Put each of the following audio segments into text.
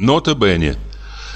Нота Бенни.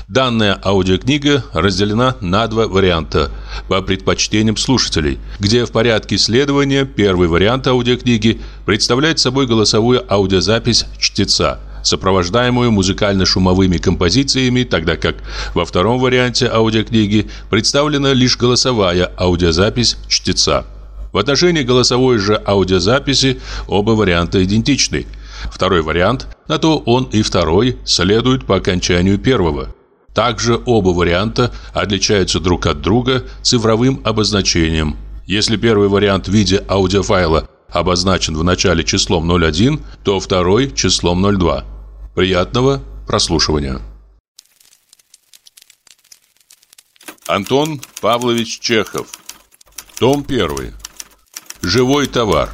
Данная аудиокнига разделена на два варианта по предпочтениям слушателей, где в порядке следования первый вариант аудиокниги представляет собой голосовую аудиозапись чтеца, сопровождаемую музыкально-шумовыми композициями, тогда как во втором варианте аудиокниги представлена лишь голосовая аудиозапись чтеца. В отношении голосовой же аудиозаписи оба варианта идентичны. Второй вариант, на то он и второй, следует по окончанию первого. Также оба варианта отличаются друг от друга цифровым обозначением. Если первый вариант в виде аудиофайла обозначен в начале числом 01, то второй числом 02. Приятного прослушивания. Антон Павлович Чехов. Том 1. Живой товар.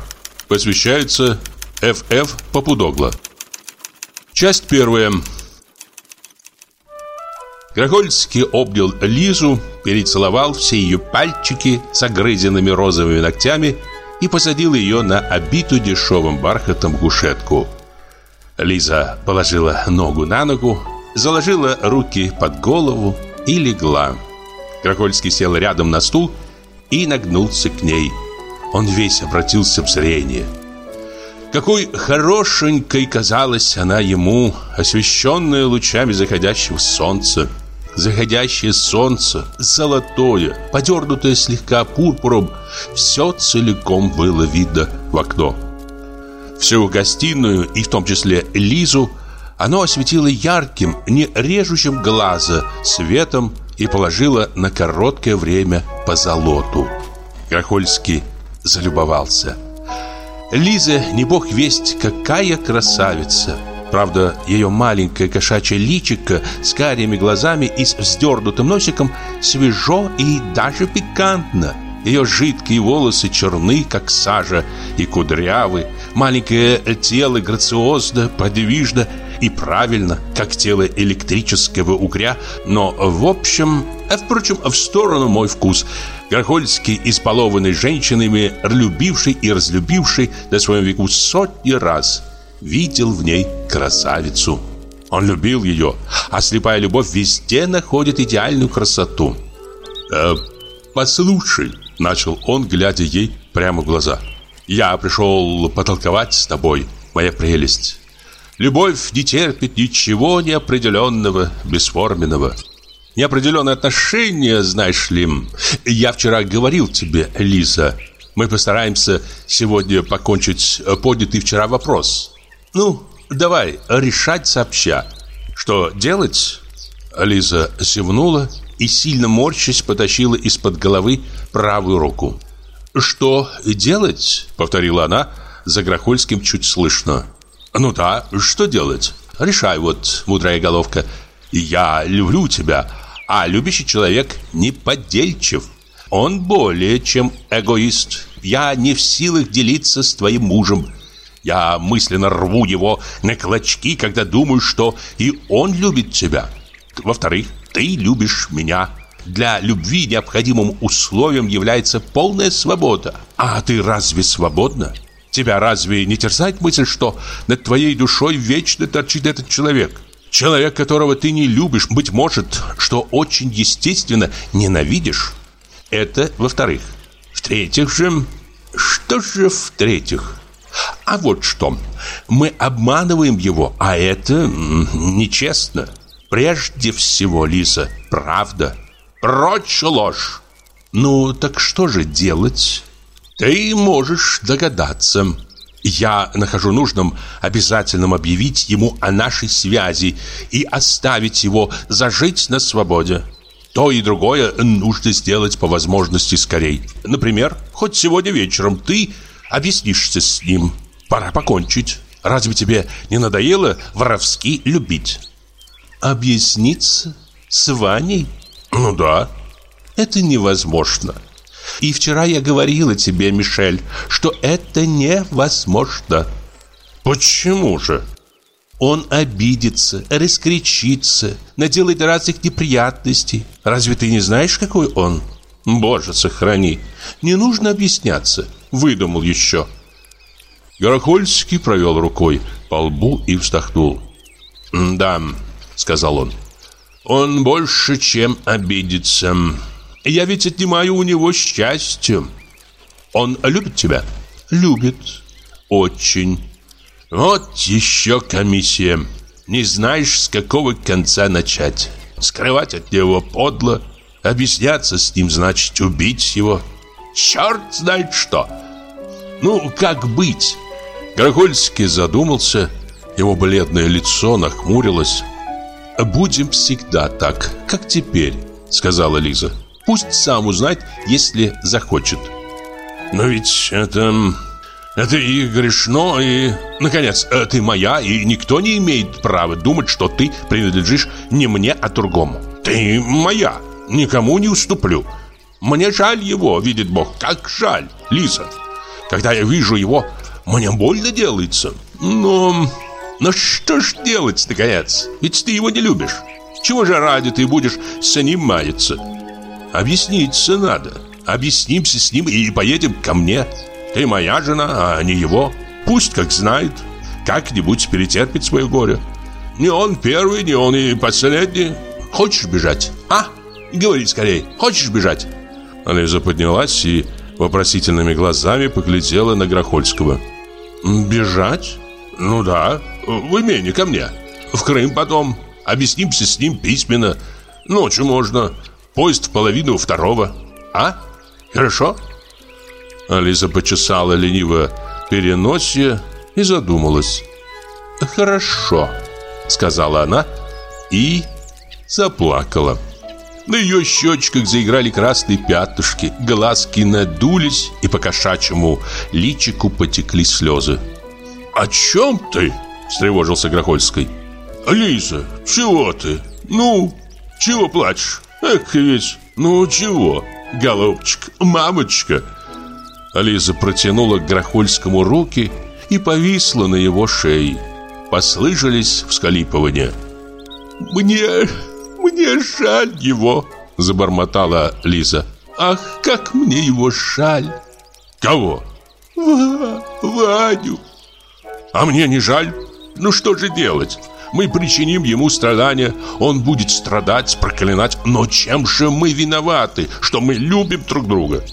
Посвящается Ф.Ф. Попудогла. Часть первая. Грохольский обнял Лизу, перецеловал все ее пальчики с огрызенными розовыми ногтями и посадил ее на обитую дешевым бархатом гушетку. Лиза положила ногу на ногу, заложила руки под голову и легла. Грохольский сел рядом на стул и нагнулся к ней. Он весь обратился в зрение. Какой хорошенькой казалась она ему, освещенная лучами заходящего солнца. Заходящее солнце, золотое, подернутое слегка пурпуром, все целиком было видно в окно. Всю гостиную, и в том числе Лизу, оно осветило ярким, не режущим глаза светом и положило на короткое время по золоту. Грохольский залюбовался. Лиза, не бог весть, какая красавица! Правда, ее маленькое кошачье личико с карими глазами и с вздернутым носиком свежо и даже пикантно. Ее жидкие волосы черны, как сажа, и кудрявы. Маленькое тело грациозно, подвижно и правильно, как тело электрического угря. Но, в общем, а впрочем, в сторону мой вкус. Грохольский, избалованный женщинами, любивший и разлюбивший на своем веку сотни раз – видел в ней красавицу. Он любил ее, а слепая любовь везде находит идеальную красоту. «Э, «Послушай», — начал он, глядя ей прямо в глаза, «я пришел потолковать с тобой, моя прелесть. Любовь не терпит ничего неопределенного, бесформенного. Неопределенные отношения, знаешь ли, я вчера говорил тебе, Лиза, мы постараемся сегодня покончить поднятый вчера вопрос. Ну, давай, решать сообща. Что делать? Лиза зевнула и, сильно морщась, потащила из-под головы правую руку. «Что делать?» — повторила она, за Грохольским чуть слышно. «Ну да, что делать? Решай вот, мудрая головка. Я люблю тебя, а любящий человек не подельчив. Он более чем эгоист. Я не в силах делиться с твоим мужем. Я мысленно рву его на клочки, когда думаю, что и он любит тебя. Во-вторых, ты любишь меня. Для любви необходимым условием является полная свобода. А ты разве свободна? Тебя разве не терзает мысль, что над твоей душой вечно торчит этот человек? Человек, которого ты не любишь, быть может, что очень естественно ненавидишь. Это во-вторых. В-третьих же... Что же в-третьих? А вот что. Мы обманываем его, а это нечестно. Прежде всего, Лиза, правда. Прочь ложь. Ну, так что же делать? Ты можешь догадаться. Я нахожу нужным обязательным объявить ему о нашей связи и оставить его зажить на свободе. То и другое нужно сделать по возможности скорей. Например, хоть сегодня вечером ты объяснишься с ним. Пора покончить. Разве тебе не надоело воровски любить? Объясниться с Ваней? Ну да. Это невозможно. И вчера я говорила тебе, Мишель, что это невозможно. Почему же? Он обидится, раскричится, наделает разных неприятностей. Разве ты не знаешь, какой он? Боже, сохрани. Не нужно объясняться. Выдумал еще. Горохольский провел рукой по лбу и вздохнул. «Да, сказал он. Он больше, чем обидится. Я ведь отнимаю у него счастье. Он любит тебя? Любит. Очень. Вот еще комиссия. Не знаешь, с какого конца начать. Скрывать от него подло. Объясняться с ним значит убить его. Черт знает что. Ну, как быть? Грохольский задумался. Его бледное лицо нахмурилось. «Будем всегда так, как теперь», — сказала Лиза. «Пусть сам узнает, если захочет». «Но ведь это... это и грешно, и... Наконец, э, ты моя, и никто не имеет права думать, что ты принадлежишь не мне, а другому. Ты моя, никому не уступлю. Мне жаль его, видит Бог, как жаль, Лиза. Когда я вижу его, мне больно делается. Но... Но что ж делать, наконец? Ведь ты его не любишь. Чего же ради ты будешь с ним маяться? Объясниться надо. Объяснимся с ним и поедем ко мне. Ты моя жена, а не его. Пусть как знает. Как-нибудь перетерпит свое горе. Не он первый, не он и последний. Хочешь бежать? А? Говори скорее. Хочешь бежать? Лиза поднялась и вопросительными глазами поглядела на Грохольского. «Бежать? Ну да, в имение ко мне. В Крым потом. Объяснимся с ним письменно. Ночью можно. Поезд в половину второго. А? Хорошо?» Алиса почесала лениво переносие и задумалась. «Хорошо», — сказала она и заплакала. На ее щечках заиграли красные пятнышки, глазки надулись, и по кошачьему личику потекли слезы. «О чем ты?» – встревожился Грохольский. «Лиза, чего ты? Ну, чего плачешь? Эх, ведь, ну чего, голубчик, мамочка?» Лиза протянула к Грохольскому руки и повисла на его шее. Послышались всхлипывания. «Мне мне жаль его!» Забормотала Лиза. «Ах, как мне его жаль!» «Кого?» Ва «Ваню!» «А мне не жаль? Ну что же делать?» Мы причиним ему страдания, он будет страдать, проклинать. Но чем же мы виноваты, что мы любим друг друга?»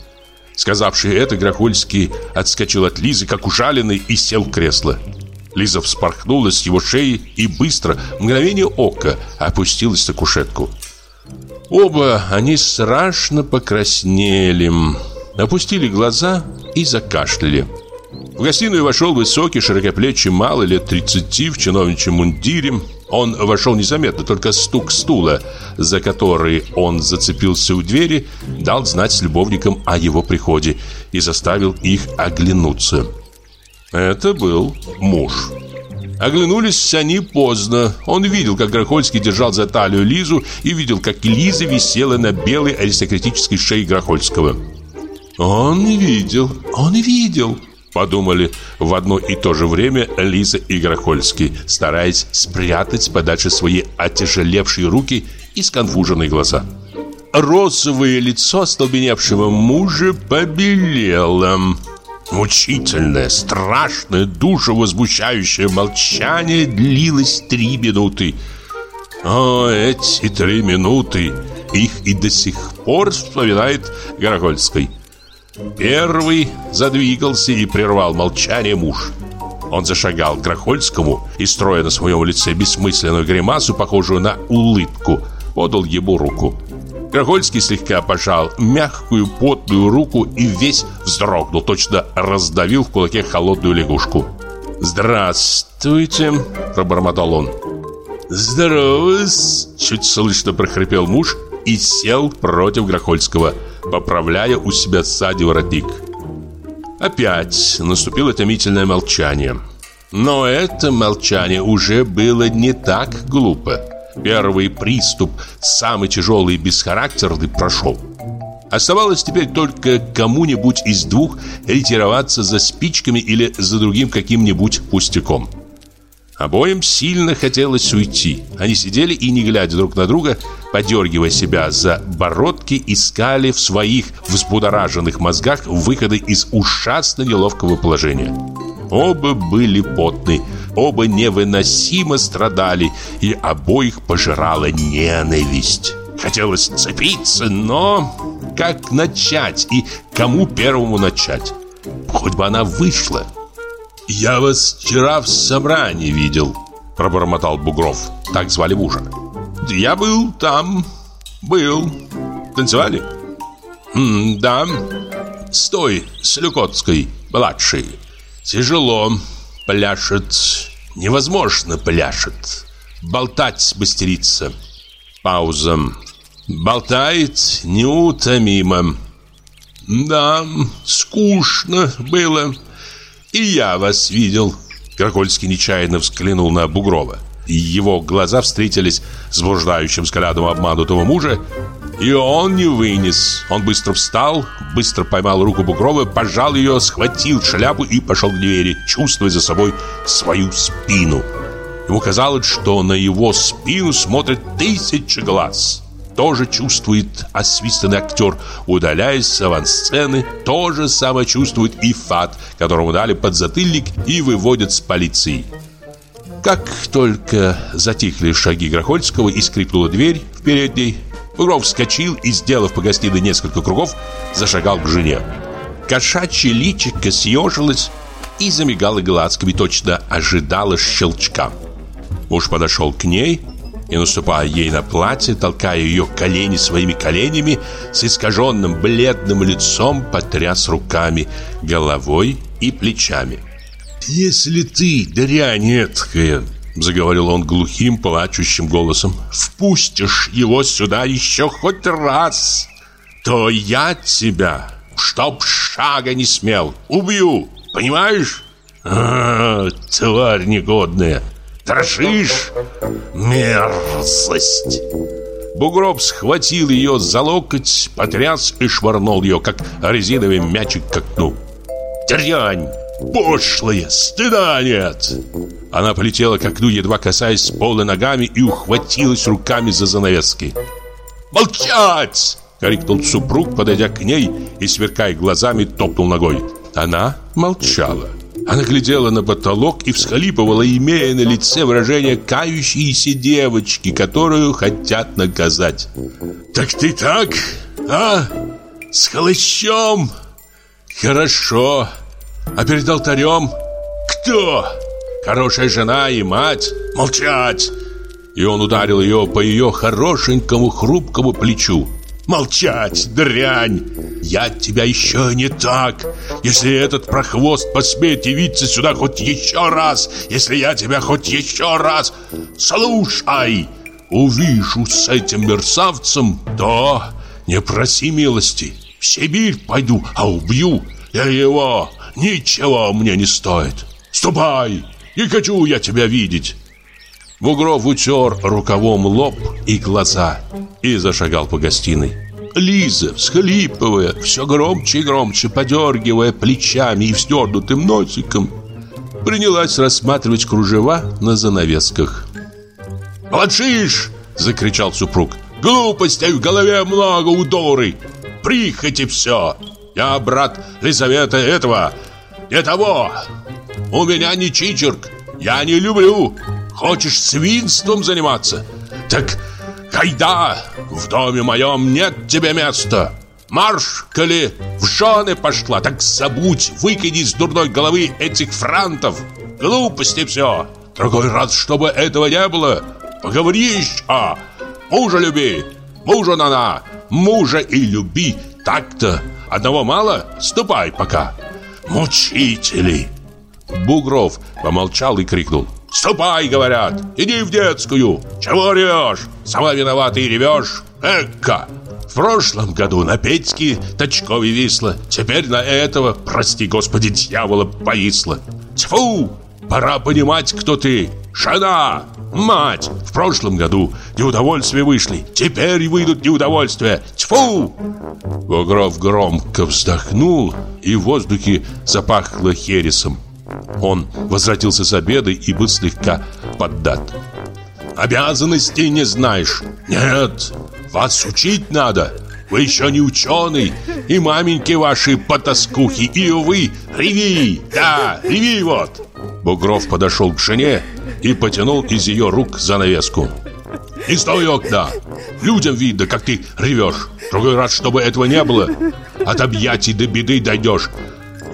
Сказавший это, Грохольский отскочил от Лизы, как ужаленный, и сел в кресло. Лиза вспорхнула с его шеи и быстро, мгновение ока, опустилась на кушетку. Оба они страшно покраснели, опустили глаза и закашляли. В гостиную вошел высокий, широкоплечий малый лет 30 в чиновничьем мундире. Он вошел незаметно, только стук стула, за который он зацепился у двери, дал знать с любовником о его приходе и заставил их оглянуться. Это был муж. Оглянулись они поздно. Он видел, как Грохольский держал за талию Лизу и видел, как Лиза висела на белой аристократической шее Грохольского. «Он видел, он видел», — подумали в одно и то же время Лиза и Грохольский, стараясь спрятать подальше свои отяжелевшие руки и сконфуженные глаза. Розовое лицо остолбеневшего мужа побелело. Мучительное, страшное, душевозбуждающее молчание длилось три минуты. О, эти три минуты! Их и до сих пор вспоминает Горохольский. Первый задвигался и прервал молчание муж. Он зашагал к Грохольскому и, строя на своем лице бессмысленную гримасу, похожую на улыбку, подал ему руку. Крахольский слегка пожал мягкую потную руку и весь вздрогнул, точно раздавил в кулаке холодную лягушку. «Здравствуйте!» – пробормотал он. здорово чуть слышно прохрипел муж и сел против Грохольского, поправляя у себя сзади воротник. Опять наступило томительное молчание. Но это молчание уже было не так глупо. Первый приступ, самый тяжелый и бесхарактерный, прошел. Оставалось теперь только кому-нибудь из двух ретироваться за спичками или за другим каким-нибудь пустяком. Обоим сильно хотелось уйти. Они сидели и, не глядя друг на друга, подергивая себя за бородки, искали в своих взбудораженных мозгах выходы из ужасно неловкого положения. Оба были потны, оба невыносимо страдали, и обоих пожирала ненависть. Хотелось цепиться, но как начать и кому первому начать? Хоть бы она вышла. «Я вас вчера в собрании видел», — пробормотал Бугров. Так звали мужа. «Я был там, был. Танцевали?» М «Да, с той, с Люкотской, младшей. Тяжело пляшет, невозможно пляшет. Болтать мастерица. Пауза. Болтает неутомимо. Да, скучно было. И я вас видел. Кракольский нечаянно взглянул на Бугрова. Его глаза встретились с блуждающим взглядом обманутого мужа, и он не вынес. Он быстро встал, быстро поймал руку Бугрова, пожал ее, схватил шляпу и пошел к двери, чувствуя за собой свою спину. Ему казалось, что на его спину смотрят тысячи глаз. Тоже чувствует освистанный актер, удаляясь с авансцены. То же самое чувствует и Фат, которому дали подзатыльник и выводят с полиции. Как только затихли шаги Грохольского и скрипнула дверь в передней, Бугров вскочил и, сделав по гостиной несколько кругов, зашагал к жене. Кошачье личико съежилось и замигало глазками, точно ожидало щелчка. Муж подошел к ней и, наступая ей на платье, толкая ее колени своими коленями, с искаженным бледным лицом потряс руками, головой и плечами. «Если ты, дрянь эткая, Заговорил он глухим, плачущим голосом Впустишь его сюда еще хоть раз То я тебя, чтоб шага не смел, убью Понимаешь? А, тварь негодная Дрожишь? Мерзость Бугров схватил ее за локоть, потряс и швырнул ее, как резиновый мячик к окну. «Дрянь! Пошлая! Стыда нет!» Она полетела к окну, едва касаясь пола ногами и ухватилась руками за занавески. «Молчать!» — крикнул супруг, подойдя к ней и, сверкая глазами, топнул ногой. Она молчала. Она глядела на потолок и всхлипывала, имея на лице выражение кающейся девочки, которую хотят наказать. «Так ты так, а? С холощом? Хорошо. А перед алтарем кто?» Хорошая жена и мать. Молчать!» И он ударил ее по ее хорошенькому хрупкому плечу. «Молчать, дрянь! Я тебя еще не так! Если этот прохвост посмеет явиться сюда хоть еще раз, если я тебя хоть еще раз... Слушай! Увижу с этим мерзавцем, то не проси милости. В Сибирь пойду, а убью я его. Ничего мне не стоит. Ступай!» Не хочу я тебя видеть!» Бугров утер рукавом лоб и глаза и зашагал по гостиной. Лиза, всхлипывая, все громче и громче, подергивая плечами и вздернутым носиком, принялась рассматривать кружева на занавесках. «Молчишь!» — закричал супруг. «Глупостей в голове много удоры! Прихоти все! Я брат Лизавета этого, не того! У меня не чичерк. Я не люблю. Хочешь свинством заниматься? Так хайда, в доме моем нет тебе места. Марш, коли в жены пошла, так забудь, выкини из дурной головы этих франтов. Глупости все. Другой раз, чтобы этого не было, поговори еще. Мужа люби, мужа нана, мужа и люби. Так-то одного мало, ступай пока. Мучители. Бугров помолчал и крикнул. «Ступай, говорят! Иди в детскую! Чего ревешь? Сама виновата и ревешь? Эка! В прошлом году на Петьке Точкове висла, теперь на этого, прости господи, дьявола повисла. Тьфу! Пора понимать, кто ты. Жена! Мать! В прошлом году неудовольствия вышли, теперь выйдут неудовольствия. Тьфу!» Бугров громко вздохнул, и в воздухе запахло хересом. Он возвратился с обеда и был слегка поддат. «Обязанностей не знаешь? Нет, вас учить надо. Вы еще не ученый, и маменьки ваши потаскухи, и вы реви, да, реви вот!» Бугров подошел к жене и потянул из ее рук занавеску. «Не стой окна! Людям видно, как ты ревешь. Другой раз, чтобы этого не было, от объятий до беды дойдешь.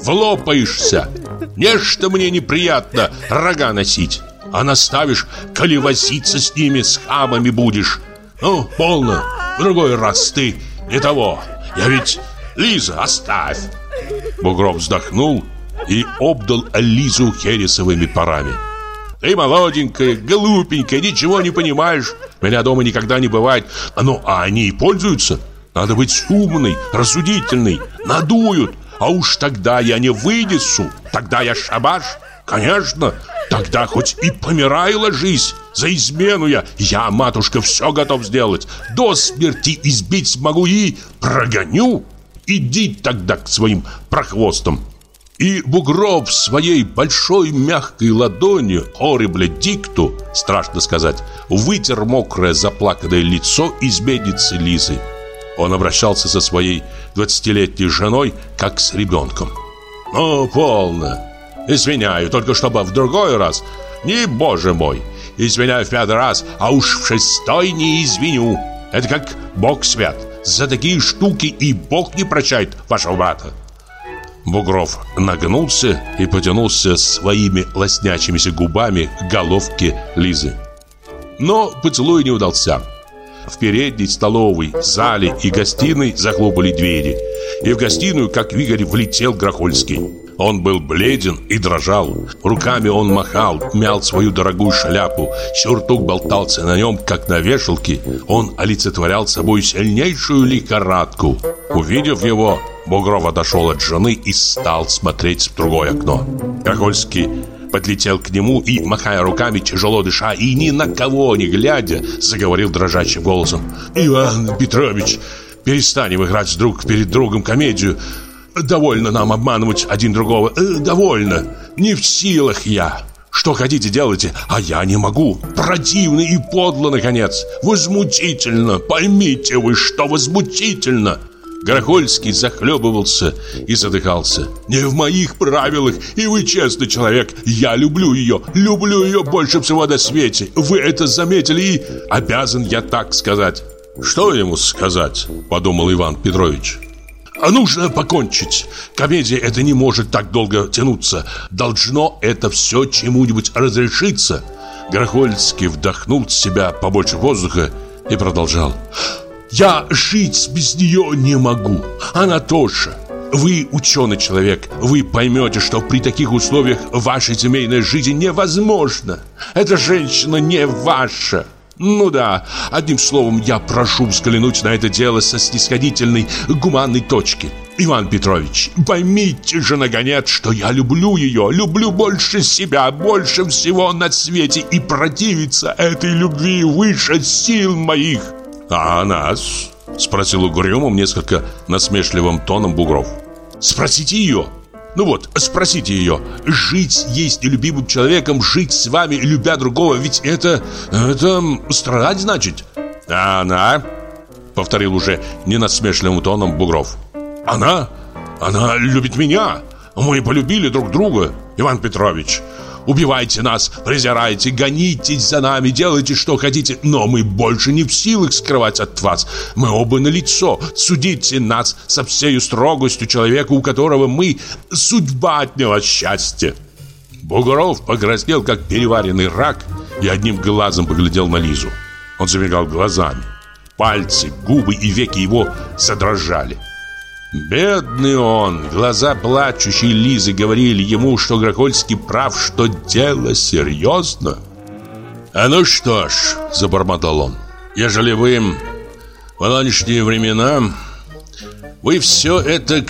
Влопаешься. Нечто мне неприятно рога носить. А наставишь, коли возиться с ними, с хамами будешь. Ну, полно. В другой раз ты не того. Я ведь... Лиза, оставь. Бугров вздохнул и обдал Лизу хересовыми парами. Ты молоденькая, глупенькая, ничего не понимаешь. Меня дома никогда не бывает. Ну, а они и пользуются. Надо быть умной, рассудительной. Надуют. А уж тогда я не вынесу. Тогда я шабаш. Конечно. Тогда хоть и помирай ложись. За измену я, я, матушка, все готов сделать. До смерти избить могу и прогоню. Иди тогда к своим прохвостам. И Бугров своей большой мягкой ладонью Орибля дикту, страшно сказать, вытер мокрое заплаканное лицо изменницы Лизы. Он обращался со своей двадцатилетней женой, как с ребенком. «Ну, полно. Извиняю, только чтобы в другой раз. Не, боже мой, извиняю в пятый раз, а уж в шестой не извиню. Это как Бог свят. За такие штуки и Бог не прощает вашего брата». Бугров нагнулся и потянулся своими лоснячимися губами к головке Лизы. Но поцелуй не удался. В передней, столовой, зале и гостиной захлопали двери. И в гостиную, как вихрь, влетел Грохольский. Он был бледен и дрожал. Руками он махал, мял свою дорогую шляпу. Сюртук болтался на нем, как на вешалке. Он олицетворял собой сильнейшую лихорадку. Увидев его, Бугров отошел от жены и стал смотреть в другое окно. Грохольский подлетел к нему и, махая руками, тяжело дыша и ни на кого не глядя, заговорил дрожащим голосом. «Иван Петрович, перестанем играть друг перед другом комедию. Довольно нам обманывать один другого. Э, довольно. Не в силах я. Что хотите, делайте, а я не могу. Противно и подло, наконец. Возмутительно. Поймите вы, что возмутительно. Горохольский захлебывался и задыхался. «Не в моих правилах, и вы честный человек. Я люблю ее, люблю ее больше всего на свете. Вы это заметили и обязан я так сказать». «Что ему сказать?» – подумал Иван Петрович. А нужно покончить. Комедия это не может так долго тянуться. Должно это все чему-нибудь разрешиться. Грохольский вдохнул в себя побольше воздуха и продолжал. Я жить без нее не могу. Она тоже. Вы ученый человек. Вы поймете, что при таких условиях ваша семейная жизнь невозможна. Эта женщина не ваша. Ну да, одним словом, я прошу взглянуть на это дело со снисходительной, гуманной точки. Иван Петрович, поймите же, наконец, что я люблю ее, люблю больше себя, больше всего на свете, и противиться этой любви выше сил моих. «А нас?» – спросил угрюмым, несколько насмешливым тоном Бугров. «Спросите ее!» Ну вот, спросите ее. Жить есть любимым человеком, жить с вами, любя другого, ведь это... это страдать значит. А она? Повторил уже ненасмешливым тоном Бугров. Она? Она любит меня. Мы полюбили друг друга, Иван Петрович. Убивайте нас, презирайте, гонитесь за нами, делайте что хотите, но мы больше не в силах скрывать от вас. Мы оба на лицо. Судите нас со всей строгостью человека, у которого мы судьба отняла счастье. Бугров покраснел, как переваренный рак, и одним глазом поглядел на Лизу. Он замигал глазами. Пальцы, губы и веки его задрожали. Бедный он, глаза плачущей Лизы говорили ему, что Грохольский прав, что дело серьезно. «А ну что ж», — забормотал он, — «ежели вы в нынешние времена, вы все это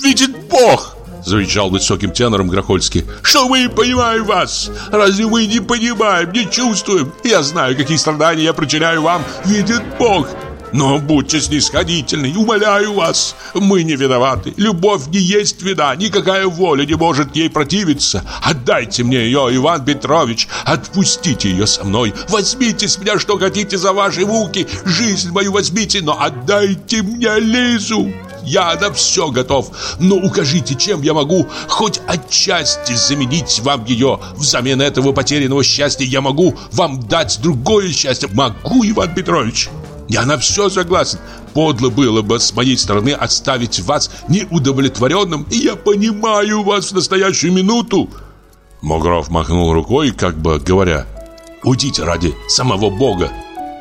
видит Бог!» Завещал высоким тенором Грохольский Что мы понимаем вас? Разве мы не понимаем, не чувствуем? Я знаю, какие страдания я причиняю вам Видит Бог но будьте снисходительны, умоляю вас. Мы не виноваты. Любовь не есть вина. Никакая воля не может ей противиться. Отдайте мне ее, Иван Петрович. Отпустите ее со мной. Возьмите с меня, что хотите за ваши муки. Жизнь мою возьмите, но отдайте мне Лизу. Я на все готов. Но укажите, чем я могу хоть отчасти заменить вам ее. Взамен этого потерянного счастья я могу вам дать другое счастье. Могу, Иван Петрович. Я на все согласен. Подло было бы с моей стороны оставить вас неудовлетворенным, и я понимаю вас в настоящую минуту. Могров махнул рукой, как бы говоря, «Уйдите ради самого Бога».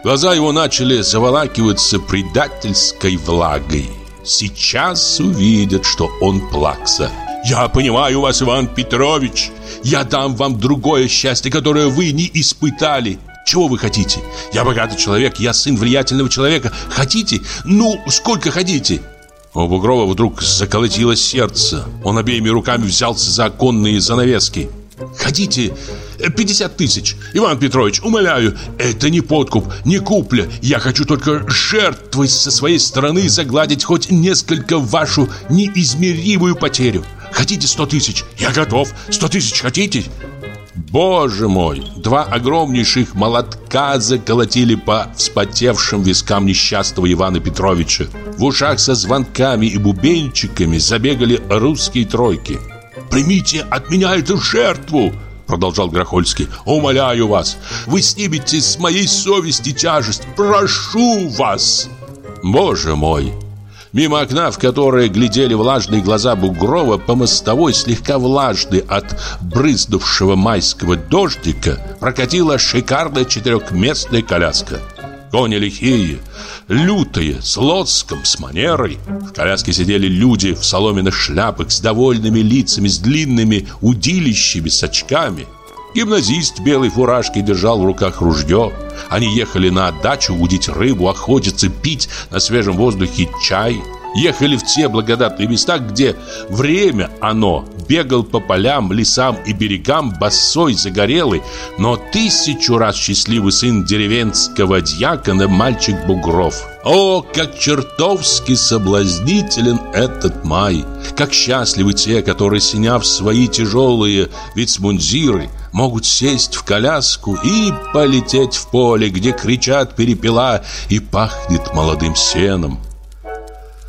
Глаза его начали заволакиваться предательской влагой. Сейчас увидят, что он плакса. «Я понимаю вас, Иван Петрович. Я дам вам другое счастье, которое вы не испытали. Чего вы хотите? Я богатый человек, я сын влиятельного человека. Хотите? Ну, сколько хотите?» У Бугрова вдруг заколотилось сердце. Он обеими руками взялся за оконные занавески. Хотите 50 тысяч? Иван Петрович, умоляю, это не подкуп, не купля. Я хочу только жертвой со своей стороны загладить хоть несколько вашу неизмеримую потерю. Хотите 100 тысяч? Я готов. 100 тысяч хотите? Боже мой! Два огромнейших молотка заколотили по вспотевшим вискам несчастного Ивана Петровича. В ушах со звонками и бубенчиками забегали русские тройки. «Примите от меня эту жертву!» Продолжал Грохольский «Умоляю вас, вы снимете с моей совести тяжесть Прошу вас!» Боже мой, Мимо окна, в которое глядели влажные глаза Бугрова, по мостовой, слегка влажный от брызнувшего майского дождика, прокатила шикарная четырехместная коляска. Кони лихие, лютые, с лоском, с манерой. В коляске сидели люди в соломенных шляпах с довольными лицами, с длинными удилищами, с очками. Гимназист в белой фуражке держал в руках ружье. Они ехали на дачу удить рыбу, охотиться, пить на свежем воздухе чай. Ехали в те благодатные места, где время оно бегал по полям, лесам и берегам босой, загорелый, но тысячу раз счастливый сын деревенского дьякона мальчик Бугров. О, как чертовски соблазнителен этот май! Как счастливы те, которые, сняв свои тяжелые вицмундиры, могут сесть в коляску и полететь в поле, где кричат перепела и пахнет молодым сеном.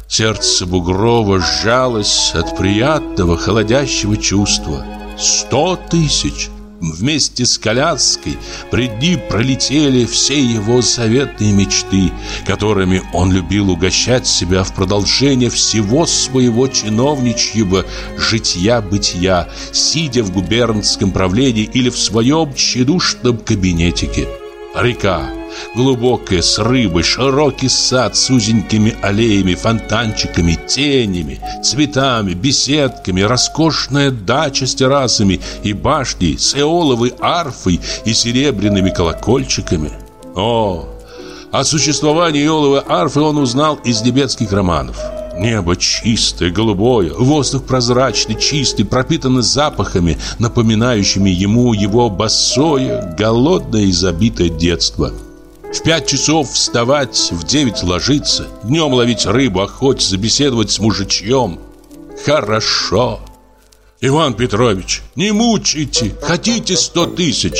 Сердце Бугрова сжалось от приятного холодящего чувства. Сто тысяч! Вместе с коляской пред ним пролетели все его заветные мечты, которыми он любил угощать себя в продолжение всего своего чиновничьего житья-бытия, сидя в губернском правлении или в своем тщедушном кабинетике. Река, Глубокая с рыбой, широкий сад с узенькими аллеями, фонтанчиками, тенями, цветами, беседками, роскошная дача с террасами и башней, с эоловой арфой и серебряными колокольчиками. О, о существовании эоловой арфы он узнал из тибетских романов. Небо чистое, голубое, воздух прозрачный, чистый, пропитанный запахами, напоминающими ему его босое, голодное и забитое детство – в пять часов вставать, в девять ложиться, днем ловить рыбу, охотиться, беседовать с мужичьем. Хорошо. Иван Петрович, не мучайте, хотите сто тысяч?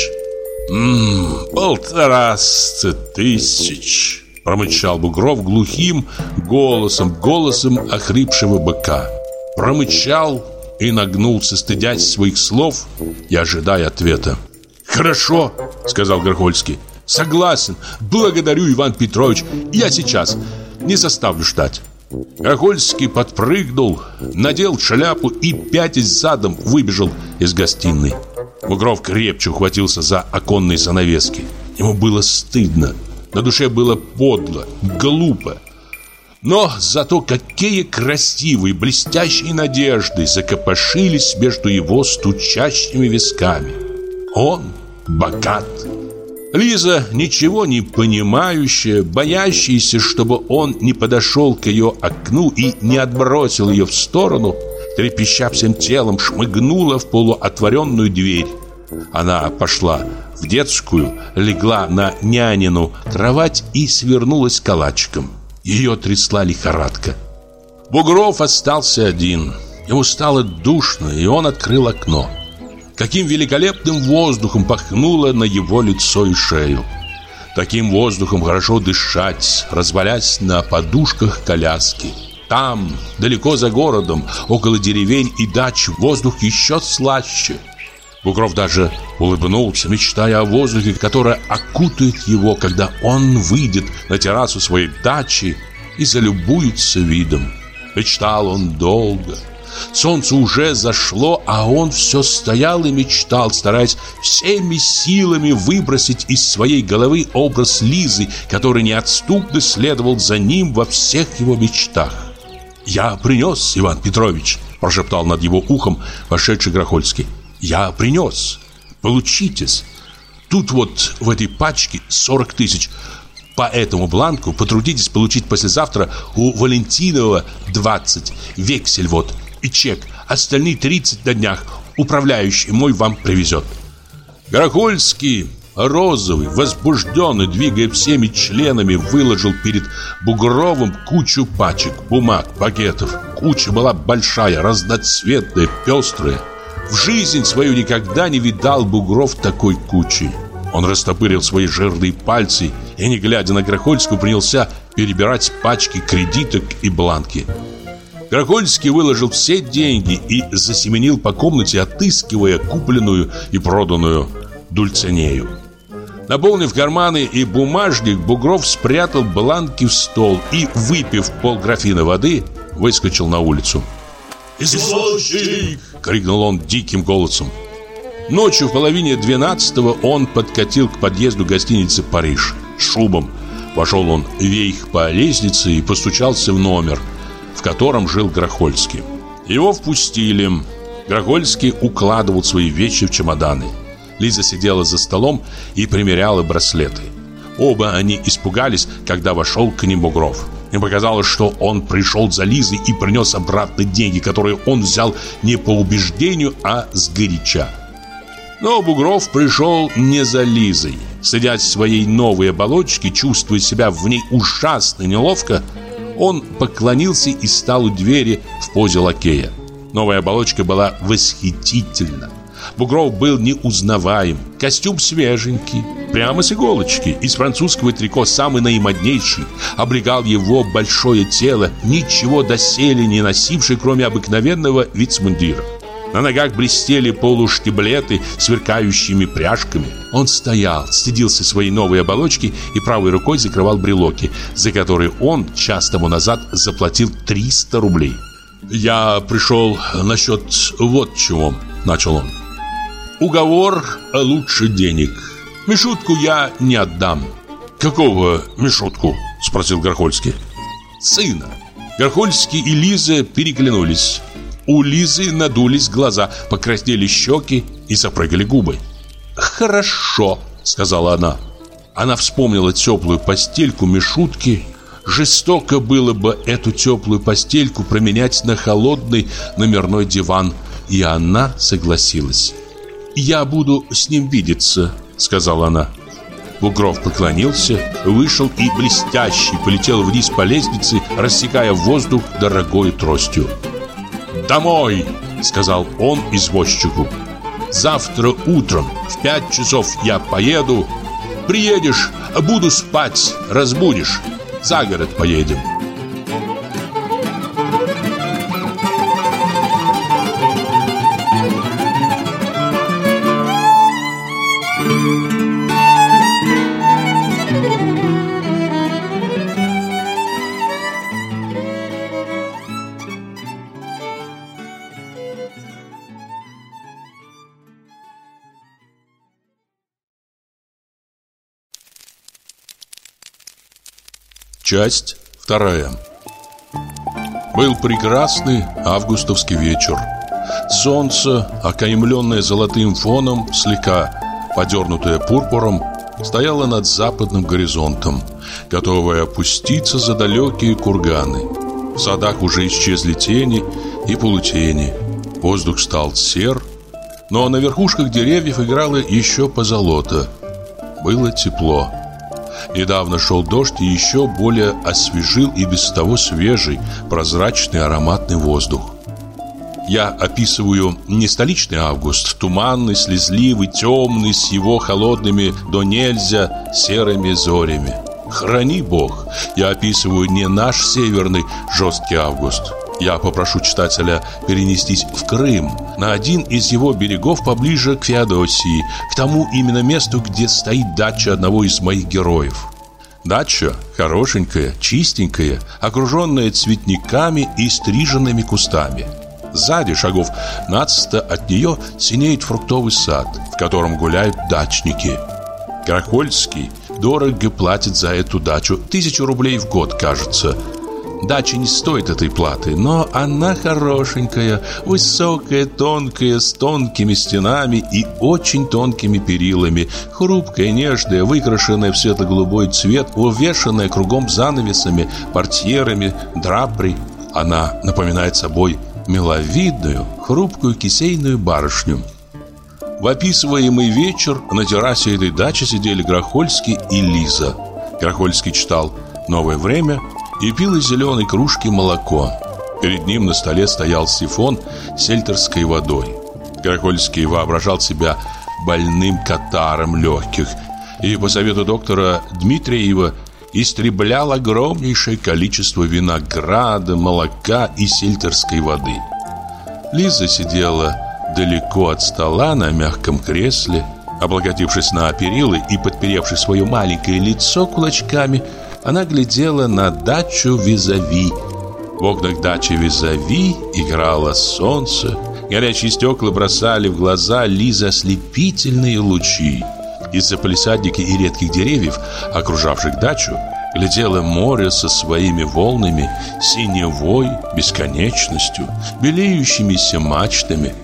Ммм, полтораста тысяч, промычал Бугров глухим голосом, голосом охрипшего быка. Промычал и нагнулся, стыдясь своих слов и ожидая ответа. «Хорошо», — сказал Грохольский. Согласен. Благодарю, Иван Петрович. Я сейчас. Не заставлю ждать. Охольский подпрыгнул, надел шляпу и, пятясь задом, выбежал из гостиной. Бугров крепче ухватился за оконные занавески. Ему было стыдно. На душе было подло, глупо. Но зато какие красивые, блестящие надежды закопошились между его стучащими висками. Он богат. Лиза, ничего не понимающая, боящаяся, чтобы он не подошел к ее окну и не отбросил ее в сторону, трепеща всем телом, шмыгнула в полуотворенную дверь. Она пошла в детскую, легла на нянину кровать и свернулась калачиком. Ее трясла лихорадка. Бугров остался один. Ему стало душно, и он открыл окно. Каким великолепным воздухом пахнуло на его лицо и шею. Таким воздухом хорошо дышать, развалясь на подушках коляски. Там, далеко за городом, около деревень и дач, воздух еще слаще. Бугров даже улыбнулся, мечтая о воздухе, который окутает его, когда он выйдет на террасу своей дачи и залюбуется видом. Мечтал он долго. Солнце уже зашло, а он все стоял и мечтал, стараясь всеми силами выбросить из своей головы образ Лизы, который неотступно следовал за ним во всех его мечтах. «Я принес, Иван Петрович», – прошептал над его ухом вошедший Грохольский. «Я принес. Получитесь. Тут вот в этой пачке 40 тысяч. По этому бланку потрудитесь получить послезавтра у Валентинова 20. Вексель вот и чек. Остальные 30 на днях. Управляющий мой вам привезет. Горохольский, розовый, возбужденный, двигая всеми членами, выложил перед Бугровым кучу пачек, бумаг, пакетов. Куча была большая, разноцветная, пестрая. В жизнь свою никогда не видал Бугров такой кучи. Он растопырил свои жирные пальцы и, не глядя на Грохольскую, принялся перебирать пачки кредиток и бланки. Грохольский выложил все деньги и засеменил по комнате, отыскивая купленную и проданную Дульцинею. Наполнив карманы и бумажник, Бугров спрятал бланки в стол и, выпив полграфина воды, выскочил на улицу. «Извозчик!» — крикнул он диким голосом. Ночью в половине двенадцатого он подкатил к подъезду гостиницы «Париж» шубом. Вошел он вейх по лестнице и постучался в номер, в котором жил Грохольский. Его впустили. Грохольский укладывал свои вещи в чемоданы. Лиза сидела за столом и примеряла браслеты. Оба они испугались, когда вошел к ним Бугров. Им показалось, что он пришел за Лизой и принес обратно деньги, которые он взял не по убеждению, а с горяча. Но Бугров пришел не за Лизой. Сидя в своей новой оболочке, чувствуя себя в ней ужасно неловко, он поклонился и стал у двери в позе лакея. Новая оболочка была восхитительна. Бугров был неузнаваем. Костюм свеженький, прямо с иголочки, из французского трико самый наимоднейший. Облегал его большое тело, ничего доселе не носивший, кроме обыкновенного вицмундира. На ногах блестели полуштиблеты сверкающими пряжками. Он стоял, стыдился своей новой оболочки и правой рукой закрывал брелоки, за которые он час тому назад заплатил 300 рублей. «Я пришел насчет вот чего», — начал он. «Уговор лучше денег. Мишутку я не отдам». «Какого Мишутку?» — спросил Горхольский. «Сына». Горхольский и Лиза переглянулись. У Лизы надулись глаза, покраснели щеки и запрыгали губы. «Хорошо», — сказала она. Она вспомнила теплую постельку Мишутки. Жестоко было бы эту теплую постельку променять на холодный номерной диван. И она согласилась. «Я буду с ним видеться», — сказала она. Бугров поклонился, вышел и блестящий полетел вниз по лестнице, рассекая воздух дорогой тростью. «Домой!» — сказал он извозчику. «Завтра утром в пять часов я поеду. Приедешь, буду спать, разбудишь. За город поедем». Часть вторая Был прекрасный августовский вечер. Солнце, окаймленное золотым фоном, слегка подернутое пурпуром, стояло над западным горизонтом, готовое опуститься за далекие курганы. В садах уже исчезли тени и полутени. Воздух стал сер, но на верхушках деревьев играло еще позолота. Было тепло. Недавно шел дождь и еще более освежил и без того свежий, прозрачный ароматный воздух. Я описываю не столичный август, туманный, слезливый, темный, с его холодными до нельзя серыми зорями. Храни Бог, я описываю не наш северный жесткий август. Я попрошу читателя перенестись в Крым, на один из его берегов поближе к Феодосии, к тому именно месту, где стоит дача одного из моих героев. Дача хорошенькая, чистенькая, окруженная цветниками и стриженными кустами. Сзади, шагов нацисто от нее, синеет фруктовый сад, в котором гуляют дачники. Крахольский дорого платит за эту дачу, тысячу рублей в год, кажется – Дача не стоит этой платы, но она хорошенькая, высокая, тонкая, с тонкими стенами и очень тонкими перилами, хрупкая, нежная, выкрашенная в светло-голубой цвет, увешанная кругом занавесами, портьерами, драпри. Она напоминает собой миловидную, хрупкую кисейную барышню. В описываемый вечер на террасе этой дачи сидели Грохольский и Лиза. Грохольский читал «Новое время», и пил из зеленой кружки молоко. Перед ним на столе стоял сифон с сельтерской водой. Каракольский воображал себя больным катаром легких и по совету доктора Дмитриева истреблял огромнейшее количество винограда, молока и сельтерской воды. Лиза сидела далеко от стола на мягком кресле, облокотившись на перилы и подперевшись свое маленькое лицо кулачками – она глядела на дачу Визави. В окнах дачи Визави играло солнце. Горячие стекла бросали в глаза Лиза ослепительные лучи. Из-за палисадника и редких деревьев, окружавших дачу, глядело море со своими волнами, синевой, бесконечностью, белеющимися мачтами.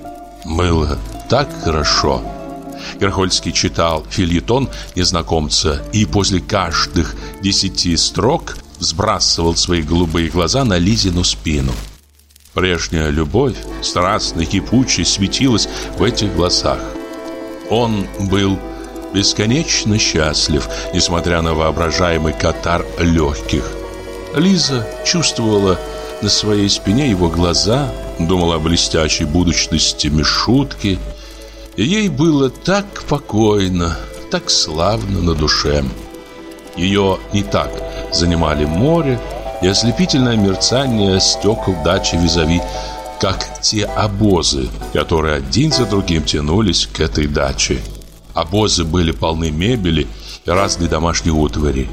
Было так хорошо. Герхольский читал фильетон незнакомца и после каждых десяти строк сбрасывал свои голубые глаза на Лизину спину. Прежняя любовь, страстно кипучей, светилась в этих глазах. Он был бесконечно счастлив, несмотря на воображаемый катар легких. Лиза чувствовала на своей спине его глаза, думала о блестящей будущности Мишутки – и ей было так покойно, так славно на душе. Ее не так занимали море и ослепительное мерцание стекол дачи Визави, как те обозы, которые один за другим тянулись к этой даче. Обозы были полны мебели и разной домашней утвари.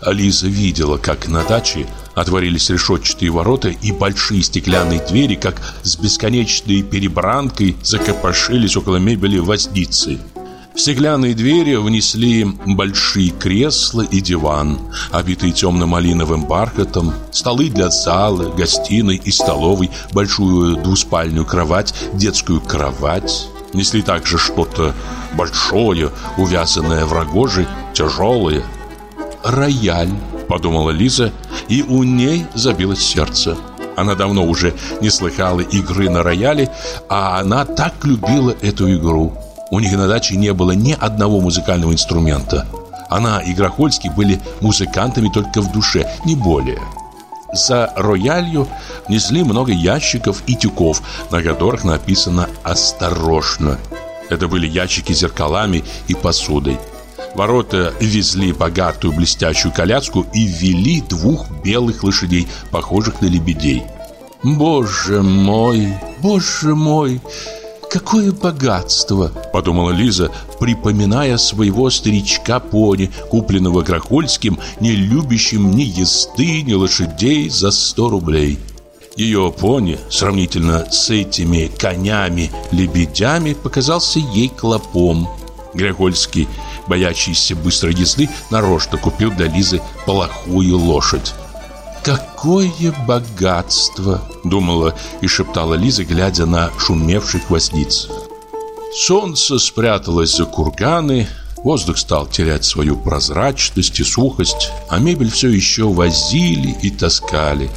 Ализа видела, как на даче отворились решетчатые ворота и большие стеклянные двери, как с бесконечной перебранкой закопошились около мебели возницы. В стеклянные двери внесли большие кресла и диван, обитые темно-малиновым бархатом, столы для зала, гостиной и столовой, большую двуспальную кровать, детскую кровать. Несли также что-то большое, увязанное в рогожи, тяжелое, рояль», — подумала Лиза, и у ней забилось сердце. Она давно уже не слыхала игры на рояле, а она так любила эту игру. У них на даче не было ни одного музыкального инструмента. Она и Грохольский были музыкантами только в душе, не более. За роялью несли много ящиков и тюков, на которых написано «Осторожно». Это были ящики с зеркалами и посудой. Ворота везли богатую блестящую коляску и ввели двух белых лошадей, похожих на лебедей. «Боже мой, боже мой!» «Какое богатство!» – подумала Лиза, припоминая своего старичка-пони, купленного Грохольским, не любящим ни езды, ни лошадей за сто рублей. Ее пони, сравнительно с этими конями-лебедями, показался ей клопом. Грохольский – боящийся быстрой езды, нарочно купил для Лизы плохую лошадь. «Какое богатство!» — думала и шептала Лиза, глядя на шумевших возниц. Солнце спряталось за курганы, воздух стал терять свою прозрачность и сухость, а мебель все еще возили и таскали.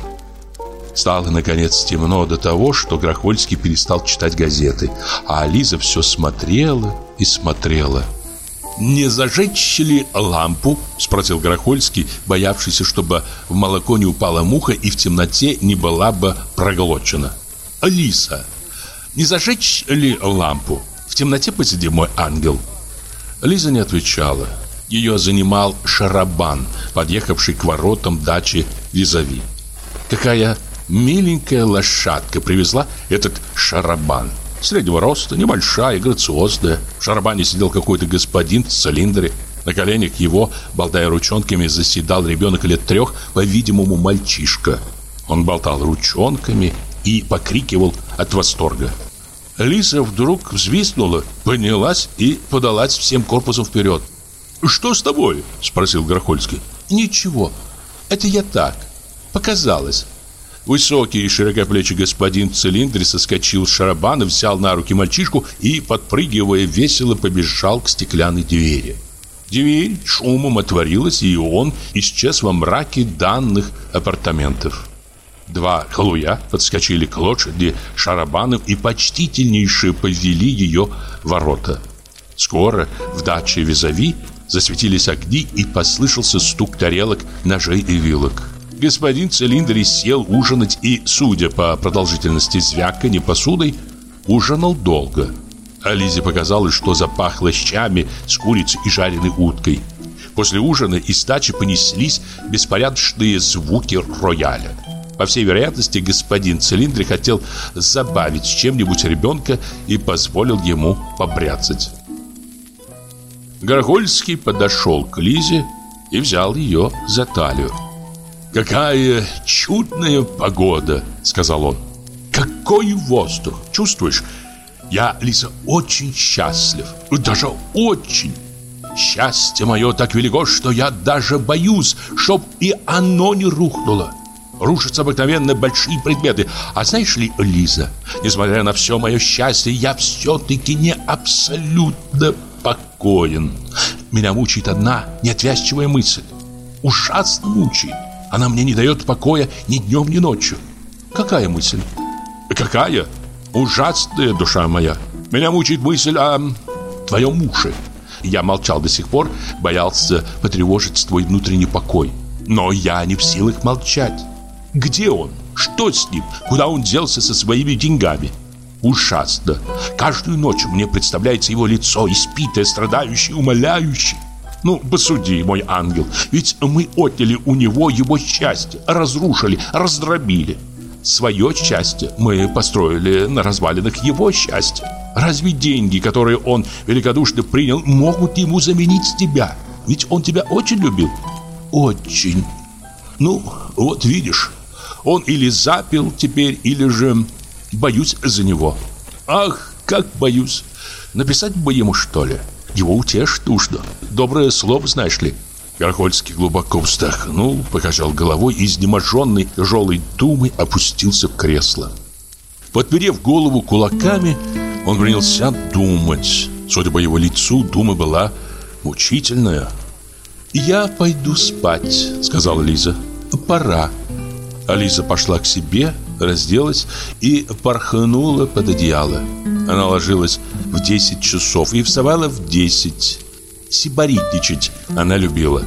Стало, наконец, темно до того, что Грохольский перестал читать газеты, а Лиза все смотрела и смотрела — «Не зажечь ли лампу?» – спросил Горохольский, боявшийся, чтобы в молоко не упала муха и в темноте не была бы проглочена. «Алиса, не зажечь ли лампу? В темноте посиди, мой ангел». Лиза не отвечала. Ее занимал шарабан, подъехавший к воротам дачи Визави. Какая миленькая лошадка привезла этот шарабан. Среднего роста, небольшая, грациозная. В шарабане сидел какой-то господин в цилиндре. На коленях его, болтая ручонками, заседал ребенок лет трех, по-видимому, мальчишка. Он болтал ручонками и покрикивал от восторга. Лиса вдруг взвизгнула, поднялась и подалась всем корпусом вперед. «Что с тобой?» – спросил Грохольский. «Ничего, это я так. Показалось». Высокий и широкоплечий господин в цилиндре соскочил с шарабана, взял на руки мальчишку и, подпрыгивая весело, побежал к стеклянной двери. Дверь шумом отворилась, и он исчез во мраке данных апартаментов. Два халуя подскочили к лошади шарабанов и почтительнейше повели ее ворота. Скоро в даче Визави засветились огни и послышался стук тарелок, ножей и вилок. Господин Цилиндри сел ужинать и, судя по продолжительности звяканья посудой, ужинал долго. А Лизе показалось, что запахло щами с курицей и жареной уткой. После ужина из дачи понеслись беспорядочные звуки рояля. По всей вероятности, господин Цилиндри хотел забавить чем-нибудь ребенка и позволил ему побряцать. Горгольский подошел к Лизе и взял ее за талию. «Какая чудная погода!» — сказал он. «Какой воздух! Чувствуешь? Я, Лиза, очень счастлив. Даже очень. Счастье мое так велико, что я даже боюсь, чтоб и оно не рухнуло. Рушатся обыкновенно большие предметы. А знаешь ли, Лиза, несмотря на все мое счастье, я все-таки не абсолютно покоен. Меня мучает одна неотвязчивая мысль. Ужасно мучает. Она мне не дает покоя ни днем, ни ночью. Какая мысль? Какая? Ужасная душа моя. Меня мучает мысль о твоем муже. Я молчал до сих пор, боялся потревожить твой внутренний покой. Но я не в силах молчать. Где он? Что с ним? Куда он делся со своими деньгами? Ужасно. Каждую ночь мне представляется его лицо, испитое, страдающее, умоляющее. Ну, посуди, мой ангел, ведь мы отняли у него его счастье, разрушили, раздробили. Свое счастье мы построили на развалинах его счастья. Разве деньги, которые он великодушно принял, могут ему заменить тебя? Ведь он тебя очень любил. Очень. Ну, вот видишь, он или запил теперь, или же боюсь за него. Ах, как боюсь. Написать бы ему, что ли? Его утешить нужно. Доброе слово, знаешь ли. Горхольский глубоко вздохнул, покачал головой и, изнеможенный тяжелой думой, опустился в кресло. Подперев голову кулаками, он принялся думать. Судя по его лицу, дума была мучительная. «Я пойду спать», — сказала Лиза. «Пора». Алиса пошла к себе, разделась и порхнула под одеяло. Она ложилась в 10 часов и вставала в 10. Сибаритничать она любила.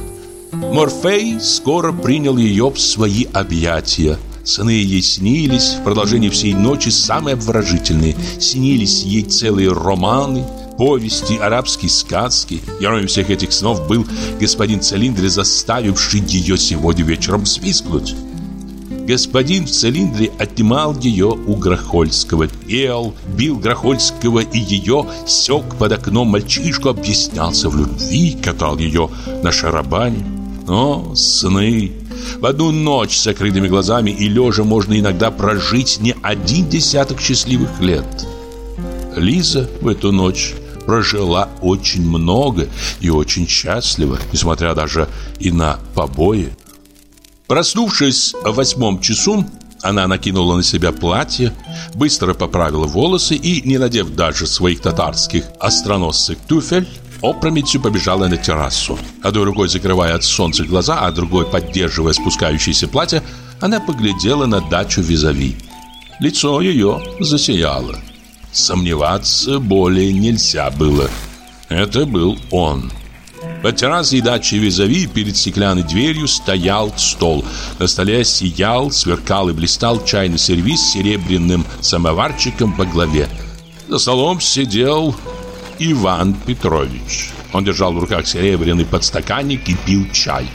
Морфей скоро принял ее в свои объятия. Сны ей снились в продолжении всей ночи самые обворожительные. Снились ей целые романы, повести, арабские сказки. Героем всех этих снов был господин Цилиндр, заставивший ее сегодня вечером свистнуть. Господин в цилиндре отнимал ее у Грохольского, пел, бил Грохольского и ее, сёк под окном мальчишку, объяснялся в любви, катал ее на шарабане. О, сны! В одну ночь с закрытыми глазами и лежа можно иногда прожить не один десяток счастливых лет. Лиза в эту ночь прожила очень много и очень счастливо, несмотря даже и на побои. Проснувшись в восьмом часу, она накинула на себя платье, быстро поправила волосы и, не надев даже своих татарских остроносых туфель, опрометью побежала на террасу. Одной рукой закрывая от солнца глаза, а другой поддерживая спускающееся платье, она поглядела на дачу Визави. Лицо ее засияло. Сомневаться более нельзя было. Это был он. Под террасой дачи Визави перед стеклянной дверью стоял стол. На столе сиял, сверкал и блистал чайный сервиз с серебряным самоварчиком по главе. За столом сидел Иван Петрович. Он держал в руках серебряный подстаканник и пил чай.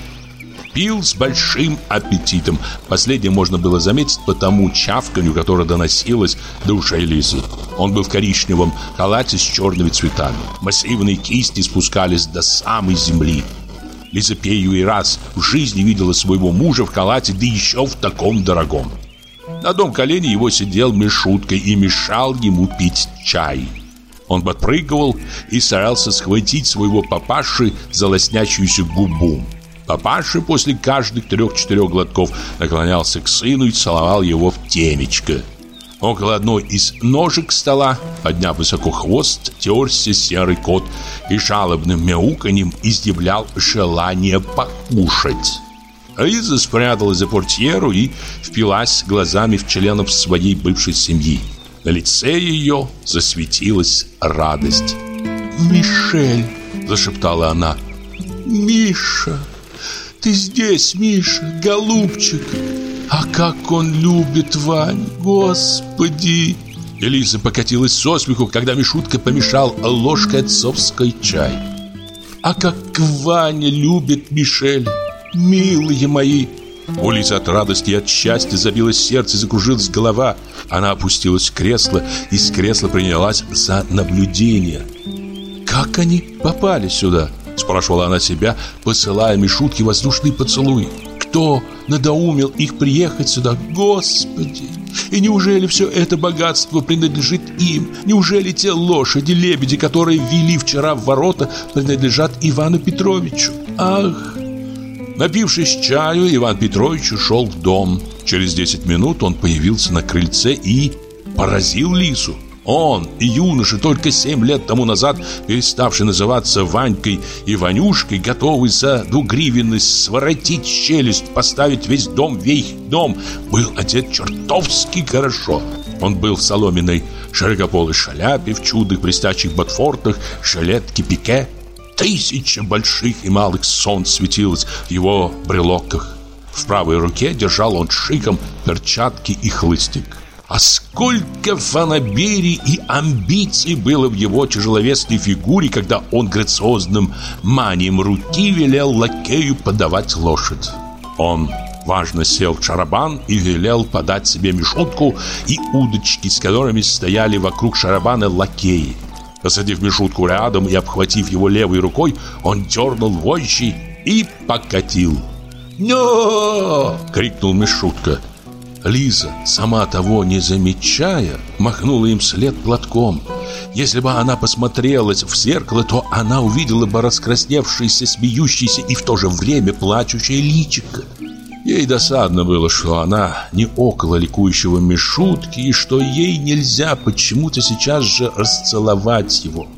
Пил с большим аппетитом. Последнее можно было заметить по тому чавканью, которое доносилось до ушей Лизы. Он был в коричневом халате с черными цветами. Массивные кисти спускались до самой земли. Лиза и раз в жизни видела своего мужа в халате, да еще в таком дорогом. На одном колене его сидел Мишутка и мешал ему пить чай. Он подпрыгивал и старался схватить своего папаши за губу. Папаша после каждых трех-четырех глотков наклонялся к сыну и целовал его в темечко. Около одной из ножек стола, подняв высоко хвост, терся серый кот и жалобным мяуканьем изъявлял желание покушать. Лиза спряталась за портьеру и впилась глазами в членов своей бывшей семьи. На лице ее засветилась радость. «Мишель!» – зашептала она. «Миша! Ты здесь, Миша, голубчик! А как он любит Вань, Господи!» Элиза покатилась со смеху, когда Мишутка помешал ложкой отцовской чай. «А как Ваня любит Мишель! Милые мои!» У Лизы от радости и от счастья забилось сердце закружилась голова. Она опустилась в кресло и с кресла принялась за наблюдение. «Как они попали сюда?» Спрашивала она себя, посылая Мишутке воздушный поцелуй. «Кто надоумил их приехать сюда? Господи! И неужели все это богатство принадлежит им? Неужели те лошади, лебеди, которые вели вчера в ворота, принадлежат Ивану Петровичу? Ах!» Напившись чаю, Иван Петрович ушел в дом. Через 10 минут он появился на крыльце и поразил Лису. Он, юноша, только семь лет тому назад, переставший называться Ванькой и Ванюшкой, готовый за двугривенность своротить челюсть, поставить весь дом вейх дом, был одет чертовски хорошо. Он был в соломенной широкополой шляпе, в чудных блестящих ботфортах, жилетке пике, Тысяча больших и малых солнц светилось в его брелоках. В правой руке держал он шиком перчатки и хлыстик. А сколько фанаберий и амбиций было в его тяжеловесной фигуре, когда он грациозным манием руки велел лакею подавать лошадь. Он важно сел в шарабан и велел подать себе мешутку и удочки, с которыми стояли вокруг шарабана лакеи. Посадив Мишутку рядом и обхватив его левой рукой, он дернул войщи и покатил. «Но!» — крикнул Мишутка. Лиза, сама того не замечая, махнула им след платком. Если бы она посмотрелась в зеркало, то она увидела бы раскрасневшееся, смеющееся и в то же время плачущее личико. Ей досадно было, что она не около ликующего Мишутки и что ей нельзя почему-то сейчас же расцеловать его.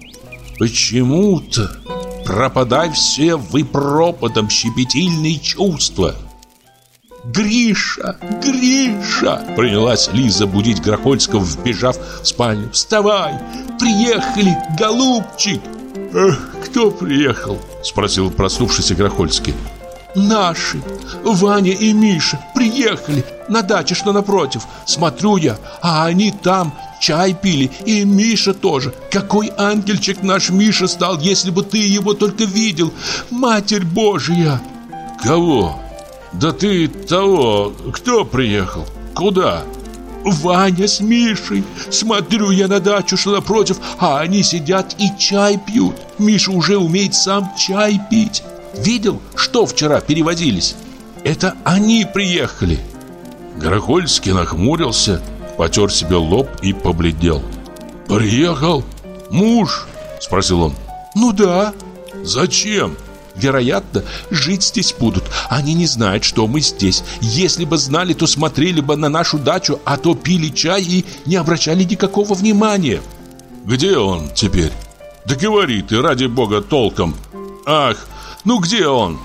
Почему-то пропадай все вы пропадом щепетильные чувства. «Гриша! Гриша!» Принялась Лиза будить Грохольского, вбежав в спальню. «Вставай! Приехали, голубчик!» «Эх, кто приехал?» Спросил проснувшийся Грохольский. Наши, Ваня и Миша, приехали на даче, что напротив. Смотрю я, а они там чай пили, и Миша тоже. Какой ангельчик наш Миша стал, если бы ты его только видел. Матерь Божья! Кого? Да ты того, кто приехал? Куда? Ваня с Мишей. Смотрю я на дачу, что напротив, а они сидят и чай пьют. Миша уже умеет сам чай пить. Видел, что вчера переводились? Это они приехали. Горохольский нахмурился, потер себе лоб и побледнел. «Приехал? Муж?» – спросил он. «Ну да». «Зачем?» Вероятно, жить здесь будут. Они не знают, что мы здесь. Если бы знали, то смотрели бы на нашу дачу, а то пили чай и не обращали никакого внимания. Где он теперь? Да говори ты, ради бога, толком. Ах, ну где он?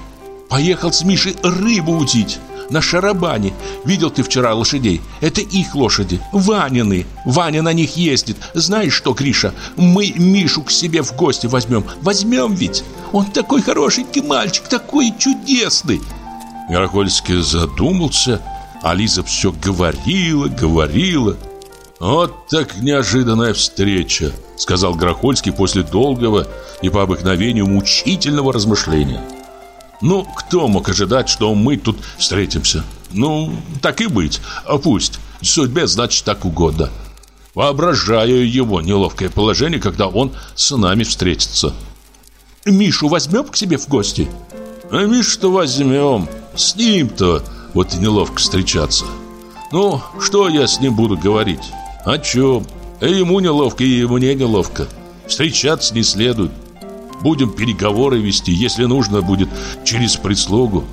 Поехал с Мишей рыбу утить на шарабане. Видел ты вчера лошадей? Это их лошади, Ванины. Ваня на них ездит. Знаешь что, Гриша, мы Мишу к себе в гости возьмем. Возьмем ведь. Он такой хорошенький мальчик, такой чудесный. Ярохольский задумался, а Лиза все говорила, говорила. Вот так неожиданная встреча. Сказал Грохольский после долгого и по обыкновению мучительного размышления Ну, кто мог ожидать, что мы тут встретимся? Ну, так и быть, а пусть Судьбе, значит, так угодно Воображаю его неловкое положение, когда он с нами встретится Мишу возьмем к себе в гости? А Мишу-то возьмем С ним-то вот и неловко встречаться Ну, что я с ним буду говорить? О чем? Ему неловко, и мне неловко Встречаться не следует Будем переговоры вести, если нужно будет, через прислугу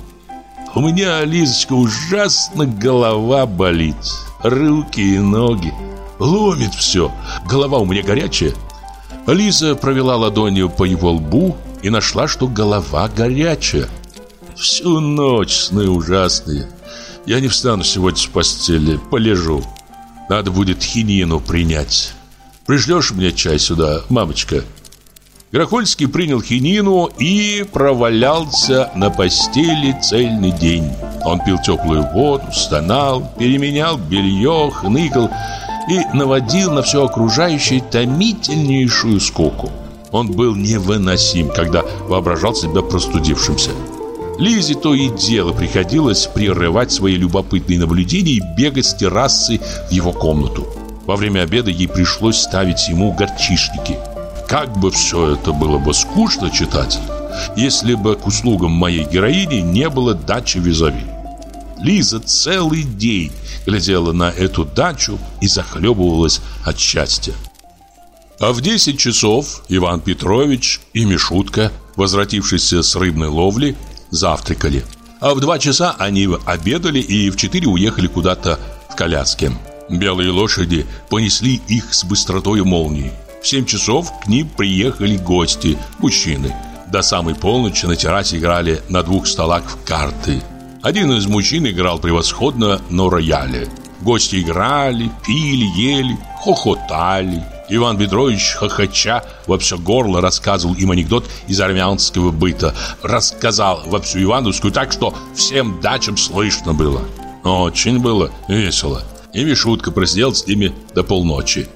У меня, Лизочка, ужасно голова болит Руки и ноги Ломит все Голова у меня горячая Лиза провела ладонью по его лбу и нашла, что голова горячая. Всю ночь сны ужасные. Я не встану сегодня с постели, полежу. Надо будет хинину принять. Пришлешь мне чай сюда, мамочка?» Грохольский принял хинину и провалялся на постели цельный день. Он пил теплую воду, стонал, переменял белье, хныкал и наводил на все окружающее томительнейшую скуку. Он был невыносим, когда воображал себя простудившимся. Лизе то и дело приходилось прерывать свои любопытные наблюдения и бегать с террасы в его комнату. Во время обеда ей пришлось ставить ему горчишники. Как бы все это было бы скучно читать, если бы к услугам моей героини не было дачи визави. Лиза целый день глядела на эту дачу и захлебывалась от счастья. А в 10 часов Иван Петрович и Мишутка, возвратившиеся с рыбной ловли, завтракали. А в 2 часа они обедали и в 4 уехали куда-то в коляске. Белые лошади понесли их с быстротой молнии. В 7 часов к ним приехали гости, мужчины. До самой полночи на террасе играли на двух столах в карты. Один из мужчин играл превосходно на рояле. Гости играли, пили, ели, хохотали. Иван Петрович, хохоча, во все горло рассказывал им анекдот из армянского быта. Рассказал во всю Ивановскую так, что всем дачам слышно было. Очень было весело. И Мишутка просидел с ними до полночи.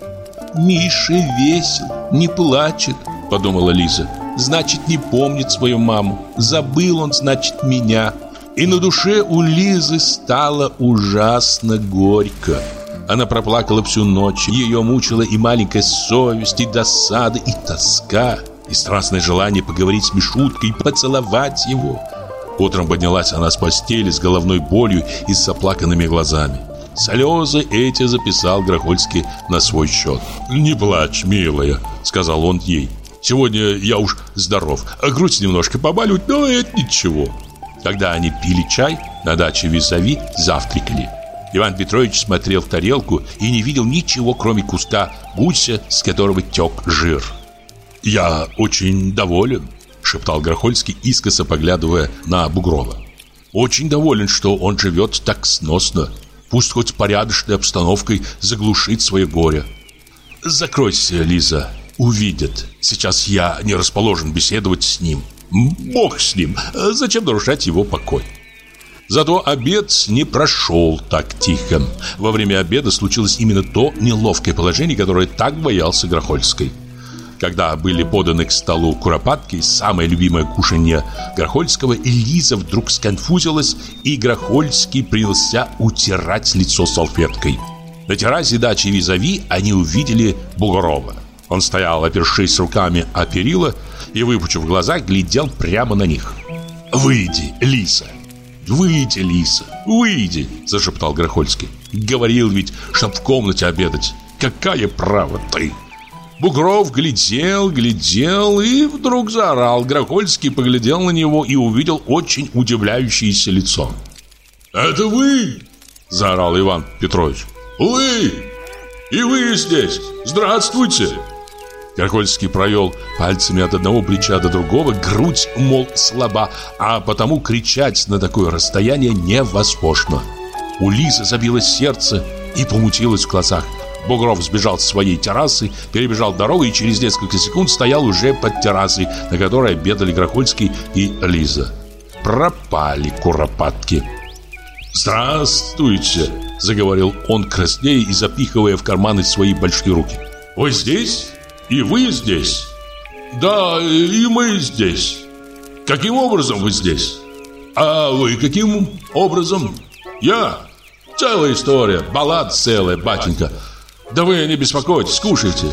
«Миша весел, не плачет», — подумала Лиза. «Значит, не помнит свою маму. Забыл он, значит, меня». И на душе у Лизы стало ужасно горько. Она проплакала всю ночь. Ее мучила и маленькая совесть, и досада, и тоска, и страстное желание поговорить с Мишуткой, поцеловать его. Утром поднялась она с постели с головной болью и с заплаканными глазами. Слезы эти записал Грохольский на свой счет. «Не плачь, милая», — сказал он ей. «Сегодня я уж здоров, а грудь немножко побаливает, но это ничего». Когда они пили чай, на даче Визави завтракали. Иван Петрович смотрел в тарелку и не видел ничего, кроме куста гуся, с которого тек жир. «Я очень доволен», — шептал Грохольский, искоса поглядывая на Бугрова. «Очень доволен, что он живет так сносно. Пусть хоть порядочной обстановкой заглушит свое горе». «Закройся, Лиза, увидят. Сейчас я не расположен беседовать с ним». Бог с ним, зачем нарушать его покой? Зато обед не прошел так тихо. Во время обеда случилось именно то неловкое положение, которое так боялся Грохольской. Когда были поданы к столу куропатки, самое любимое кушанье Грохольского, Элиза вдруг сконфузилась, и Грохольский принялся утирать лицо салфеткой. На террасе дачи Визави они увидели Бугрова. Он стоял, опершись руками о перила, и, выпучив глаза, глядел прямо на них. «Выйди, Лиса! Выйди, Лиса! Выйди!» – зашептал Грохольский. «Говорил ведь, чтоб в комнате обедать. Какая право ты!» Бугров глядел, глядел и вдруг заорал. Грохольский поглядел на него и увидел очень удивляющееся лицо. «Это вы?» – заорал Иван Петрович. «Вы! И вы здесь! Здравствуйте!» Горгольский провел пальцами от одного плеча до другого, грудь, мол, слаба, а потому кричать на такое расстояние невозможно. У Лизы забилось сердце и помутилось в глазах. Бугров сбежал с своей террасы, перебежал дорогу и через несколько секунд стоял уже под террасой, на которой обедали Грохольский и Лиза. Пропали куропатки. «Здравствуйте!» – заговорил он краснее и запихивая в карманы свои большие руки. «Вы здесь?» И вы здесь? Да, и мы здесь. Каким образом вы здесь? А вы каким образом? Я? Целая история, баллад целая, батенька. Да вы не беспокойтесь, скушайте.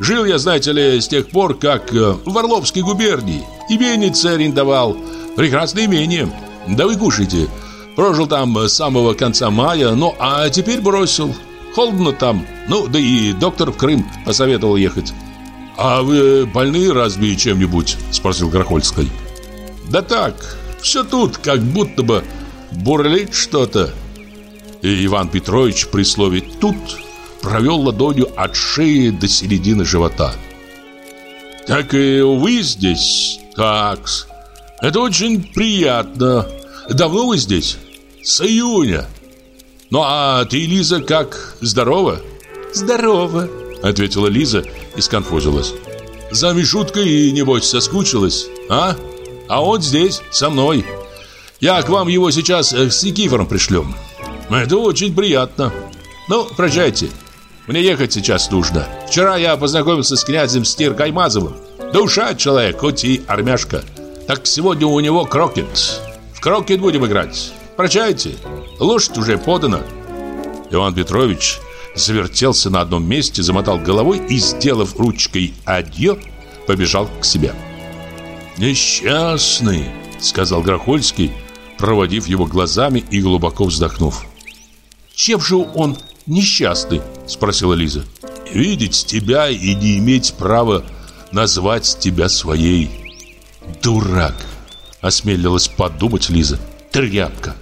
Жил я, знаете ли, с тех пор, как э, в Орловской губернии. Именице арендовал. Прекрасное имение. Да вы кушайте. Прожил там с самого конца мая, ну а теперь бросил. Холодно там. Ну, да и доктор в Крым посоветовал ехать. «А вы больны разве чем-нибудь?» – спросил Грохольский. «Да так, все тут как будто бы бурлит что-то». И Иван Петрович при слове «тут» провел ладонью от шеи до середины живота. «Так и вы здесь? Так, это очень приятно. Давно вы здесь?» «С июня». «Ну а ты, Лиза, как? Здорова?» «Здорово», — ответила Лиза и сконфузилась. «За Мишуткой, небось, соскучилась, а? А он здесь, со мной. Я к вам его сейчас э, с Никифором пришлем. Это очень приятно. Ну, прощайте. Мне ехать сейчас нужно. Вчера я познакомился с князем Стир Каймазовым. Душа человек, хоть и армяшка. Так сегодня у него крокет. В крокет будем играть. Прощайте. Лошадь уже подана. Иван Петрович завертелся на одном месте, замотал головой и, сделав ручкой «Адьё», побежал к себе. «Несчастный», — сказал Грохольский, проводив его глазами и глубоко вздохнув. «Чем же он несчастный?» — спросила Лиза. «Видеть тебя и не иметь права назвать тебя своей». «Дурак!» — осмелилась подумать Лиза. «Тряпка!»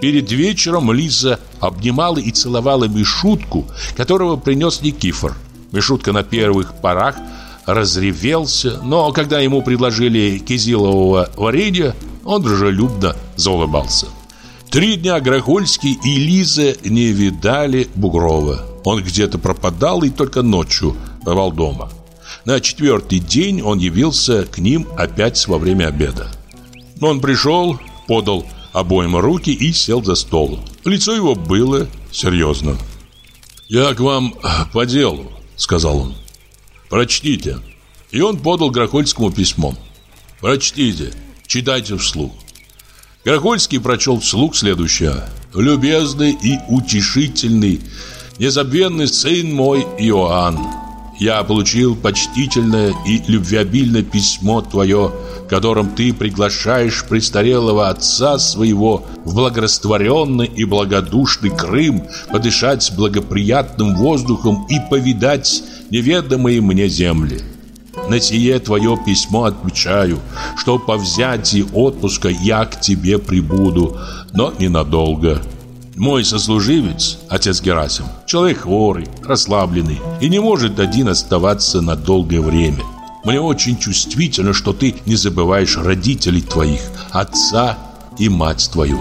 Перед вечером Лиза обнимала и целовала Мишутку, которого принес Никифор. Мишутка на первых порах разревелся, но когда ему предложили кизилового варенья, он дружелюбно заулыбался. Три дня Грохольский и Лиза не видали Бугрова. Он где-то пропадал и только ночью бывал дома. На четвертый день он явился к ним опять во время обеда. Он пришел, подал обоим руки и сел за стол. Лицо его было серьезно. «Я к вам по делу», — сказал он. «Прочтите». И он подал Грохольскому письмо. «Прочтите, читайте вслух». Грохольский прочел вслух следующее. «Любезный и утешительный, незабвенный сын мой Иоанн, я получил почтительное и любвеобильное письмо твое, которым ты приглашаешь престарелого отца своего в благорастворенный и благодушный Крым подышать благоприятным воздухом и повидать неведомые мне земли. На сие твое письмо отвечаю, что по взятии отпуска я к тебе прибуду, но ненадолго. Мой сослуживец, отец Герасим, человек хворый, расслабленный и не может один оставаться на долгое время. Мне очень чувствительно, что ты не забываешь родителей твоих, отца и мать твою.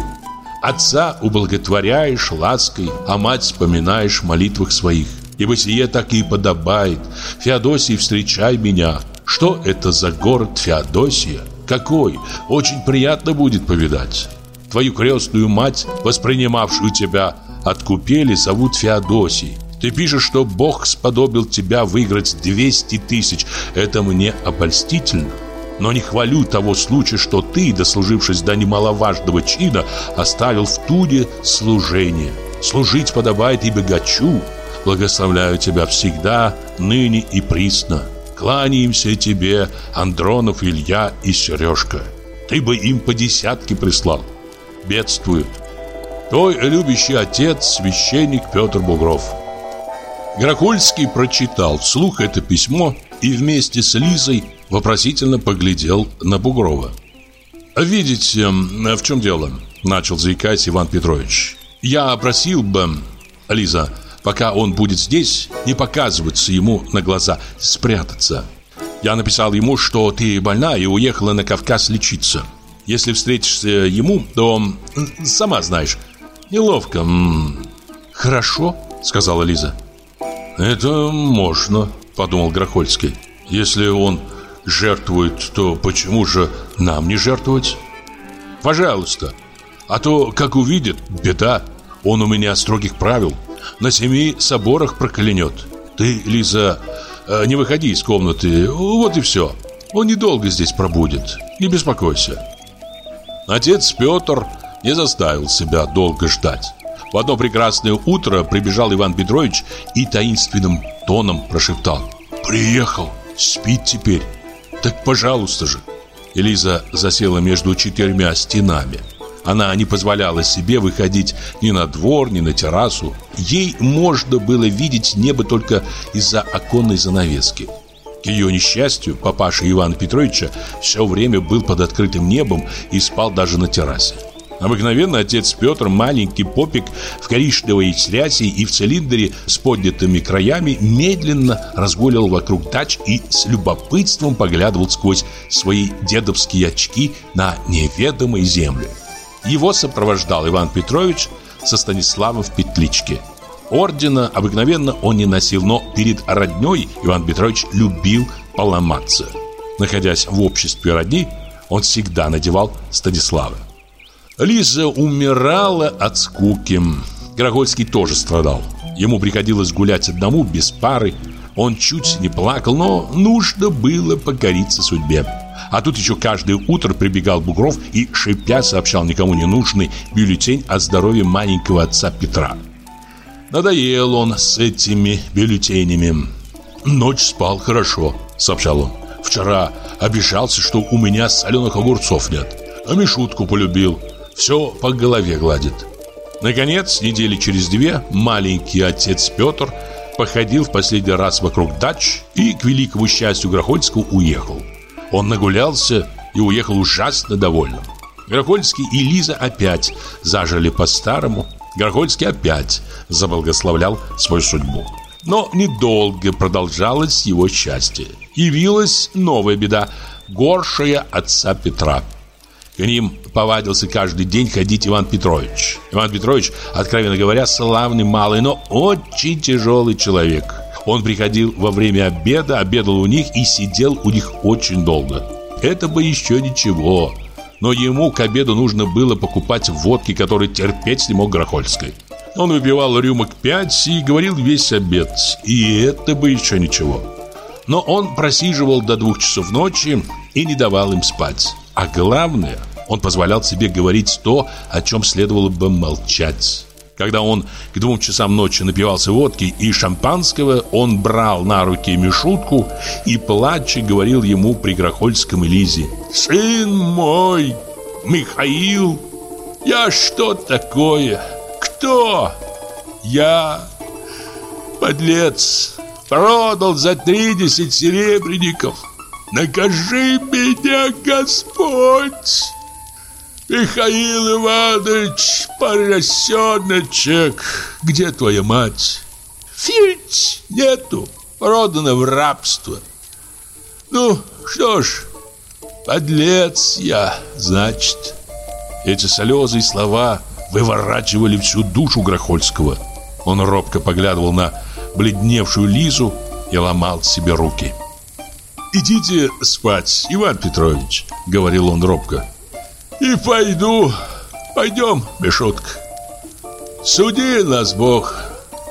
Отца ублаготворяешь лаской, а мать вспоминаешь в молитвах своих. Ибо сие так и подобает. Феодосий, встречай меня. Что это за город Феодосия? Какой? Очень приятно будет повидать. Твою крестную мать, воспринимавшую тебя от купели, зовут Феодосий. Ты пишешь, что Бог сподобил тебя выиграть 200 тысяч. Это мне обольстительно. Но не хвалю того случая, что ты, дослужившись до немаловажного чина, оставил в Туде служение. Служить подобает и богачу. Благословляю тебя всегда, ныне и присно. Кланяемся тебе, Андронов, Илья и Сережка. Ты бы им по десятке прислал бедствуют. Твой любящий отец, священник Петр Бугров. Грохольский прочитал вслух это письмо и вместе с Лизой вопросительно поглядел на Бугрова. «Видите, в чем дело?» – начал заикать Иван Петрович. «Я просил бы, Лиза, пока он будет здесь, не показываться ему на глаза, спрятаться. Я написал ему, что ты больна и уехала на Кавказ лечиться. Если встретишься ему, то, сама знаешь, неловко. Хорошо, сказала Лиза. Это можно, подумал Грохольский. Если он жертвует, то почему же нам не жертвовать? Пожалуйста. А то, как увидит, беда. Он у меня строгих правил. На семи соборах проклянет. Ты, Лиза, э, не выходи из комнаты, вот и все. Он недолго здесь пробудет, не беспокойся. Отец Петр не заставил себя долго ждать. В одно прекрасное утро прибежал Иван Петрович и таинственным тоном прошептал «Приехал, спит теперь, так пожалуйста же». Элиза засела между четырьмя стенами. Она не позволяла себе выходить ни на двор, ни на террасу. Ей можно было видеть небо только из-за оконной занавески. К ее несчастью, папаша Ивана Петровича все время был под открытым небом и спал даже на террасе. Обыкновенно отец Петр, маленький попик в коричневой срясе и в цилиндре с поднятыми краями, медленно разгуливал вокруг дач и с любопытством поглядывал сквозь свои дедовские очки на неведомые земли. Его сопровождал Иван Петрович со Станиславом в петличке. Ордена обыкновенно он не носил, но перед родней Иван Петрович любил поломаться. Находясь в обществе родни, он всегда надевал Станислава. Лиза умирала от скуки. Грохольский тоже страдал. Ему приходилось гулять одному, без пары. Он чуть не плакал, но нужно было покориться судьбе. А тут еще каждое утро прибегал Бугров и, шипя, сообщал никому не нужный бюллетень о здоровье маленького отца Петра. Надоел он с этими бюллетенями. «Ночь спал хорошо», — сообщал он. «Вчера обижался, что у меня соленых огурцов нет. А Мишутку полюбил. Все по голове гладит». Наконец, недели через две, маленький отец Петр походил в последний раз вокруг дач и, к великому счастью Грохольского, уехал. Он нагулялся и уехал ужасно довольным. Грохольский и Лиза опять зажили по-старому. Грохольский опять заблагословлял свою судьбу. Но недолго продолжалось его счастье. Явилась новая беда, горшая отца Петра. К ним повадился каждый день ходить Иван Петрович. Иван Петрович, откровенно говоря, славный малый, но очень тяжелый человек. Он приходил во время обеда, обедал у них и сидел у них очень долго. Это бы еще ничего. Но ему к обеду нужно было покупать водки, которые терпеть не мог Грохольской. Он выпивал рюмок пять и говорил весь обед. И это бы еще ничего. Но он просиживал до двух часов ночи и не давал им спать. А главное, он позволял себе говорить то, о чем следовало бы молчать. Когда он к двум часам ночи напивался водки и шампанского, он брал на руки Мишутку и, плача, говорил ему при Грохольском Элизе «Сын мой, Михаил, я что такое? Кто? Я, подлец, продал за тридцать серебряников. Накажи меня, Господь!» Михаил Иванович, поросеночек, где твоя мать? Фить, нету, продана в рабство. Ну, что ж, подлец я, значит. Эти слезы и слова выворачивали всю душу Грохольского. Он робко поглядывал на бледневшую Лизу и ломал себе руки. «Идите спать, Иван Петрович», — говорил он робко. И пойду. Пойдем, Мишутка. Суди нас Бог.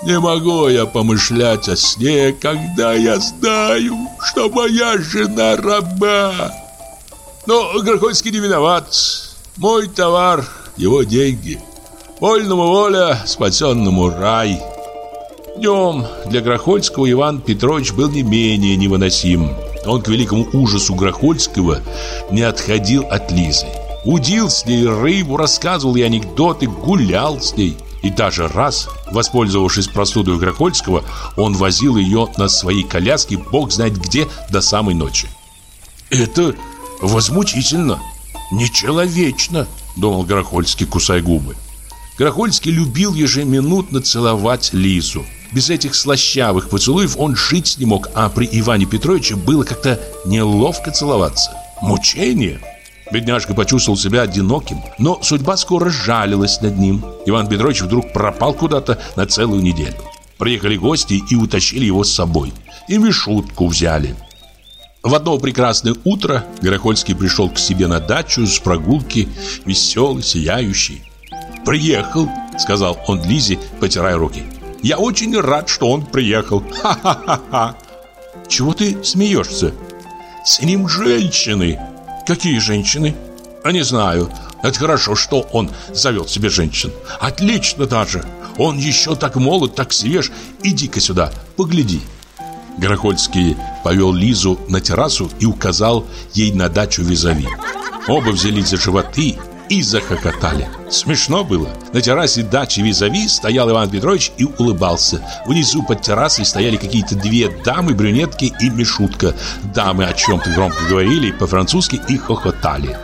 Не могу я помышлять о сне, когда я знаю, что моя жена раба. Но Грохольский не виноват. Мой товар, его деньги. Вольному воля, спасенному рай. Днем для Грохольского Иван Петрович был не менее невыносим. Он к великому ужасу Грохольского не отходил от Лизы. Удил с ней рыбу, рассказывал ей анекдоты, гулял с ней. И даже раз, воспользовавшись простудой Грохольского, он возил ее на своей коляске бог знает где до самой ночи. «Это возмутительно, нечеловечно», — думал Грохольский, кусая губы. Грохольский любил ежеминутно целовать Лизу. Без этих слащавых поцелуев он жить не мог, а при Иване Петровиче было как-то неловко целоваться. Мучение. Бедняжка почувствовал себя одиноким, но судьба скоро жалилась над ним. Иван Петрович вдруг пропал куда-то на целую неделю. Приехали гости и утащили его с собой. И Мишутку взяли. В одно прекрасное утро Горохольский пришел к себе на дачу с прогулки, веселый, сияющий. «Приехал», — сказал он Лизе, потирая руки. «Я очень рад, что он приехал. Ха-ха-ха-ха!» Чего ты смеешься? С ним женщины. Какие женщины? А не знаю. Это хорошо, что он завел себе женщин. Отлично даже. Он еще так молод, так свеж. Иди-ка сюда, погляди. Горохольский повел Лизу на террасу и указал ей на дачу визави. Оба взялись за животы и захохотали. Смешно было. На террасе дачи визави стоял Иван Петрович и улыбался. Внизу под террасой стояли какие-то две дамы, брюнетки и Мишутка. Дамы о чем-то громко говорили по-французски и хохотали.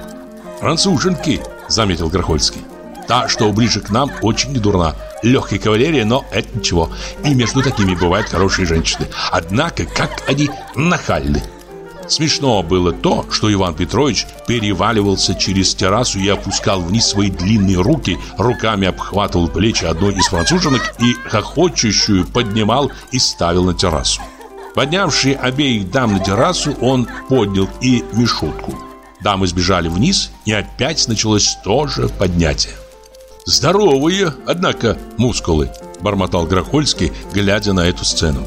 «Француженки», — заметил Грохольский. «Та, что ближе к нам, очень недурна. Легкая кавалерия, но это ничего. И между такими бывают хорошие женщины. Однако, как они нахальны». Смешно было то, что Иван Петрович переваливался через террасу и опускал вниз свои длинные руки, руками обхватывал плечи одной из француженок и хохочущую поднимал и ставил на террасу. Поднявший обеих дам на террасу, он поднял и Мишутку. Дамы сбежали вниз, и опять началось то же поднятие. «Здоровые, однако, мускулы», – бормотал Грохольский, глядя на эту сцену.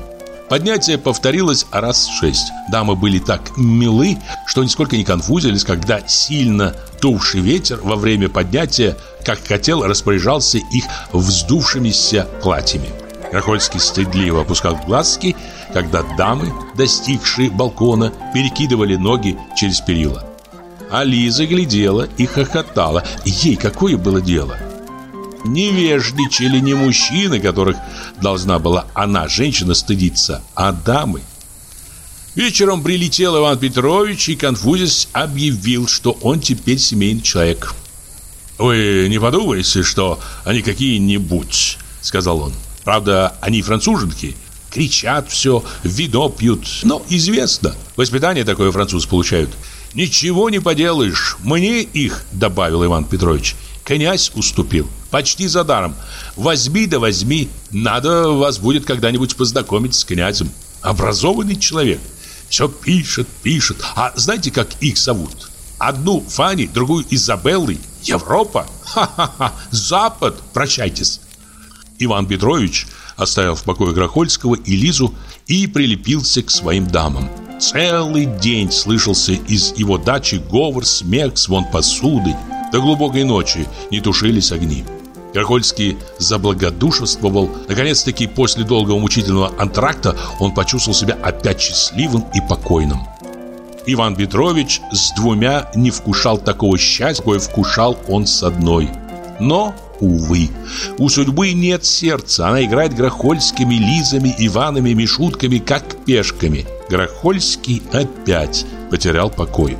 Поднятие повторилось раз шесть. Дамы были так милы, что нисколько не конфузились, когда сильно дувший ветер во время поднятия, как хотел, распоряжался их вздувшимися платьями. Рахольский стыдливо опускал глазки, когда дамы, достигшие балкона, перекидывали ноги через перила. А Лиза глядела и хохотала. Ей какое было дело? Не вежничали не мужчины, которых должна была она, женщина, стыдиться, а дамы. Вечером прилетел Иван Петрович и, конфузясь, объявил, что он теперь семейный человек. «Вы не подумайте, что они какие-нибудь», — сказал он. «Правда, они француженки, кричат все, вино пьют, но известно, воспитание такое француз получают. «Ничего не поделаешь, мне их», — добавил Иван Петрович. «Князь уступил, почти за даром. Возьми да возьми, надо вас будет когда-нибудь познакомить с князем. Образованный человек, все пишет, пишет. А знаете, как их зовут? Одну Фанни, другую Изабеллой. Европа? Ха-ха-ха, Запад, прощайтесь». Иван Петрович оставил в покое Грохольского и Лизу и прилепился к своим дамам. Целый день слышался из его дачи говор, смех, звон посуды. До глубокой ночи не тушились огни. Грохольский заблагодушествовал. Наконец-таки, после долгого мучительного антракта, он почувствовал себя опять счастливым и покойным. Иван Петрович с двумя не вкушал такого счастья, какое вкушал он с одной. Но увы. У судьбы нет сердца, она играет грохольскими лизами, Иванами, Мишутками, как пешками. Грохольский опять потерял покой.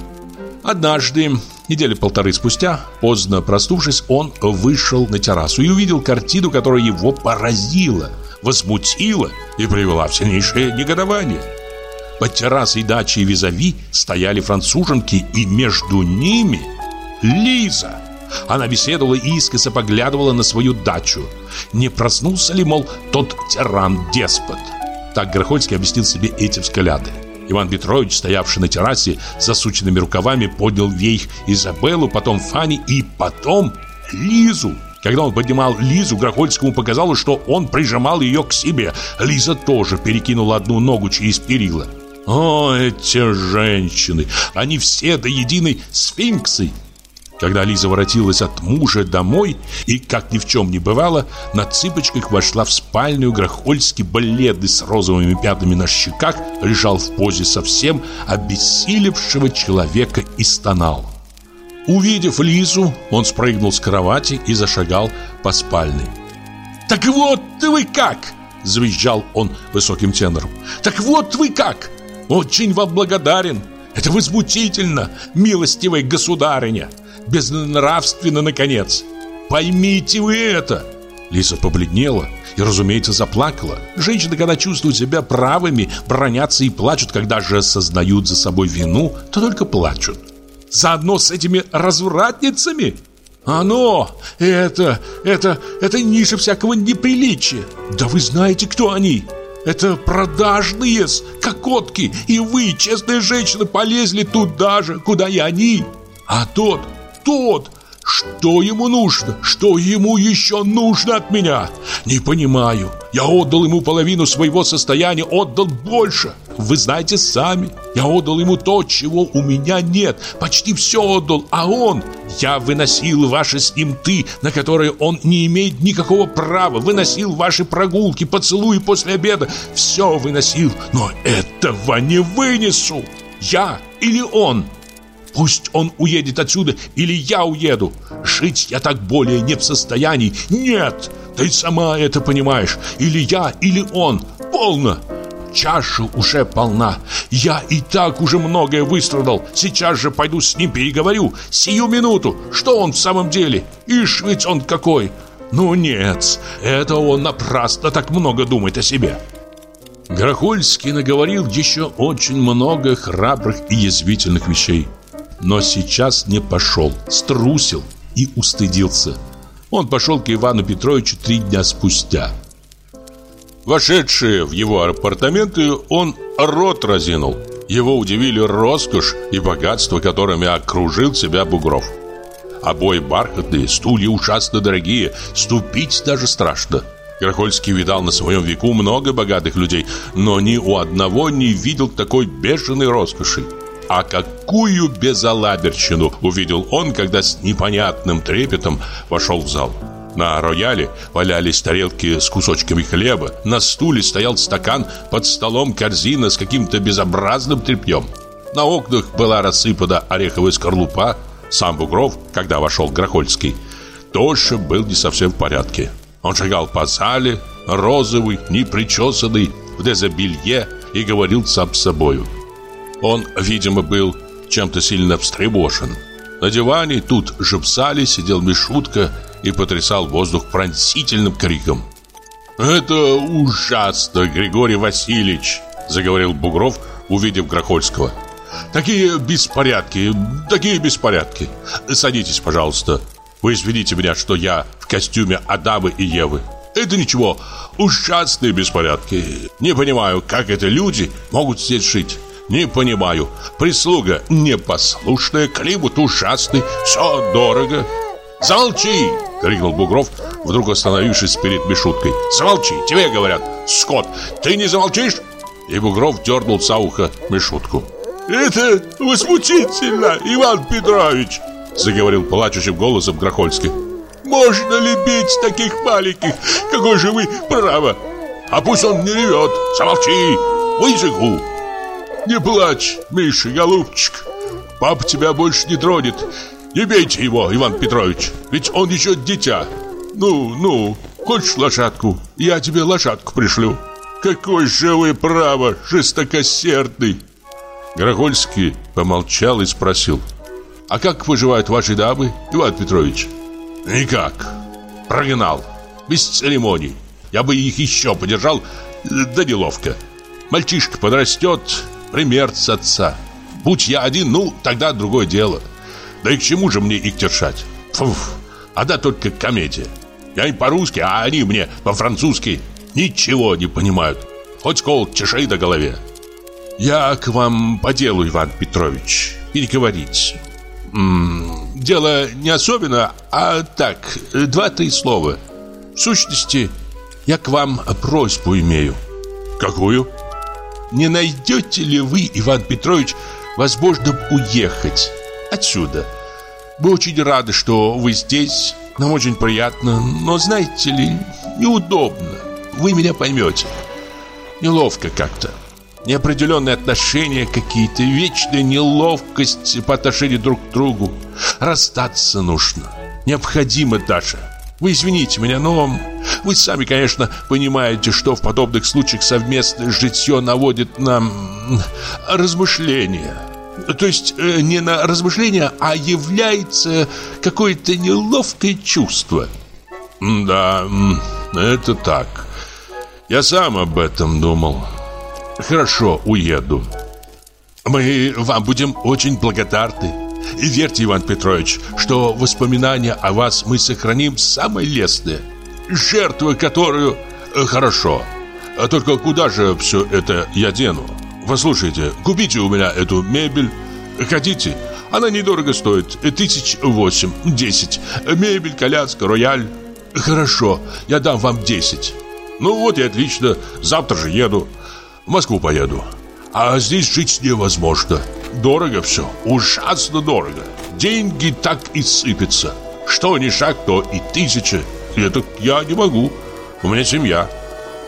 Однажды, недели полторы спустя, поздно проснувшись, он вышел на террасу и увидел картину, которая его поразила, возмутила и привела в сильнейшее негодование. Под террасой дачи Визави стояли француженки, и между ними Лиза – она беседовала и искоса поглядывала на свою дачу. Не проснулся ли, мол, тот тиран-деспот? Так Грохольский объяснил себе эти взгляды. Иван Петрович, стоявший на террасе с засученными рукавами, поднял вейх Изабеллу, потом Фани и потом Лизу. Когда он поднимал Лизу, Грохольскому показалось, что он прижимал ее к себе. Лиза тоже перекинула одну ногу через перила. О, эти женщины! Они все до единой сфинксы. Когда Лиза воротилась от мужа домой и, как ни в чем не бывало, на цыпочках вошла в спальню Грохольский, бледный с розовыми пятнами на щеках, лежал в позе совсем обессилевшего человека и стонал. Увидев Лизу, он спрыгнул с кровати и зашагал по спальне. «Так вот ты вы как!» – завизжал он высоким тенором. «Так вот вы как! Очень вам благодарен! Это возмутительно, милостивая государыня!» Безнравственно, наконец. Поймите вы это!» Лиза побледнела и, разумеется, заплакала. Женщины, когда чувствуют себя правыми, бронятся и плачут, когда же осознают за собой вину, то только плачут. Заодно с этими развратницами? Оно, это, это, это ниже всякого неприличия. Да вы знаете, кто они? Это продажные, кокотки, и вы, честные женщины, полезли туда же, куда и они. А тот, тот? Что ему нужно? Что ему еще нужно от меня? Не понимаю. Я отдал ему половину своего состояния, отдал больше. вы знаете сами. Я отдал ему то, чего у меня нет. Почти все отдал, а он... Я выносил ваши с ним ты, на которые он не имеет никакого права. Выносил ваши прогулки, поцелуи после обеда. Все выносил, но этого не вынесу. Я или он? Пусть он уедет отсюда, или я уеду. Жить я так более не в состоянии. Нет, ты сама это понимаешь. Или я, или он. Полно. Чаша уже полна. Я и так уже многое выстрадал. Сейчас же пойду с ним переговорю. Сию минуту. Что он в самом деле? Ишь, ведь он какой. Ну нет, это он напрасно так много думает о себе. Грохольский наговорил еще очень много храбрых и язвительных вещей. Но сейчас не пошел, струсил и устыдился. Он пошел к Ивану Петровичу три дня спустя. Вошедшие в его апартаменты, он рот разинул. Его удивили роскошь и богатство, которыми окружил себя Бугров. Обои бархатные, стулья ужасно дорогие, ступить даже страшно. Грохольский видал на своем веку много богатых людей, но ни у одного не видел такой бешеной роскоши. А какую безалаберщину увидел он, когда с непонятным трепетом вошел в зал. На рояле валялись тарелки с кусочками хлеба, на стуле стоял стакан, под столом корзина с каким-то безобразным тряпьем. На окнах была рассыпана ореховая скорлупа. Сам Бугров, когда вошел Грохольский, тоже был не совсем в порядке. Он шагал по зале, розовый, непричесанный, в дезобелье и говорил сам с собою. Он, видимо, был чем-то сильно встревожен. На диване тут же в зале сидел Мишутка и потрясал воздух пронзительным криком. «Это ужасно, Григорий Васильевич!» Заговорил Бугров, увидев Грохольского. «Такие беспорядки, такие беспорядки! Садитесь, пожалуйста. Вы извините меня, что я в костюме Адамы и Евы. Это ничего, ужасные беспорядки. Не понимаю, как это люди могут здесь жить. Не понимаю. Прислуга непослушная, климат ужасный, все дорого. Замолчи! крикнул Бугров, вдруг остановившись перед Мишуткой. Замолчи, тебе говорят, скот, ты не замолчишь? И Бугров дернул за ухо Мишутку. Это возмутительно, Иван Петрович, заговорил плачущим голосом Грохольский. Можно ли бить таких маленьких? Какой же вы право? А пусть он не ревет. Замолчи, высыху. Не плачь, Миша, голубчик. Папа тебя больше не тронет. Не бейте его, Иван Петрович, ведь он еще дитя. Ну, ну, хочешь лошадку? Я тебе лошадку пришлю. Какой же вы право, жестокосердный. Грохольский помолчал и спросил. А как поживают ваши дамы, Иван Петрович? Никак. Прогнал. Без церемоний. Я бы их еще подержал, да неловко. Мальчишка подрастет, пример с отца. Будь я один, ну, тогда другое дело. Да и к чему же мне их держать? Фуф, а да только комедия. Я им по-русски, а они мне по-французски ничего не понимают. Хоть кол чешей до голове. Я к вам по делу, Иван Петрович. Переговорить. Дело не особенно, а так, два-три слова. В сущности, я к вам просьбу имею. Какую? Не найдете ли вы, Иван Петрович, возможным уехать отсюда? Мы очень рады, что вы здесь. Нам очень приятно, но, знаете ли, неудобно. Вы меня поймете. Неловко как-то. Неопределенные отношения какие-то, вечная неловкость по отношению друг к другу. Расстаться нужно. Необходимо даже. Вы извините меня, но вы сами, конечно, понимаете, что в подобных случаях совместное житье наводит на размышления. То есть э, не на размышления, а является какое-то неловкое чувство. Да, это так. Я сам об этом думал. Хорошо, уеду. Мы вам будем очень благодарны. И верьте, Иван Петрович, что воспоминания о вас мы сохраним самое лестное. Жертва, которую... Э, хорошо. А только куда же все это я дену? Послушайте, купите у меня эту мебель. Хотите? Она недорого стоит. Тысяч восемь, десять. Мебель, коляска, рояль. Хорошо, я дам вам десять. Ну вот и отлично. Завтра же еду. В Москву поеду. А здесь жить невозможно. Дорого все, ужасно дорого. Деньги так и сыпятся. Что ни шаг, то и тысяча. Это я не могу. У меня семья.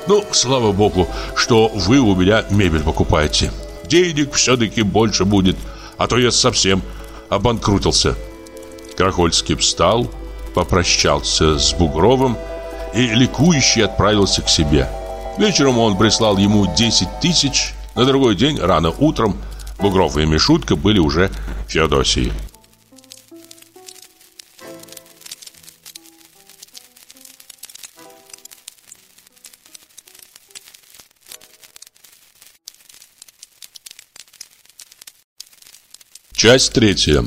Ну, слава богу, что вы у меня мебель покупаете. Денег все-таки больше будет, а то я совсем обанкрутился. Крахольский встал, попрощался с Бугровым и ликующий отправился к себе. Вечером он прислал ему 10 тысяч. На другой день, рано утром, Бугров и Мишутка были уже в Феодосии. Часть третья.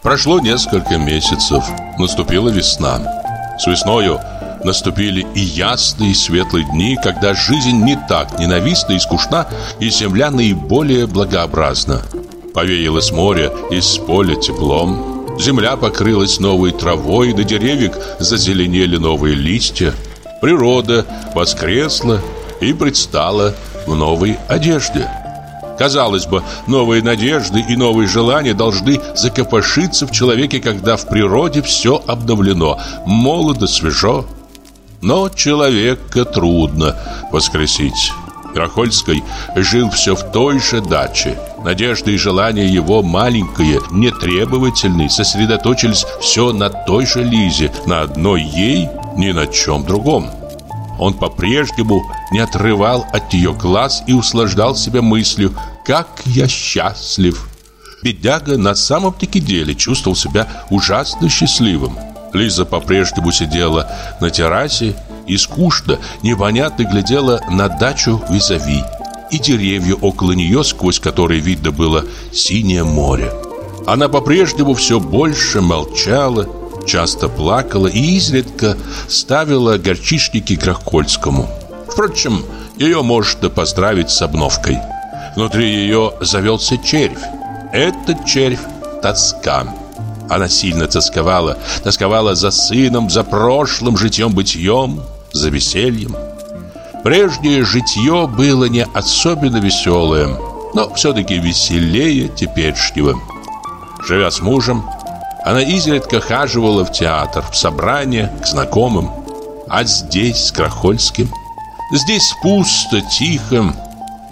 Прошло несколько месяцев. Наступила весна. С весною наступили и ясные, и светлые дни, когда жизнь не так ненавистна и скучна, и земля наиболее благообразна. Повеяло с моря и с поля теплом. Земля покрылась новой травой, на деревьях зазеленели новые листья. Природа воскресла и предстала в новой одежде. Казалось бы, новые надежды и новые желания должны закопошиться в человеке, когда в природе все обновлено, молодо, свежо. Но человека трудно воскресить. Крахольский жил все в той же даче. Надежды и желания его маленькие, нетребовательные, сосредоточились все на той же Лизе, на одной ей, ни на чем другом. Он по-прежнему не отрывал от ее глаз и услаждал себя мыслью «Как я счастлив!». Бедяга на самом-таки деле чувствовал себя ужасно счастливым. Лиза по-прежнему сидела на террасе и скучно, непонятно глядела на дачу визави и деревья около нее, сквозь которые видно было синее море. Она по-прежнему все больше молчала, часто плакала и изредка ставила горчишники Грохольскому. Впрочем, ее можно поздравить с обновкой. Внутри ее завелся червь. Этот червь – тоска. Она сильно тосковала. Тосковала за сыном, за прошлым житьем-бытием, за весельем. Прежнее житье было не особенно веселое, но все-таки веселее теперешнего. Живя с мужем, она изредка хаживала в театр, в собрания, к знакомым. А здесь, с Крахольским, здесь пусто, тихо.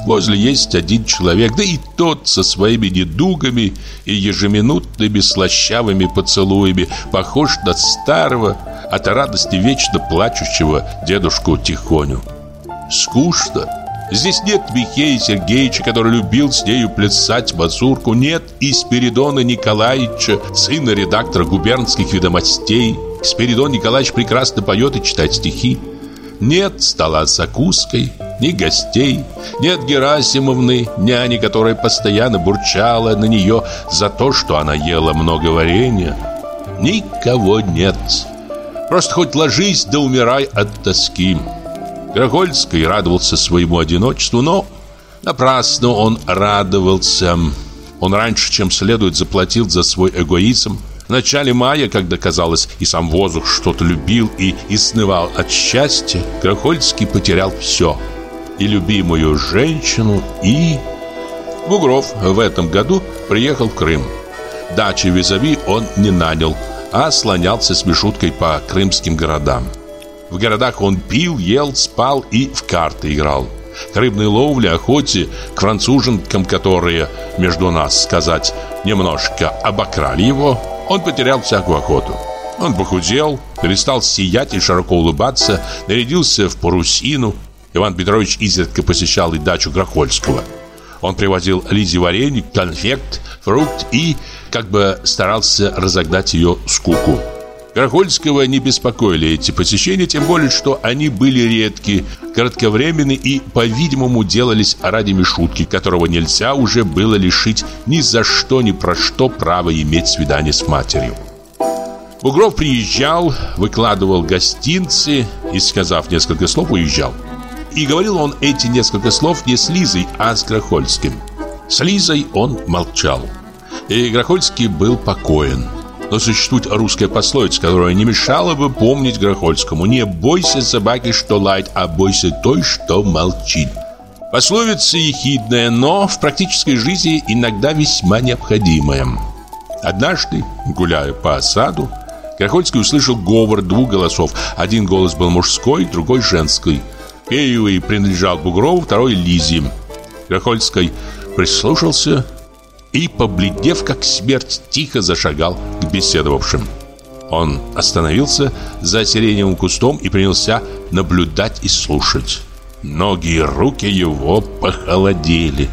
Возле есть один человек, да и тот со своими недугами и ежеминутными слащавыми поцелуями похож на старого, от радости вечно плачущего дедушку Тихоню. Скучно. Здесь нет Михея Сергеевича, который любил с нею плясать мазурку. Нет и Спиридона Николаевича, сына редактора губернских ведомостей. Спиридон Николаевич прекрасно поет и читает стихи. Нет стола с закуской, ни гостей, нет Герасимовны, няни, которая постоянно бурчала на нее за то, что она ела много варенья. Никого нет. Просто хоть ложись да умирай от тоски. Грохольский радовался своему одиночеству, но напрасно он радовался. Он раньше, чем следует, заплатил за свой эгоизм. В начале мая, когда, казалось, и сам воздух что-то любил и изнывал от счастья, Грохольский потерял все. И любимую женщину, и... Бугров в этом году приехал в Крым. Дачи визави он не нанял, а слонялся с Мишуткой по крымским городам. В городах он пил, ел, спал и в карты играл. К рыбной ловле, охоте, к француженкам, которые, между нас сказать, немножко обокрали его, он потерял всякую охоту. Он похудел, перестал сиять и широко улыбаться, нарядился в парусину. Иван Петрович изредка посещал и дачу Грохольского. Он привозил Лизе вареник, конфект, фрукт и как бы старался разогнать ее скуку. Крахольского не беспокоили эти посещения, тем более, что они были редки, кратковременны и, по-видимому, делались ради Мишутки, которого нельзя уже было лишить ни за что, ни про что права иметь свидание с матерью. Бугров приезжал, выкладывал гостинцы и, сказав несколько слов, уезжал. И говорил он эти несколько слов не с Лизой, а с Грохольским. С Лизой он молчал. И Грохольский был покоен. Но существует русская пословица, которая не мешала бы помнить Грохольскому. Не бойся собаки, что лает, а бойся той, что молчит. Пословица ехидная, но в практической жизни иногда весьма необходимая. Однажды, гуляя по осаду, Крахольский услышал говор двух голосов. Один голос был мужской, другой женский. Первый принадлежал Бугрову, второй Лизе. Крахольский прислушался и, побледнев как смерть, тихо зашагал к беседовавшим. Он остановился за сиреневым кустом и принялся наблюдать и слушать. Ноги и руки его похолодели.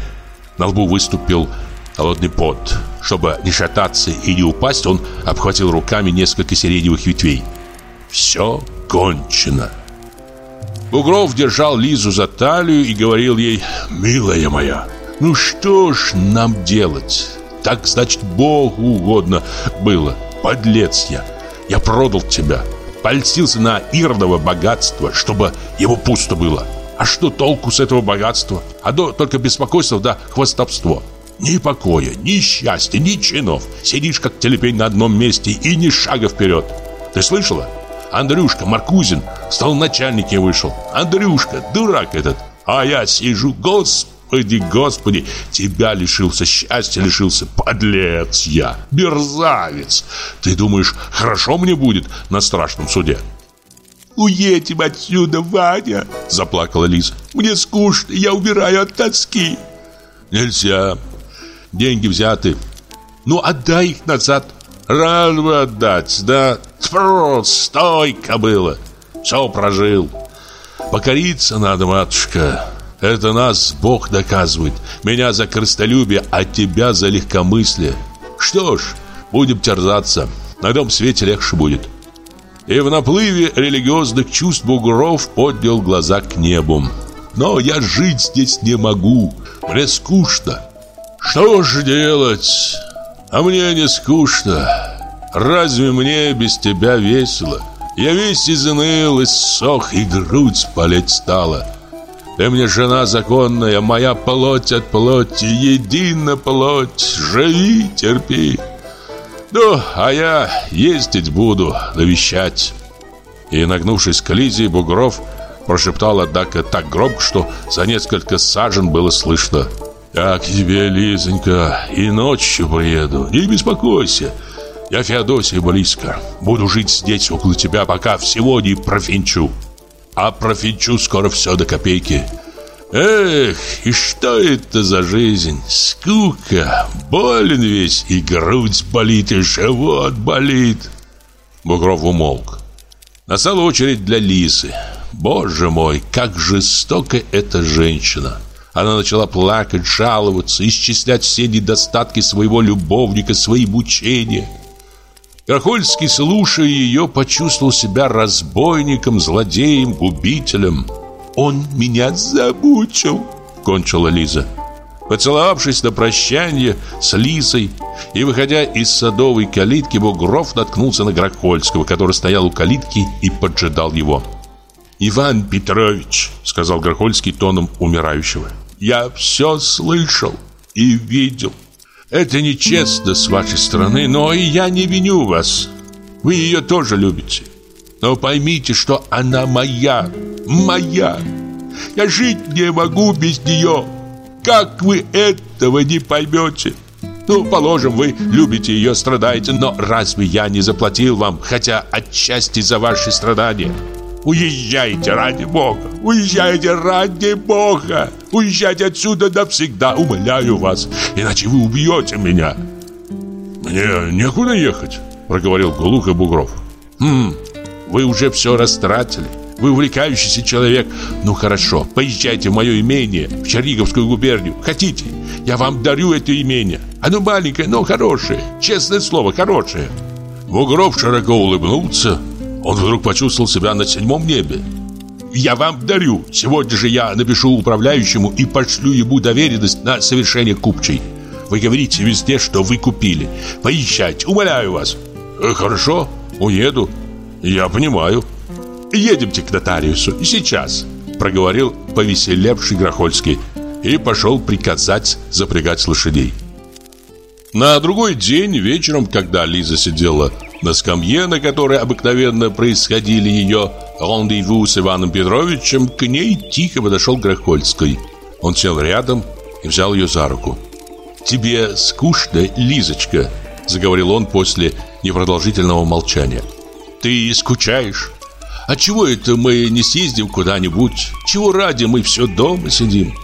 На лбу выступил холодный пот. Чтобы не шататься и не упасть, он обхватил руками несколько сиреневых ветвей. Все кончено. Бугров держал Лизу за талию и говорил ей «Милая моя, ну что ж нам делать? Так, значит, Богу угодно было. Подлец я. Я продал тебя. Польстился на иродово богатство, чтобы его пусто было. А что толку с этого богатства? А до только беспокойство да хвостовство. Ни покоя, ни счастья, ни чинов. Сидишь как телепень на одном месте и ни шага вперед. Ты слышала? Андрюшка Маркузин стал начальником вышел. Андрюшка, дурак этот. А я сижу, господи, господи, тебя лишился счастья, лишился. Подлец я, мерзавец. Ты думаешь, хорошо мне будет на страшном суде? «Уедем отсюда, Ваня!» – заплакала Лиза. «Мне скучно, я умираю от тоски!» «Нельзя. Деньги взяты. Ну, отдай их назад. Рад бы отдать, да? Тьфу, стой, кобыла. Все прожил. Покориться надо, матушка. Это нас Бог доказывает. Меня за крыстолюбие, а тебя за легкомыслие. Что ж, будем терзаться. На том свете легче будет. И в наплыве религиозных чувств Бугров поднял глаза к небу. Но я жить здесь не могу. Мне скучно. Что же делать? А мне не скучно. Разве мне без тебя весело? Я весь изныл, иссох, и грудь болеть стала. Ты мне жена законная, моя плоть от плоти, едина плоть. Живи, терпи. Ну, а я ездить буду, навещать. И, нагнувшись к Лизе, Бугров прошептал, однако, так громко, что за несколько сажен было слышно. «Я к тебе, Лизонька, и ночью приеду, не беспокойся. Я Феодосия близко, буду жить здесь около тебя, пока всего не профинчу. А профинчу скоро все до копейки». Эх, и что это за жизнь? Скука, болен весь, и грудь болит, и живот болит. Бугров умолк. Настала очередь для Лисы. Боже мой, как жестока эта женщина. Она начала плакать, жаловаться, исчислять все недостатки своего любовника, свои мучения. Крахольский, слушая ее, почувствовал себя разбойником, злодеем, губителем. Он меня замучил, кончила Лиза. Поцеловавшись на прощание с Лизой и выходя из садовой калитки, Бугров наткнулся на Грохольского, который стоял у калитки и поджидал его. «Иван Петрович», — сказал Грохольский тоном умирающего, — «я все слышал и видел. Это нечестно с вашей стороны, но и я не виню вас. Вы ее тоже любите. Но поймите, что она моя, моя. Я жить не могу без нее. Как вы этого не поймете? Ну, положим, вы любите ее, страдаете, но разве я не заплатил вам, хотя отчасти за ваши страдания? Уезжайте ради Бога, уезжайте ради Бога, уезжайте отсюда навсегда, умоляю вас, иначе вы убьете меня. Мне некуда ехать, проговорил глухо Бугров. Хм, вы уже все растратили. Вы увлекающийся человек. Ну хорошо, поезжайте в мое имение, в Черниговскую губернию. Хотите? Я вам дарю это имение. Оно маленькое, но хорошее. Честное слово, хорошее. Бугров широко улыбнулся. Он вдруг почувствовал себя на седьмом небе. Я вам дарю. Сегодня же я напишу управляющему и пошлю ему доверенность на совершение купчей. Вы говорите везде, что вы купили. Поезжайте, умоляю вас. Э, хорошо, уеду. Я понимаю. Едемте к нотариусу сейчас, проговорил повеселевший Грохольский и пошел приказать запрягать лошадей. На другой день вечером, когда Лиза сидела на скамье, на которой обыкновенно происходили ее рандеву с Иваном Петровичем, к ней тихо подошел Грохольский. Он сел рядом и взял ее за руку. «Тебе скучно, Лизочка?» Заговорил он после непродолжительного молчания. «Ты скучаешь? А чего это мы не съездим куда-нибудь? Чего ради мы все дома сидим?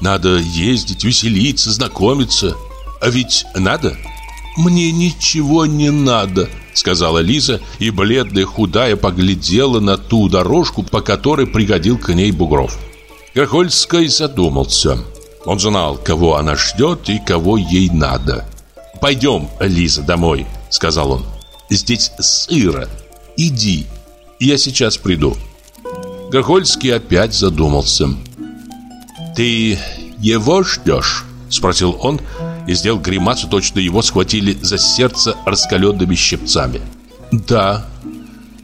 Надо ездить, веселиться, знакомиться. А ведь надо?» «Мне ничего не надо», — сказала Лиза, и бледная худая поглядела на ту дорожку, по которой пригодил к ней Бугров. Грохольский задумался. Он знал, кого она ждет и кого ей надо. «Пойдем, Лиза, домой», — сказал он. «Здесь сыро. Иди, я сейчас приду». Грохольский опять задумался. «Ты его ждешь?» — спросил он и сделал гримасу, точно его схватили за сердце раскаленными щипцами. «Да,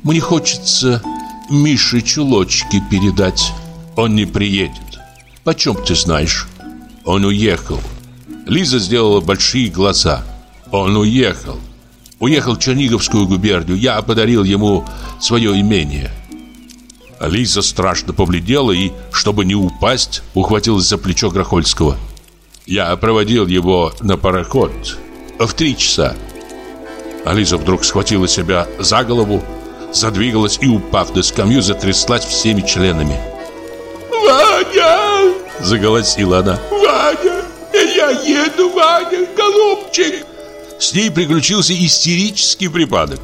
мне хочется Мише чулочки передать. Он не приедет. Почем ты знаешь?» Он уехал. Лиза сделала большие глаза. Он уехал. Уехал в Черниговскую губернию. Я подарил ему свое имение. Лиза страшно побледнела и, чтобы не упасть, ухватилась за плечо Грохольского. Я проводил его на пароход в три часа. Ализа вдруг схватила себя за голову, задвигалась и, упав на скамью, затряслась всеми членами. «Ваня!» – заголосила она. «Ваня! Я еду, Ваня, голубчик!» С ней приключился истерический припадок.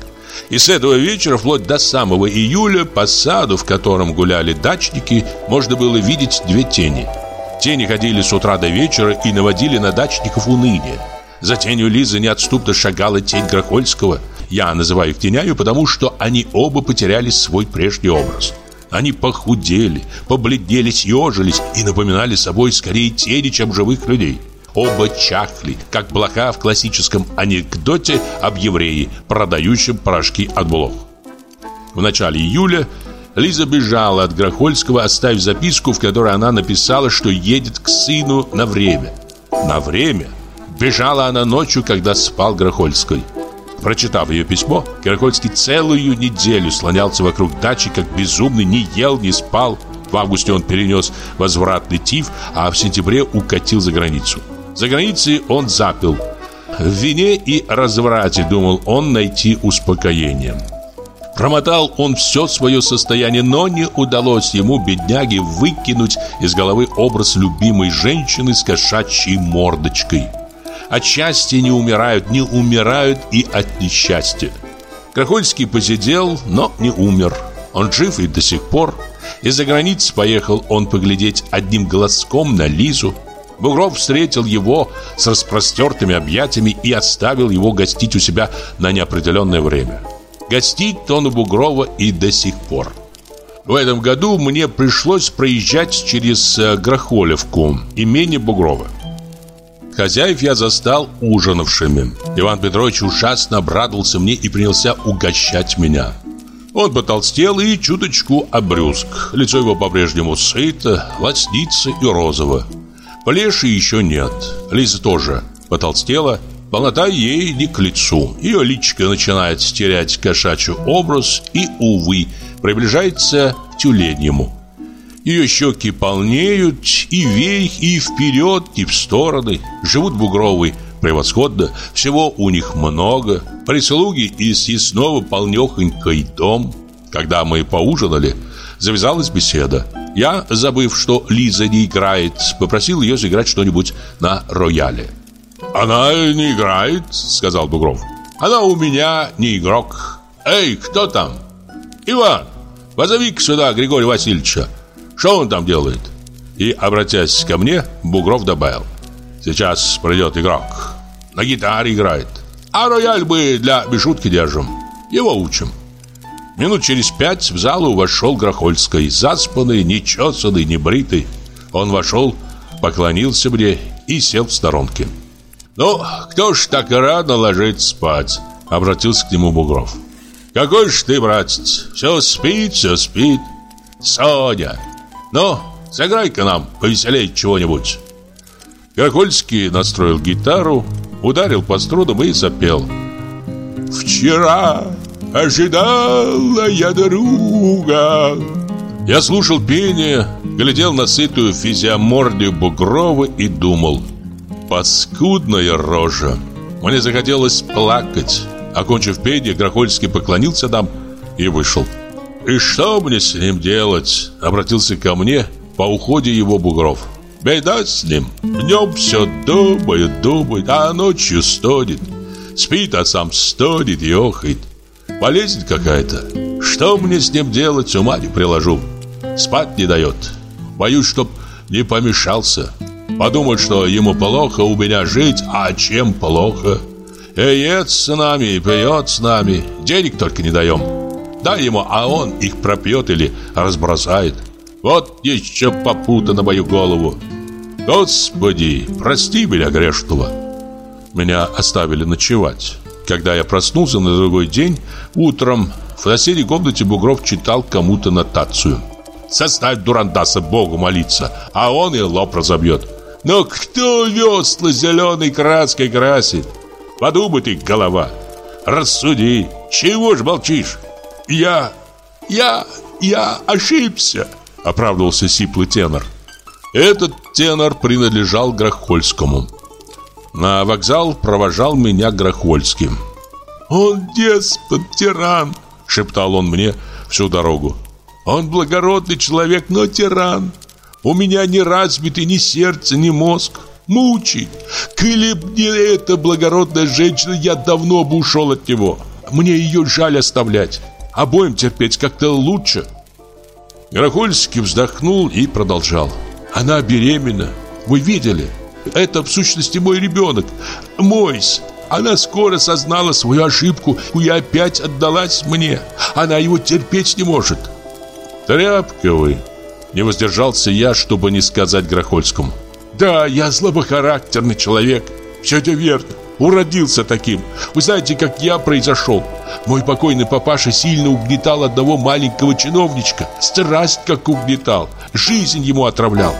И с этого вечера, вплоть до самого июля, по саду, в котором гуляли дачники, можно было видеть две тени – Тени ходили с утра до вечера и наводили на дачников уныние. За тенью Лизы неотступно шагала тень Грохольского. Я называю их тенями, потому что они оба потеряли свой прежний образ. Они похудели, побледнели, съежились и напоминали собой скорее тени, чем живых людей. Оба чахли, как блоха в классическом анекдоте об евреи, продающем порошки от блох. В начале июля Лиза бежала от Грохольского, оставив записку, в которой она написала, что едет к сыну на время. На время? Бежала она ночью, когда спал Грохольский. Прочитав ее письмо, Грохольский целую неделю слонялся вокруг дачи, как безумный, не ел, не спал. В августе он перенес возвратный тиф, а в сентябре укатил за границу. За границей он запил. В вине и разврате думал он найти успокоение. Промотал он все свое состояние, но не удалось ему, бедняге, выкинуть из головы образ любимой женщины с кошачьей мордочкой. От счастья не умирают, не умирают и от несчастья. Крахольский посидел, но не умер. Он жив и до сих пор. Из-за границы поехал он поглядеть одним глазком на Лизу. Бугров встретил его с распростертыми объятиями и оставил его гостить у себя на неопределенное время. Гостить он у Бугрова и до сих пор. В этом году мне пришлось проезжать через э, Грохолевку, имение Бугрова. Хозяев я застал ужинавшими. Иван Петрович ужасно обрадовался мне и принялся угощать меня. Он потолстел и чуточку обрюзг. Лицо его по-прежнему сыто, лосница и розово. Плеши еще нет. Лиза тоже потолстела Полнота ей не к лицу. Ее личико начинает терять кошачий образ и, увы, приближается к тюленьему. Ее щеки полнеют и вверх, и вперед, и в стороны. Живут бугровые превосходно, всего у них много. Прислуги из съестного полнехонький дом. Когда мы поужинали, завязалась беседа. Я, забыв, что Лиза не играет, попросил ее сыграть что-нибудь на рояле. «Она не играет», — сказал Бугров. «Она у меня не игрок. Эй, кто там? Иван, позови-ка сюда Григория Васильевича. Что он там делает?» И, обратясь ко мне, Бугров добавил. «Сейчас придет игрок. На гитаре играет. А рояль мы для бешутки держим. Его учим». Минут через пять в залу вошел Грохольский, заспанный, нечесанный, небритый. Он вошел, поклонился мне и сел в сторонке. «Ну, кто ж так рано ложится спать?» Обратился к нему Бугров. «Какой ж ты, братец, все спит, все спит. Соня, ну, сыграй-ка нам повеселей чего-нибудь». Грохольский настроил гитару, ударил по струнам и запел. «Вчера ожидала я друга, Я слушал пение, глядел на сытую физиомордию Бугрова и думал Паскудная рожа. Мне захотелось плакать. Окончив пение, Грохольский поклонился нам и вышел. «И что мне с ним делать?» Обратился ко мне по уходе его Бугров. Беда с ним. Днем все думает, думает, а ночью стонет. Спит, а сам стонет и охает Болезнь какая-то. Что мне с ним делать, ума не приложу. Спать не дает. Боюсь, чтоб не помешался Подумает, что ему плохо у меня жить А чем плохо? И ест с нами, и пьет с нами Денег только не даем. Дай ему, а он их пропьет или разбросает. Вот еще попута на мою голову. Господи, прости меня грешного. Меня оставили ночевать. Когда я проснулся на другой день Утром в соседней комнате Бугров читал кому-то нотацию Составь дурандаса Богу молиться А он и лоб разобьет Но кто весла зеленой краской красит? Подумай ты, голова Рассуди, чего ж молчишь? Я, я, я ошибся Оправдывался сиплый тенор Этот тенор принадлежал Грохольскому На вокзал провожал меня Грохольский «Он деспот, тиран!» Шептал он мне всю дорогу «Он благородный человек, но тиран. У меня не разбитый ни сердце, ни мозг. Мучит Коли б не эта благородная женщина, я давно бы ушел от него. Мне ее жаль оставлять. Обоим терпеть как-то лучше. Грохольский вздохнул и продолжал. Она беременна, вы видели? Это в сущности мой ребенок. Мойс. Она скоро сознала свою ошибку И опять отдалась мне. Она его терпеть не может Тряпка вы Не воздержался я, чтобы не сказать Грохольскому. Да, я слабохарактерный человек. Все это верно. Уродился таким. Вы знаете, как я произошел Мой покойный папаша сильно угнетал одного маленького чиновничка. Страсть как угнетал. Жизнь ему отравлял.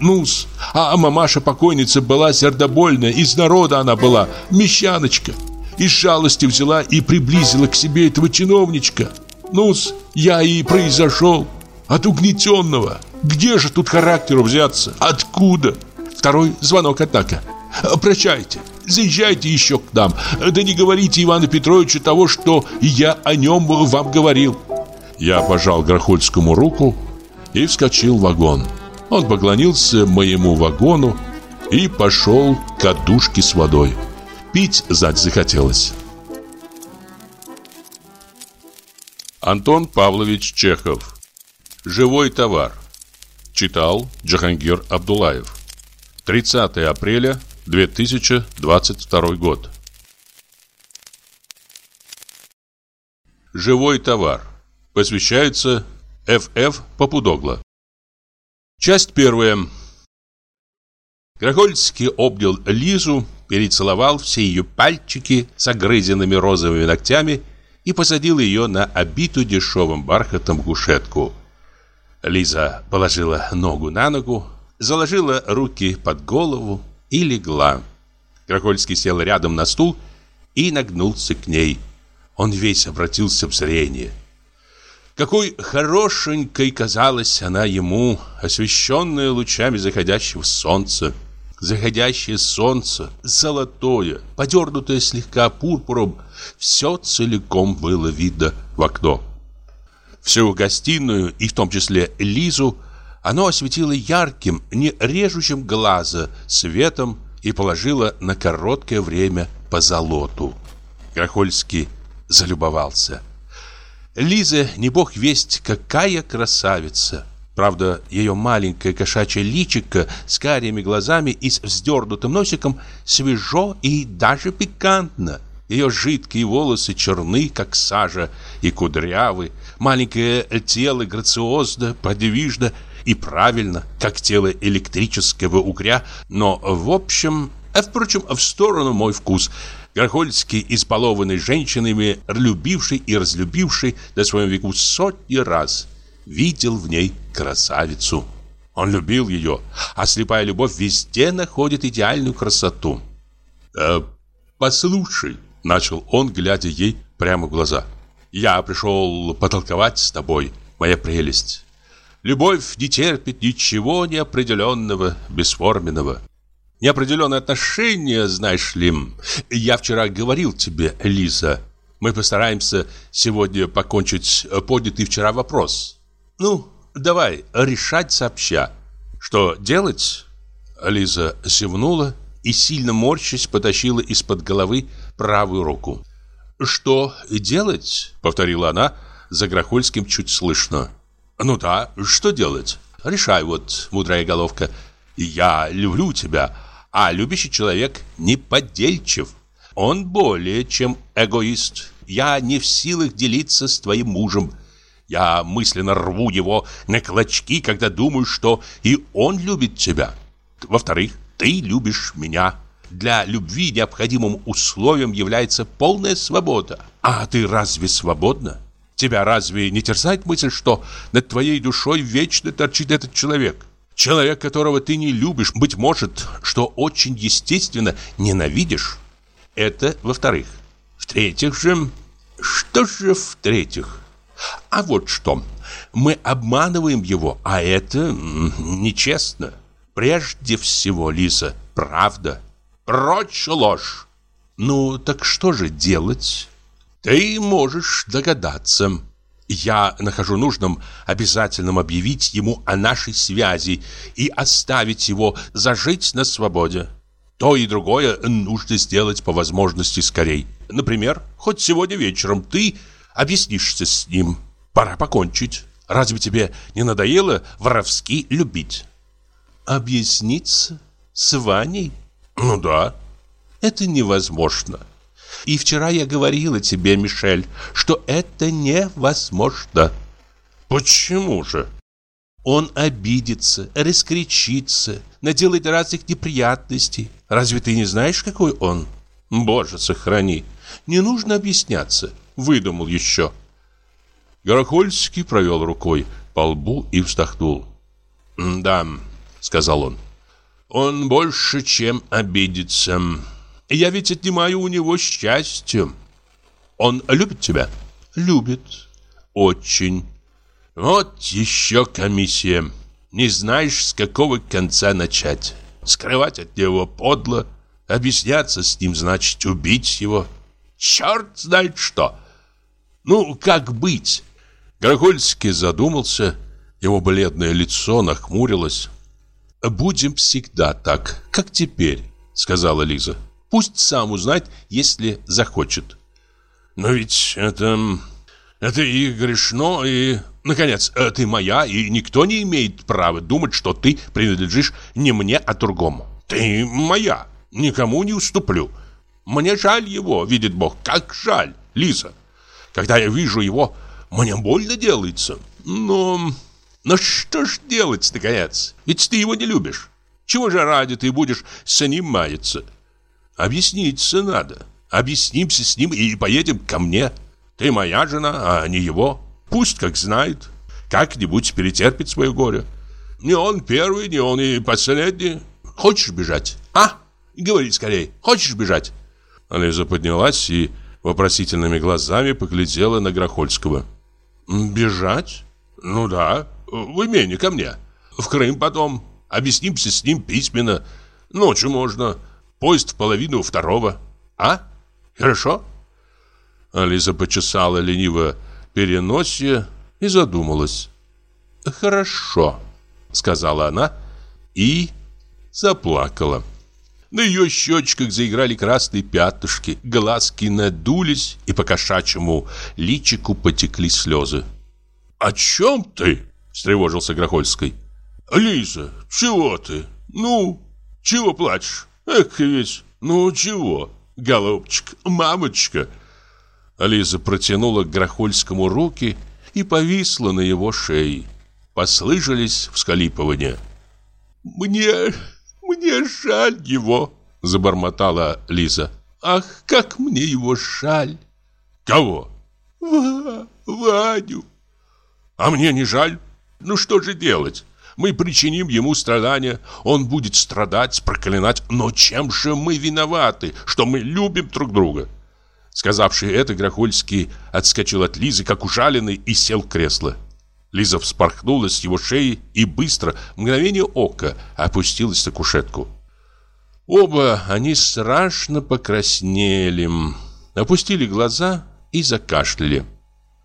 Ну-с, а мамаша покойница была сердобольная, из народа она была, мещаночка. Из жалости взяла и приблизила к себе этого чиновничка. Ну-с, я и произошел от угнетенного. Где же тут характеру взяться? Откуда? Второй звонок, однако. Прощайте, заезжайте еще к нам. Да не говорите Ивану Петровичу того, что я о нем вам говорил. Я пожал Грохольскому руку и вскочил в вагон. Он поклонился моему вагону и пошел к кадушке с водой. Пить зать захотелось. Антон Павлович Чехов. Живой товар. Читал Джахангир Абдулаев. 30 апреля 2022 год. Живой товар. Посвящается Ф.Ф. Попудогла. Часть первая. Грохольский обнял Лизу, перецеловал все ее пальчики с огрызенными розовыми ногтями и посадил ее на обитую дешевым бархатом кушетку. Лиза положила ногу на ногу, заложила руки под голову и легла. Грохольский сел рядом на стул и нагнулся к ней. Он весь обратился в зрение – какой хорошенькой казалась она ему, освещенная лучами заходящего солнца. Заходящее солнце, золотое, подернутое слегка пурпуром, все целиком было видно в окно. Всю гостиную, и в том числе Лизу, оно осветило ярким, не режущим глаза светом и положило на короткое время по золоту. Грохольский залюбовался – Лиза, не бог весть, какая красавица. Правда, ее маленькое кошачье личико с карими глазами и с вздернутым носиком свежо и даже пикантно. Ее жидкие волосы черны, как сажа, и кудрявы. Маленькое тело грациозно, подвижно и правильно, как тело электрического угря. Но, в общем, а впрочем, в сторону мой вкус – Грохольский, избалованный женщинами, любивший и разлюбивший на своем веку сотни раз, видел в ней красавицу. Он любил ее, а слепая любовь везде находит идеальную красоту. «Э, «Послушай», — начал он, глядя ей прямо в глаза, — «я пришел потолковать с тобой, моя прелесть. Любовь не терпит ничего неопределенного, бесформенного. Неопределенные отношения, знаешь ли, я вчера говорил тебе, Лиза, мы постараемся сегодня покончить поднятый вчера вопрос. Ну, давай, решать сообща. Что делать? Лиза зевнула и, сильно морщась, потащила из-под головы правую руку. «Что делать?» — повторила она за Грохольским чуть слышно. «Ну да, что делать? Решай вот, мудрая головка. Я люблю тебя, а любящий человек не подельчив. Он более чем эгоист. Я не в силах делиться с твоим мужем. Я мысленно рву его на клочки, когда думаю, что и он любит тебя. Во-вторых, ты любишь меня. Для любви необходимым условием является полная свобода. А ты разве свободна? Тебя разве не терзает мысль, что над твоей душой вечно торчит этот человек? Человек, которого ты не любишь, быть может, что очень естественно ненавидишь. Это во-вторых. В-третьих же... Что же в-третьих? А вот что. Мы обманываем его, а это нечестно. Прежде всего, Лиза, правда. Прочь ложь. Ну, так что же делать? Ты можешь догадаться. Я нахожу нужным обязательным объявить ему о нашей связи и оставить его зажить на свободе. То и другое нужно сделать по возможности скорей. Например, хоть сегодня вечером ты объяснишься с ним. Пора покончить. Разве тебе не надоело воровски любить? Объясниться? С Ваней? Ну да. Это невозможно. И вчера я говорила тебе, Мишель, что это невозможно. Почему же? Он обидится, раскричится, наделает разных неприятностей. Разве ты не знаешь, какой он? Боже, сохрани. Не нужно объясняться. Выдумал еще. Горохольский провел рукой по лбу и вздохнул. «Да», — сказал он, — «он больше, чем обидится. Я ведь отнимаю у него счастье. Он любит тебя? Любит. Очень. Вот еще комиссия. Не знаешь, с какого конца начать. Скрывать от него подло. Объясняться с ним значит убить его. Черт знает что. Ну, как быть? Горохольский задумался. Его бледное лицо нахмурилось. «Будем всегда так, как теперь», — сказала Лиза. Пусть сам узнает, если захочет. Но ведь это... Это и грешно, и... Наконец, ты моя, и никто не имеет права думать, что ты принадлежишь не мне, а другому. Ты моя, никому не уступлю. Мне жаль его, видит Бог, как жаль, Лиза. Когда я вижу его, мне больно делается. Но... Но что ж делать, наконец? Ведь ты его не любишь. Чего же ради ты будешь с ним маяться? Объясниться надо. Объяснимся с ним и поедем ко мне. Ты моя жена, а не его. Пусть как знает. Как-нибудь перетерпит свое горе. Не он первый, не он и последний. Хочешь бежать? А? Говори скорее. Хочешь бежать? Лиза поднялась и вопросительными глазами поглядела на Грохольского. «Бежать? Ну да, в имение ко мне. В Крым потом. Объяснимся с ним письменно. Ночью можно. Поезд в половину второго. А? Хорошо?» Алиса почесала лениво переносие и задумалась. «Хорошо», — сказала она и заплакала. На ее щечках заиграли красные пятнышки, глазки надулись, и по кошачьему личику потекли слезы. «О чем ты?» — встревожился Грохольский. «Лиза, чего ты? Ну, чего плачешь?» Эх, ведь, ну чего, голубчик, мамочка. Ализа протянула к Грохольскому руки и повисла на его шее. Послышались вскалипывания. «Мне, мне жаль его», — забормотала Лиза. «Ах, как мне его жаль!» «Кого?» Ва «Ваню». «А мне не жаль? Ну что же делать?» Мы причиним ему страдания, он будет страдать, проклинать. Но чем же мы виноваты, что мы любим друг друга?» Сказавший это, Грохольский отскочил от Лизы, как ужаленный, и сел в кресло. Лиза вспорхнула с его шеи и быстро, мгновение ока, опустилась на кушетку. Оба они страшно покраснели, опустили глаза и закашляли.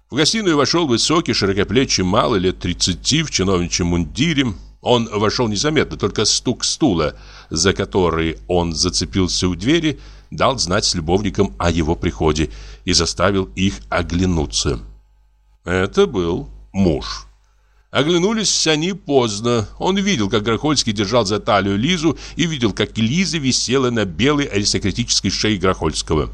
В гостиную вошел высокий, широкоплечий, малый, лет тридцати, в чиновничьем мундире. Он вошел незаметно, только стук стула, за который он зацепился у двери, дал знать с любовником о его приходе и заставил их оглянуться. Это был муж. Оглянулись они поздно. Он видел, как Грохольский держал за талию Лизу и видел, как Лиза висела на белой аристократической шее Грохольского.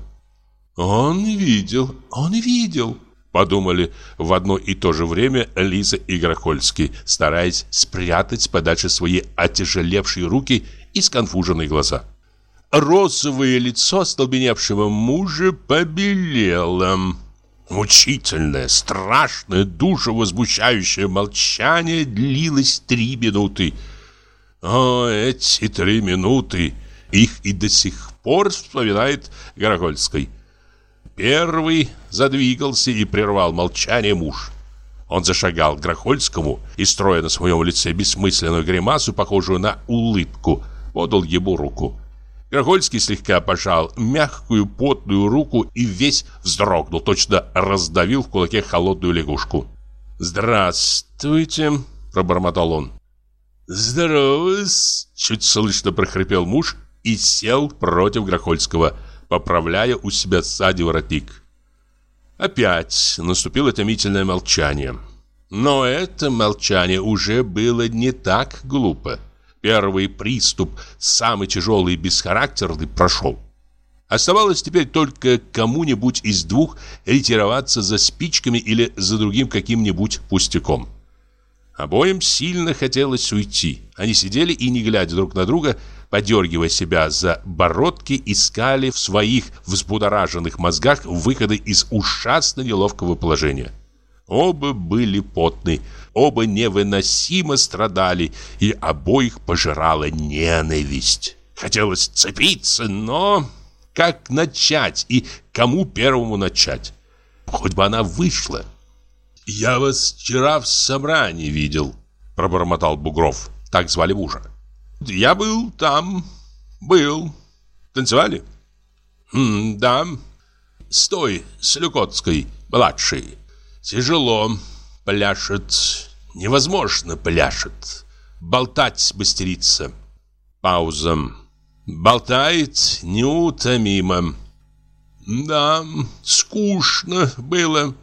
Он видел, он видел, подумали в одно и то же время Лиза и Грохольский, стараясь спрятать подальше свои отяжелевшие руки и сконфуженные глаза. Розовое лицо столбеневшего мужа побелело. Мучительное, страшное, душевозбуждающее молчание длилось три минуты. О, эти три минуты! Их и до сих пор вспоминает Горохольский. Первый задвигался и прервал молчание муж. Он зашагал к Грохольскому и, строя на своем лице бессмысленную гримасу, похожую на улыбку, подал ему руку. Грохольский слегка пожал мягкую потную руку и весь вздрогнул, точно раздавил в кулаке холодную лягушку. «Здравствуйте», — пробормотал он. здорово чуть слышно прохрипел муж и сел против Грохольского, поправляя у себя сзади воротник. Опять наступило томительное молчание. Но это молчание уже было не так глупо. Первый приступ, самый тяжелый и бесхарактерный, прошел. Оставалось теперь только кому-нибудь из двух ретироваться за спичками или за другим каким-нибудь пустяком. Обоим сильно хотелось уйти. Они сидели и, не глядя друг на друга, подергивая себя за бородки, искали в своих взбудораженных мозгах выходы из ужасно неловкого положения. Оба были потны, оба невыносимо страдали, и обоих пожирала ненависть. Хотелось цепиться, но как начать и кому первому начать? Хоть бы она вышла. «Я вас вчера в собрании видел», — пробормотал Бугров. Так звали мужа. «Я был там, был. Танцевали?» М «Да, с той, с Люкотской, младшей». Тяжело пляшет, невозможно пляшет. Болтать мастерица. Пауза. Болтает неутомимо. Да, скучно было.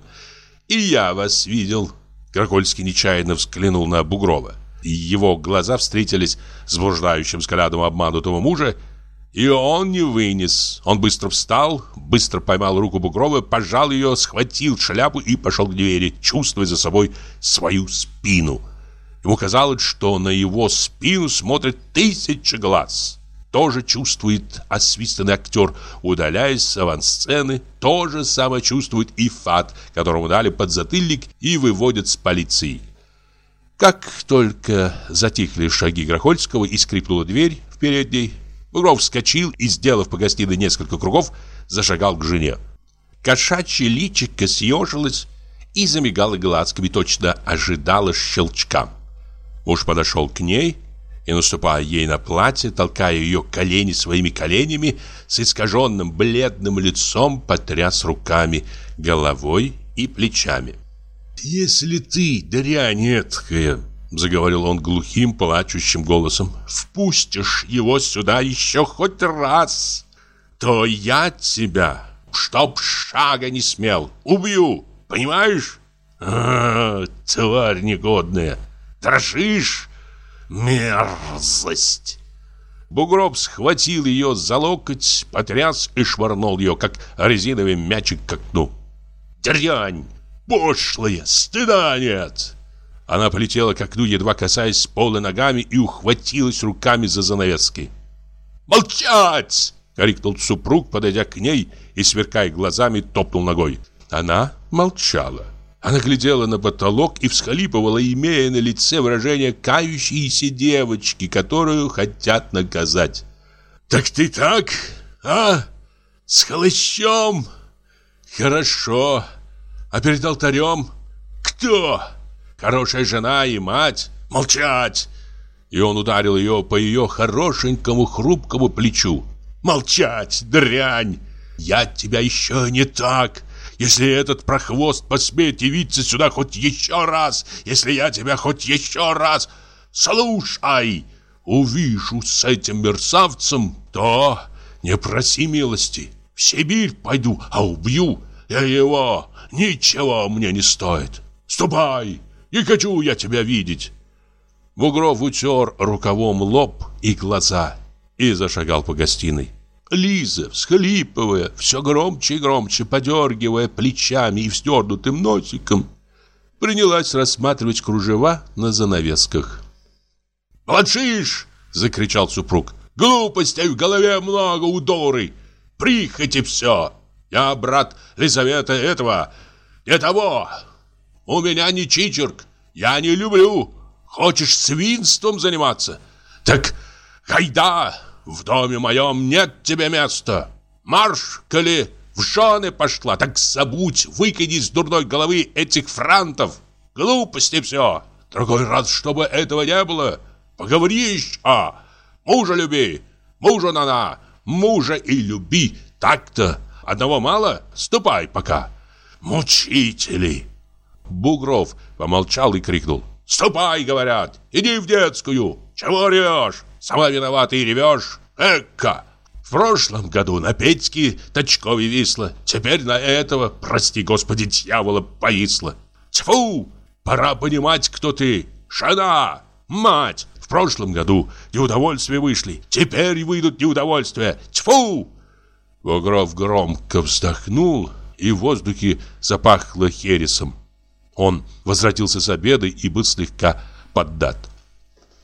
И я вас видел. Кракольский нечаянно взглянул на Бугрова. Его глаза встретились с блуждающим взглядом обманутого мужа, и он не вынес. Он быстро встал, быстро поймал руку Бугрова, пожал ее, схватил шляпу и пошел к двери, чувствуя за собой свою спину. Ему казалось, что на его спину смотрит тысяча глаз. Тоже чувствует освистанный актер, удаляясь с авансцены. То же самое чувствует и Фат, которому дали подзатыльник и выводят с полиции. Как только затихли шаги Грохольского и скрипнула дверь в передней, Бугров вскочил и, сделав по гостиной несколько кругов, зашагал к жене. Кошачье личико съежилось и замигало глазками, точно ожидало щелчка. Муж подошел к ней и, наступая ей на платье, толкая ее колени своими коленями, с искаженным бледным лицом потряс руками, головой и плечами. «Если ты, дрянь эткая, Заговорил он глухим, плачущим голосом Впустишь его сюда еще хоть раз То я тебя, чтоб шага не смел, убью Понимаешь? А, тварь негодная Дрожишь? Мерзость Бугров схватил ее за локоть, потряс и швырнул ее, как резиновый мячик к окну. «Дрянь! Пошлая! Стыда нет!» Она полетела к окну, едва касаясь пола ногами, и ухватилась руками за занавески. «Молчать!» — крикнул супруг, подойдя к ней и, сверкая глазами, топнул ногой. Она молчала. Она глядела на потолок и всхлипывала, имея на лице выражение кающейся девочки, которую хотят наказать. «Так ты так, а? С холощом? Хорошо. А перед алтарем кто?» Хорошая жена и мать. Молчать!» И он ударил ее по ее хорошенькому хрупкому плечу. «Молчать, дрянь! Я тебя еще не так! Если этот прохвост посмеет явиться сюда хоть еще раз, если я тебя хоть еще раз... Слушай! Увижу с этим мерзавцем, то не проси милости. В Сибирь пойду, а убью я его. Ничего мне не стоит. Ступай, не хочу я тебя видеть. Бугров утер рукавом лоб и глаза и зашагал по гостиной. Лиза, всхлипывая, все громче и громче, подергивая плечами и вздернутым носиком, принялась рассматривать кружева на занавесках. «Молчишь!» — закричал супруг. «Глупостей в голове много, удоры! Прихоти все! Я, брат Лизавета, этого, не того! У меня не чичерк, я не люблю! Хочешь свинством заниматься? Так хайда!» В доме моем нет тебе места. Марш, коли в жены пошла, так забудь, выкиди с дурной головы этих франтов. Глупости все. Другой раз, чтобы этого не было, поговори еще. Мужа люби, мужа нана, мужа и люби. Так-то одного мало? Ступай пока. Мучители. Бугров помолчал и крикнул. «Ступай, говорят! Иди в детскую! Чего ревешь? Сама виновата и ревешь? Эка! В прошлом году на Петьке Точкове висла, теперь на этого, прости господи, дьявола повисла. Тьфу! Пора понимать, кто ты. Жена! Мать! В прошлом году неудовольствия вышли, теперь выйдут неудовольствия. Тьфу! Бугров громко вздохнул, и в воздухе запахло хересом. Он возвратился с обеда и был слегка поддат.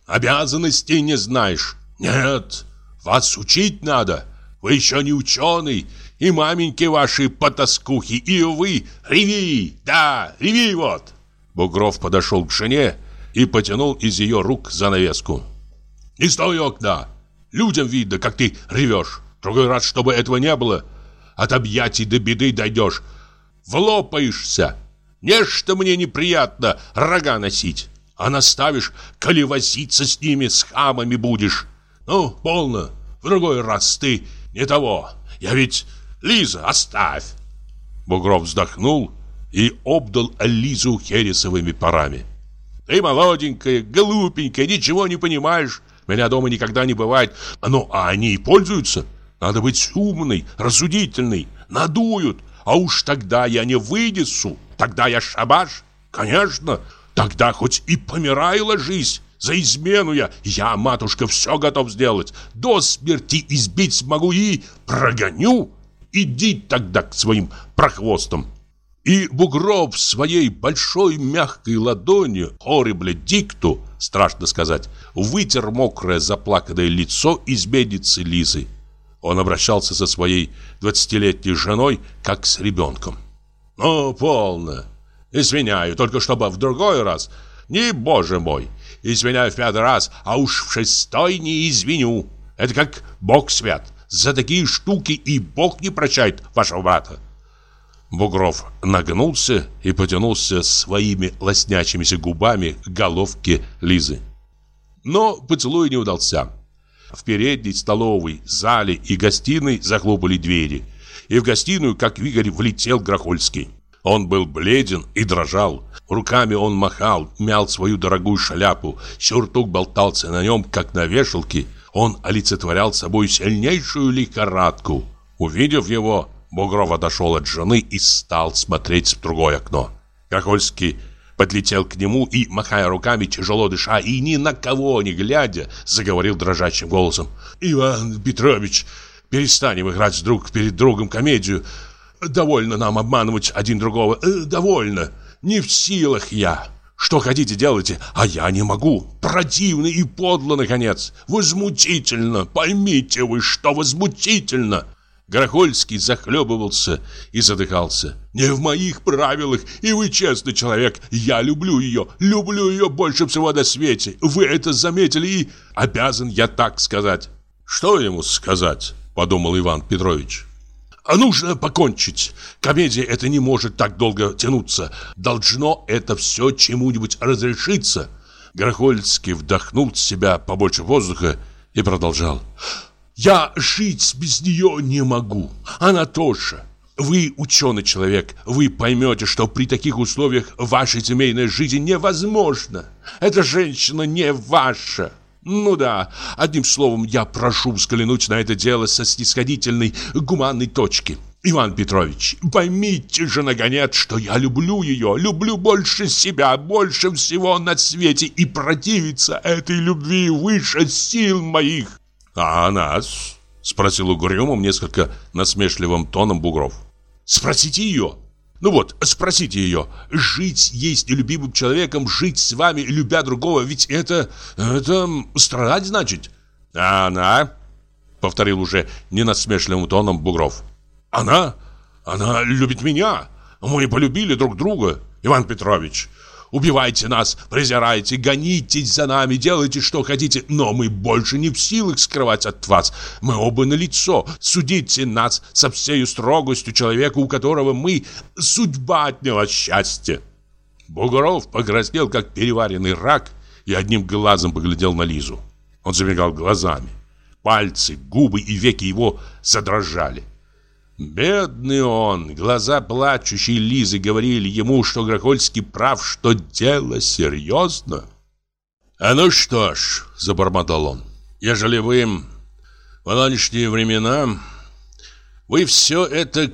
«Обязанностей не знаешь?» «Нет, вас учить надо. Вы еще не ученый. И маменьки ваши потаскухи, и вы реви, да, реви вот. Бугров подошел к жене и потянул из ее рук занавеску. Не стой окна. Людям видно, как ты ревешь. Другой раз, чтобы этого не было. От объятий до беды дойдешь. Влопаешься. Нечто мне неприятно рога носить. А наставишь, коли возиться с ними, с хамами будешь. Ну, полно. В другой раз ты не того. Я ведь... Лиза, оставь!» Бугров вздохнул и обдал Лизу хересовыми парами. «Ты молоденькая, глупенькая, ничего не понимаешь. Меня дома никогда не бывает. Ну, а они и пользуются. Надо быть умной, рассудительной. Надуют. А уж тогда я не вынесу. Тогда я шабаш. Конечно, тогда хоть и помирай ложись. За измену я, я, матушка, все готов сделать. До смерти избить смогу и прогоню. Иди тогда к своим прохвостам. И Бугров своей большой мягкой ладонью, хоррибле дикту, страшно сказать, вытер мокрое заплаканное лицо изменницы Лизы. Он обращался со своей двадцатилетней женой, как с ребенком. «Ну, полно. Извиняю, только чтобы в другой раз. Не, боже мой, извиняю в пятый раз, а уж в шестой не извиню. Это как Бог свят. За такие штуки и Бог не прощает вашего брата. Бугров нагнулся и потянулся своими лоснячимися губами к головке Лизы. Но поцелуй не удался. В передней, столовой, зале и гостиной захлопали двери. И в гостиную, как вихрь, влетел Грохольский. Он был бледен и дрожал. Руками он махал, мял свою дорогую шляпу. Сюртук болтался на нем, как на вешалке. Он олицетворял собой сильнейшую лихорадку. Увидев его, Бугров отошел от жены и стал смотреть в другое окно. Крахольский подлетел к нему и, махая руками, тяжело дыша и ни на кого не глядя, заговорил дрожащим голосом. «Иван Петрович, перестанем играть друг перед другом комедию. Довольно нам обманывать один другого. Э, довольно. Не в силах я. Что хотите, делайте, а я не могу. Противно и подло, наконец. Возмутительно. Поймите вы, что возмутительно. Горохольский захлебывался и задыхался. «Не в моих правилах, и вы честный человек. Я люблю ее, люблю ее больше всего на свете. Вы это заметили и обязан я так сказать». «Что ему сказать?» – подумал Иван Петрович. А нужно покончить. Комедия это не может так долго тянуться. Должно это все чему-нибудь разрешиться. Грохольский вдохнул в себя побольше воздуха и продолжал. Я жить без нее не могу. Она тоже. Вы ученый человек, вы поймете, что при таких условиях ваша семейная жизнь невозможна. Эта женщина не ваша. Ну да, одним словом, я прошу взглянуть на это дело со снисходительной, гуманной точки. Иван Петрович, поймите же, наконец, что я люблю ее, люблю больше себя, больше всего на свете, и противиться этой любви выше сил моих. А нас? Спросил угрюмым, несколько насмешливым тоном Бугров. Спросите ее. Ну вот, спросите ее. Жить есть нелюбимым человеком, жить с вами, любя другого, ведь это... это страдать значит. А она? Повторил уже ненасмешливым тоном Бугров. Она? Она любит меня. Мы полюбили друг друга, Иван Петрович. Убивайте нас, презирайте, гонитесь за нами, делайте что хотите, но мы больше не в силах скрывать от вас. Мы оба на лицо. Судите нас со всей строгостью человека, у которого мы судьба отняла счастье. Бугров покраснел, как переваренный рак, и одним глазом поглядел на Лизу. Он замигал глазами. Пальцы, губы и веки его задрожали. Бедный он, глаза плачущей Лизы говорили ему, что Грохольский прав, что дело серьезно. «А ну что ж», — забормотал он, — «ежели вы в нынешние времена, вы все это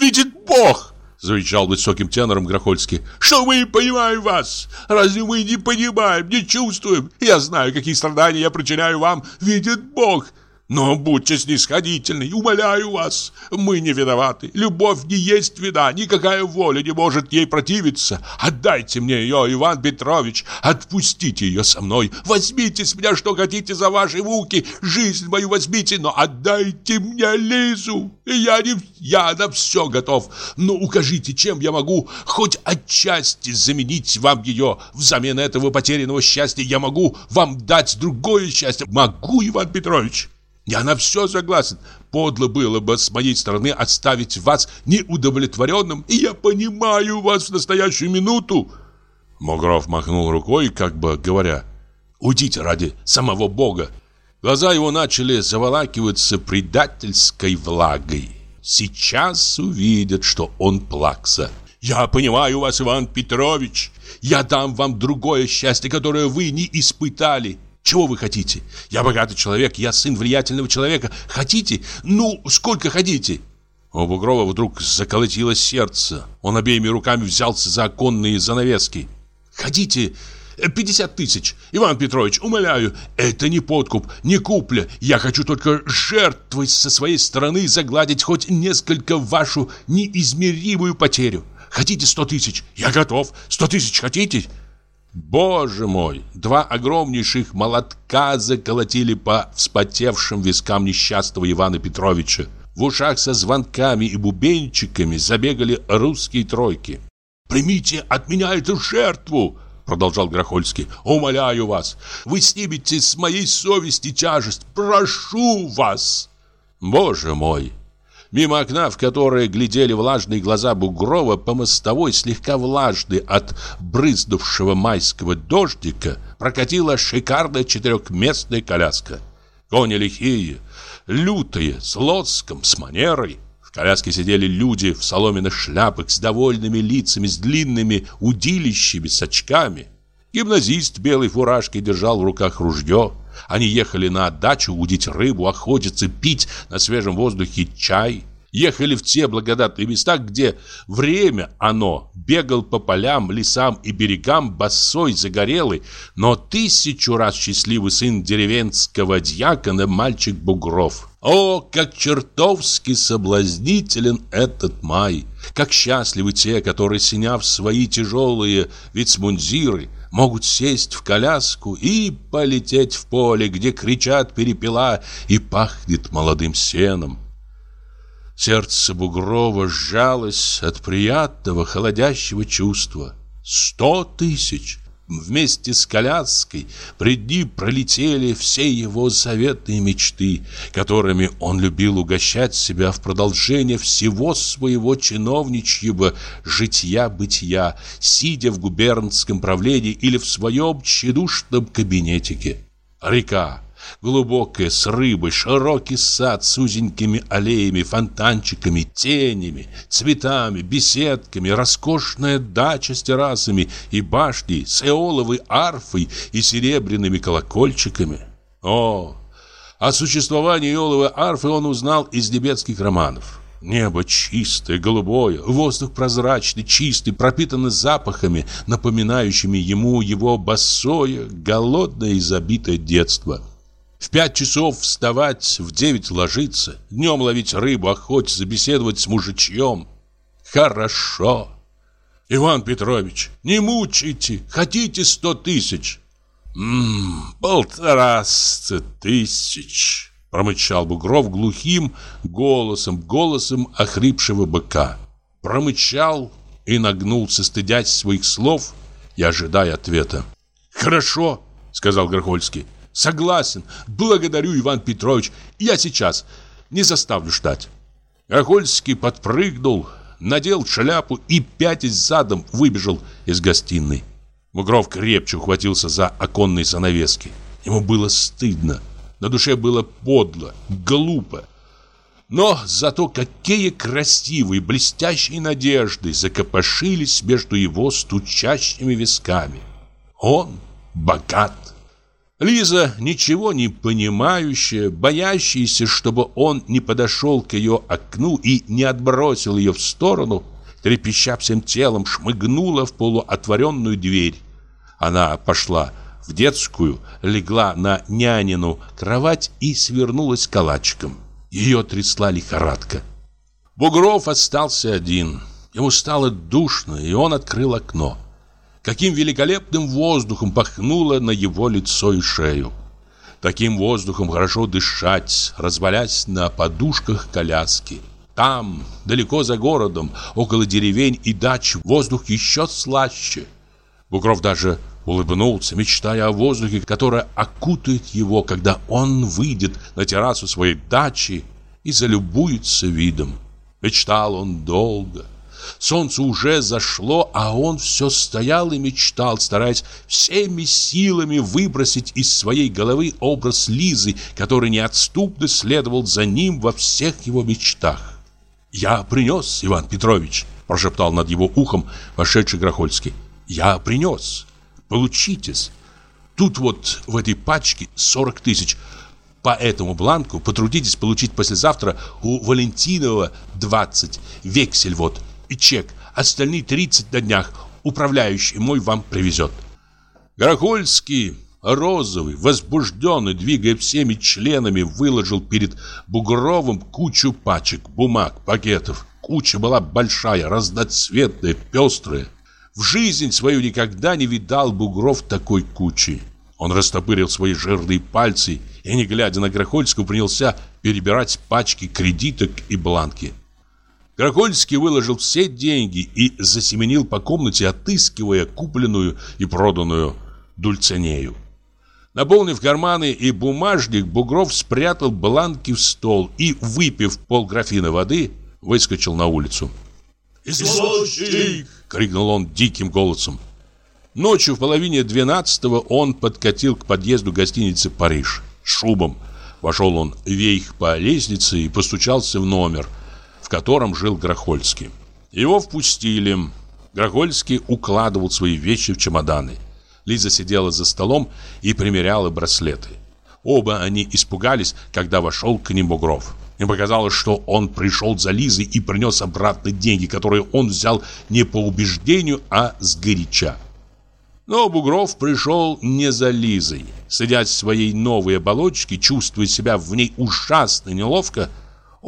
видит Бог!» — завещал высоким тенором Грохольский. «Что мы понимаем вас? Разве мы не понимаем, не чувствуем? Я знаю, какие страдания я причиняю вам, видит Бог. Но будьте снисходительны, умоляю вас. Мы не виноваты. Любовь не есть вина. Никакая воля не может ей противиться. Отдайте мне ее, Иван Петрович. Отпустите ее со мной. Возьмите с меня, что хотите за ваши муки. Жизнь мою возьмите, но отдайте мне Лизу. Я, не, я на все готов. Но укажите, чем я могу хоть отчасти заменить вам ее. Взамен этого потерянного счастья я могу вам дать другое счастье. Могу, Иван Петрович. Я на все согласен. Подло было бы с моей стороны оставить вас неудовлетворенным, и я понимаю вас в настоящую минуту. Могров махнул рукой, как бы говоря, «Уйдите ради самого Бога». Глаза его начали заволакиваться предательской влагой. Сейчас увидят, что он плакса. «Я понимаю вас, Иван Петрович. Я дам вам другое счастье, которое вы не испытали. Чего вы хотите? Я богатый человек, я сын влиятельного человека. Хотите? Ну, сколько хотите?» У Бугрова вдруг заколотилось сердце. Он обеими руками взялся за оконные занавески. «Хотите?» «Пятьдесят тысяч! Иван Петрович, умоляю, это не подкуп, не купля. Я хочу только жертвой со своей стороны загладить хоть несколько вашу неизмеримую потерю. Хотите сто тысяч? Я готов. Сто тысяч хотите?» Боже мой! Два огромнейших молотка заколотили по вспотевшим вискам несчастного Ивана Петровича. В ушах со звонками и бубенчиками забегали русские тройки. «Примите от меня эту жертву!» Продолжал Грохольский. «Умоляю вас, вы снимете с моей совести тяжесть. Прошу вас!» Боже мой! Мимо окна, в которое глядели влажные глаза Бугрова, по мостовой, слегка влажной от брызнувшего майского дождика, прокатила шикарная четырехместная коляска. Кони лихие, лютые, с лоском, с манерой. В коляске сидели люди в соломенных шляпах с довольными лицами, с длинными удилищами, с очками. Гимназист в белой фуражке держал в руках ружье. Они ехали на дачу удить рыбу, охотиться, пить на свежем воздухе чай. Ехали в те благодатные места, где время оно бегал по полям, лесам и берегам босой, загорелый, но тысячу раз счастливый сын деревенского дьякона мальчик Бугров. О, как чертовски соблазнителен этот май! Как счастливы те, которые, сняв свои тяжелые вицмундиры, могут сесть в коляску и полететь в поле, где кричат перепела и пахнет молодым сеном. Сердце Бугрова сжалось от приятного холодящего чувства. Сто тысяч! Вместе с коляской пред ним пролетели все его заветные мечты, которыми он любил угощать себя в продолжение всего своего чиновничьего житья-бытия, сидя в губернском правлении или в своем тщедушном кабинетике. Река, Глубокая, с рыбой, широкий сад с узенькими аллеями, фонтанчиками, тенями, цветами, беседками, роскошная дача с террасами и башней, с эоловой арфой и серебряными колокольчиками. О, о существовании эоловой арфы он узнал из тибетских романов. Небо чистое, голубое, воздух прозрачный, чистый, пропитанный запахами, напоминающими ему его босое, голодное и забитое детство – в пять часов вставать, в девять ложиться, днем ловить рыбу, охотиться, беседовать с мужичьем. Хорошо. Иван Петрович, не мучайте, хотите сто тысяч? Ммм, полтораста тысяч, промычал Бугров глухим голосом, голосом охрипшего быка. Промычал и нагнулся, стыдясь своих слов и ожидая ответа. «Хорошо», — сказал Горхольский. Согласен. Благодарю, Иван Петрович. Я сейчас. Не заставлю ждать. Охольский подпрыгнул, надел шляпу и, пятясь задом, выбежал из гостиной. Мугров крепче ухватился за оконные занавески. Ему было стыдно. На душе было подло, глупо. Но зато какие красивые, блестящие надежды закопошились между его стучащими висками. Он богат. Лиза, ничего не понимающая, боящаяся, чтобы он не подошел к ее окну и не отбросил ее в сторону, трепеща всем телом, шмыгнула в полуотворенную дверь. Она пошла в детскую, легла на нянину кровать и свернулась калачиком. Ее трясла лихорадка. Бугров остался один. Ему стало душно, и он открыл окно. Каким великолепным воздухом пахнуло на его лицо и шею. Таким воздухом хорошо дышать, развалясь на подушках коляски. Там, далеко за городом, около деревень и дач, воздух еще слаще. Букров даже улыбнулся, мечтая о воздухе, который окутает его, когда он выйдет на террасу своей дачи и залюбуется видом. Мечтал он долго. Солнце уже зашло, а он все стоял и мечтал, стараясь всеми силами выбросить из своей головы образ Лизы, который неотступно следовал за ним во всех его мечтах. «Я принес, Иван Петрович», – прошептал над его ухом вошедший Грохольский. «Я принес. Получитесь. Тут вот в этой пачке 40 тысяч. По этому бланку потрудитесь получить послезавтра у Валентинова 20. Вексель вот и чек. Остальные 30 на днях управляющий мой вам привезет. Горохольский, розовый, возбужденный, двигая всеми членами, выложил перед Бугровым кучу пачек, бумаг, пакетов. Куча была большая, разноцветная, пестрая. В жизнь свою никогда не видал Бугров такой кучи. Он растопырил свои жирные пальцы и, не глядя на Грохольского, принялся перебирать пачки кредиток и бланки. Кракольский выложил все деньги и засеменил по комнате, отыскивая купленную и проданную дульцинею. Наполнив карманы и бумажник, Бугров спрятал бланки в стол и, выпив полграфина воды, выскочил на улицу. «Извозчик!» — крикнул он диким голосом. Ночью в половине двенадцатого он подкатил к подъезду гостиницы «Париж» шубом. Вошел он вейх по лестнице и постучался в номер – в котором жил Грохольский. Его впустили. Грохольский укладывал свои вещи в чемоданы. Лиза сидела за столом и примеряла браслеты. Оба они испугались, когда вошел к ним Бугров. Им показалось, что он пришел за Лизой и принес обратно деньги, которые он взял не по убеждению, а сгоряча. Но Бугров пришел не за Лизой. Сидясь в своей новой оболочке, чувствуя себя в ней ужасно неловко,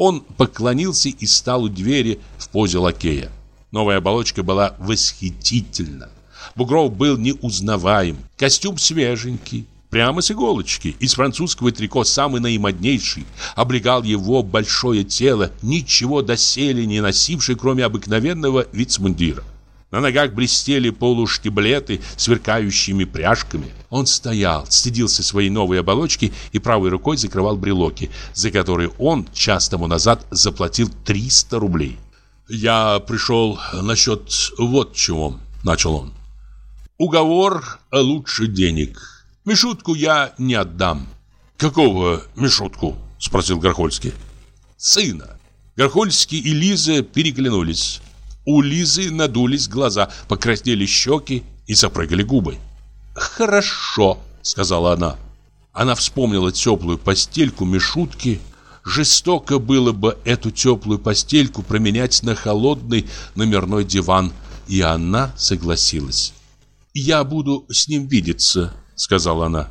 он поклонился и стал у двери в позе лакея. Новая оболочка была восхитительна. Бугров был неузнаваем. Костюм свеженький, прямо с иголочки, из французского трико самый наимоднейший, облегал его большое тело, ничего доселе не носивший, кроме обыкновенного вицмундира. На ногах блестели полуштиблеты сверкающими пряжками. Он стоял, стыдился своей новой оболочки и правой рукой закрывал брелоки, за которые он час тому назад заплатил 300 рублей. «Я пришел насчет вот чего», — начал он. «Уговор лучше денег. Мишутку я не отдам». «Какого Мишутку?» — спросил Горхольский. «Сына». Горхольский и Лиза переглянулись. У Лизы надулись глаза, покраснели щеки и запрыгали губы. «Хорошо», — сказала она. Она вспомнила теплую постельку Мишутки. Жестоко было бы эту теплую постельку променять на холодный номерной диван. И она согласилась. «Я буду с ним видеться», — сказала она.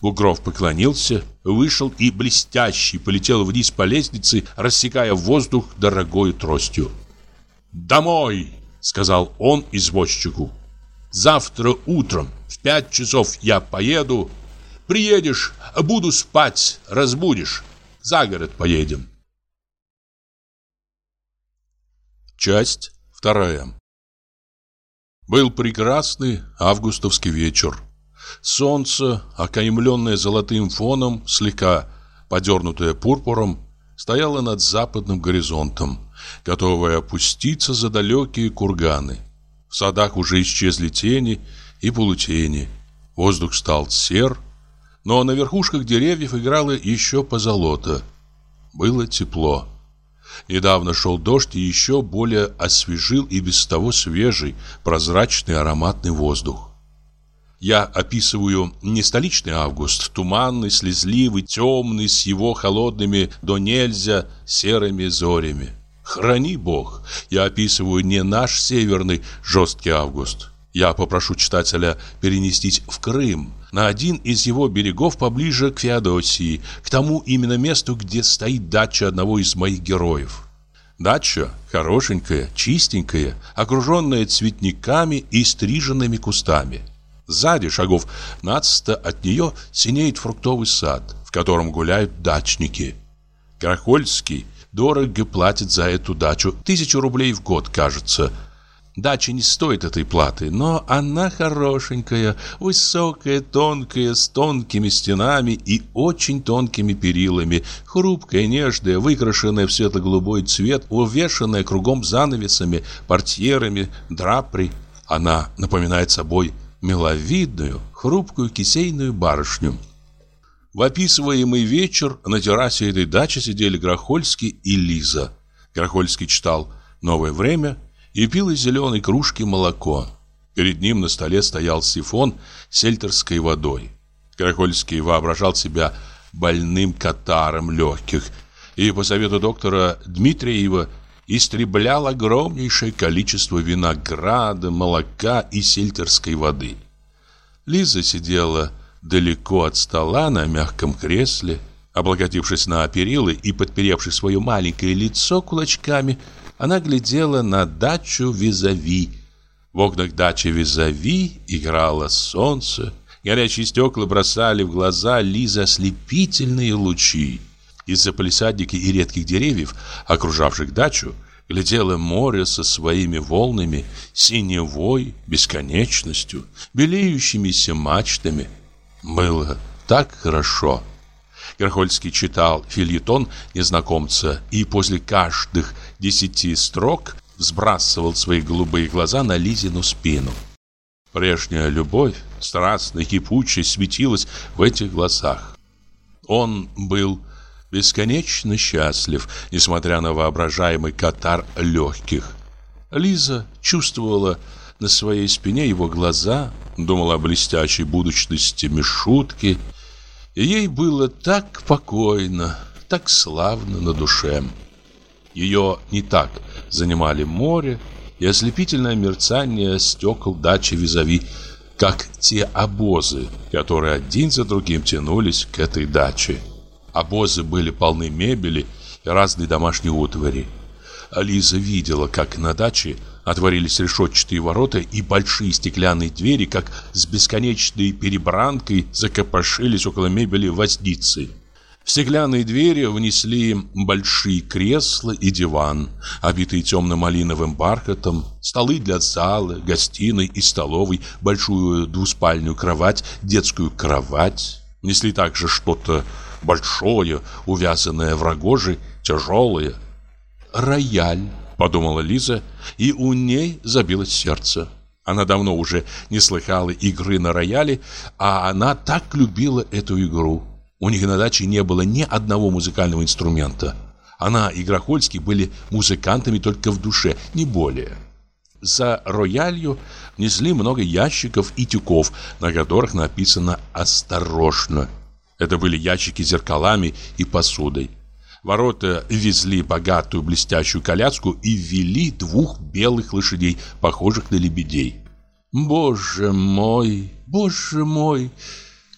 Бугров поклонился, вышел и блестящий полетел вниз по лестнице, рассекая воздух дорогой тростью. «Домой!» — сказал он извозчику. «Завтра утром в пять часов я поеду. Приедешь, буду спать, разбудишь. За город поедем». Часть вторая. Был прекрасный августовский вечер. Солнце, окаймленное золотым фоном, слегка подернутое пурпуром, стояло над западным горизонтом готовая опуститься за далекие курганы. В садах уже исчезли тени и полутени. Воздух стал сер, но на верхушках деревьев играло еще позолота. Было тепло. Недавно шел дождь и еще более освежил и без того свежий, прозрачный ароматный воздух. Я описываю не столичный август, туманный, слезливый, темный, с его холодными до нельзя серыми зорями. Храни Бог, я описываю не наш северный жесткий август. Я попрошу читателя перенестись в Крым, на один из его берегов поближе к Феодосии, к тому именно месту, где стоит дача одного из моих героев. Дача хорошенькая, чистенькая, окруженная цветниками и стриженными кустами. Сзади, шагов нацисто от нее, синеет фруктовый сад, в котором гуляют дачники. Крахольский дорого платит за эту дачу. Тысячу рублей в год, кажется. Дача не стоит этой платы, но она хорошенькая, высокая, тонкая, с тонкими стенами и очень тонкими перилами, хрупкая, нежная, выкрашенная в светло-голубой цвет, увешанная кругом занавесами, портьерами, драпри. Она напоминает собой миловидную, хрупкую кисейную барышню. В описываемый вечер на террасе этой дачи сидели Грохольский и Лиза. Грохольский читал «Новое время» и пил из зеленой кружки молоко. Перед ним на столе стоял сифон с сельтерской водой. Грохольский воображал себя больным катаром легких и по совету доктора Дмитриева истреблял огромнейшее количество винограда, молока и сельтерской воды. Лиза сидела далеко от стола на мягком кресле, облокотившись на перилы и подперевшись свое маленькое лицо кулачками, она глядела на дачу визави. В окнах дачи визави играло солнце, горячие стекла бросали в глаза Лизы ослепительные лучи. Из-за палисадника и редких деревьев, окружавших дачу, глядело море со своими волнами, синевой, бесконечностью, белеющимися мачтами – было так хорошо. Герхольский читал фильетон незнакомца и после каждых десяти строк сбрасывал свои голубые глаза на Лизину спину. Прежняя любовь, страстная, кипучая, светилась в этих глазах. Он был бесконечно счастлив, несмотря на воображаемый катар легких. Лиза чувствовала на своей спине его глаза, думала о блестящей будущности Мишутки, и ей было так покойно, так славно на душе. Ее не так занимали море и ослепительное мерцание стекол дачи визави, как те обозы, которые один за другим тянулись к этой даче. Обозы были полны мебели и разной домашней утвари. Ализа видела, как на даче Отворились решетчатые ворота, и большие стеклянные двери, как с бесконечной перебранкой, закопошились около мебели возницы. В стеклянные двери внесли большие кресла и диван, обитые темно-малиновым бархатом, столы для зала, гостиной и столовой, большую двуспальную кровать, детскую кровать. Несли также что-то большое, увязанное в рогожи, тяжелое. «Рояль», — подумала Лиза, и у ней забилось сердце. Она давно уже не слыхала игры на рояле, а она так любила эту игру. У них на даче не было ни одного музыкального инструмента. Она и Грохольский были музыкантами только в душе, не более. За роялью несли много ящиков и тюков, на которых написано «Осторожно». Это были ящики с зеркалами и посудой. Ворота везли богатую блестящую коляску и ввели двух белых лошадей, похожих на лебедей. «Боже мой, боже мой!»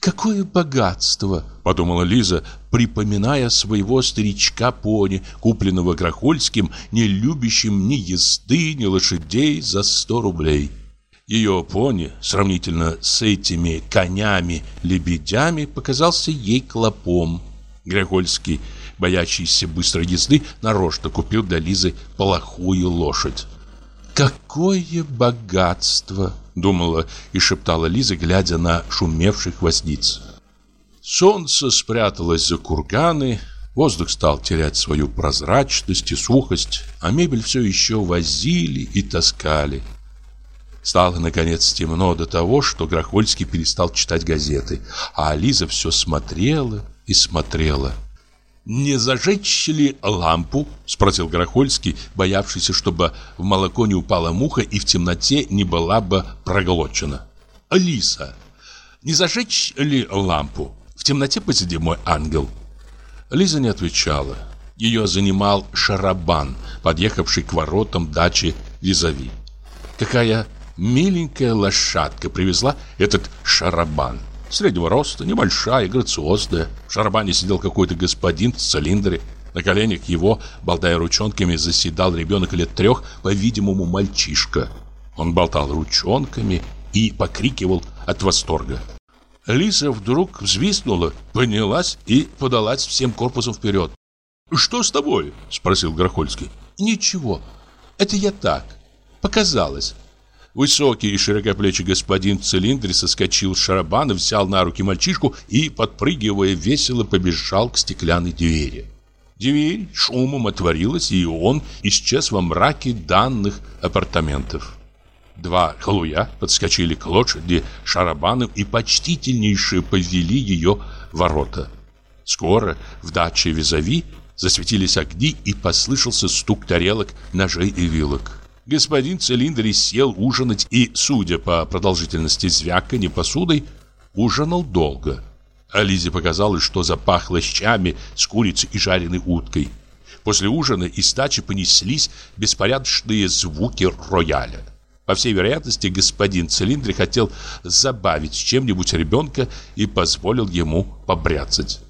«Какое богатство!» – подумала Лиза, припоминая своего старичка-пони, купленного Грохольским, не любящим ни езды, ни лошадей за сто рублей. Ее пони, сравнительно с этими конями-лебедями, показался ей клопом. Грохольский, боящийся быстрой езды, нарочно купил для Лизы плохую лошадь. «Какое богатство!» — думала и шептала Лиза, глядя на шумевших возниц. Солнце спряталось за курганы, воздух стал терять свою прозрачность и сухость, а мебель все еще возили и таскали. Стало, наконец, темно до того, что Грохольский перестал читать газеты, а Лиза все смотрела и смотрела — «Не зажечь ли лампу?» – спросил Горохольский, боявшийся, чтобы в молоко не упала муха и в темноте не была бы проглочена. «Алиса, не зажечь ли лампу? В темноте посиди, мой ангел». Лиза не отвечала. Ее занимал шарабан, подъехавший к воротам дачи Визави. Какая миленькая лошадка привезла этот шарабан. Среднего роста, небольшая, грациозная. В шарабане сидел какой-то господин в цилиндре. На коленях его, болтая ручонками, заседал ребенок лет трех, по-видимому, мальчишка. Он болтал ручонками и покрикивал от восторга. Лиса вдруг взвизгнула, поднялась и подалась всем корпусом вперед. «Что с тобой?» – спросил Грохольский. «Ничего. Это я так. Показалось. Высокий и широкоплечий господин в цилиндре соскочил с шарабана, взял на руки мальчишку и, подпрыгивая весело, побежал к стеклянной двери. Дверь шумом отворилась, и он исчез во мраке данных апартаментов. Два халуя подскочили к лошади шарабаном и почтительнейшие повели ее ворота. Скоро в даче Визави засветились огни и послышался стук тарелок, ножей и вилок. Господин Цилиндри сел ужинать и, судя по продолжительности звяканья посудой, ужинал долго. А Лизе показалось, что запахло щами с курицей и жареной уткой. После ужина из дачи понеслись беспорядочные звуки рояля. По всей вероятности, господин Цилиндри хотел забавить чем-нибудь ребенка и позволил ему побряцать.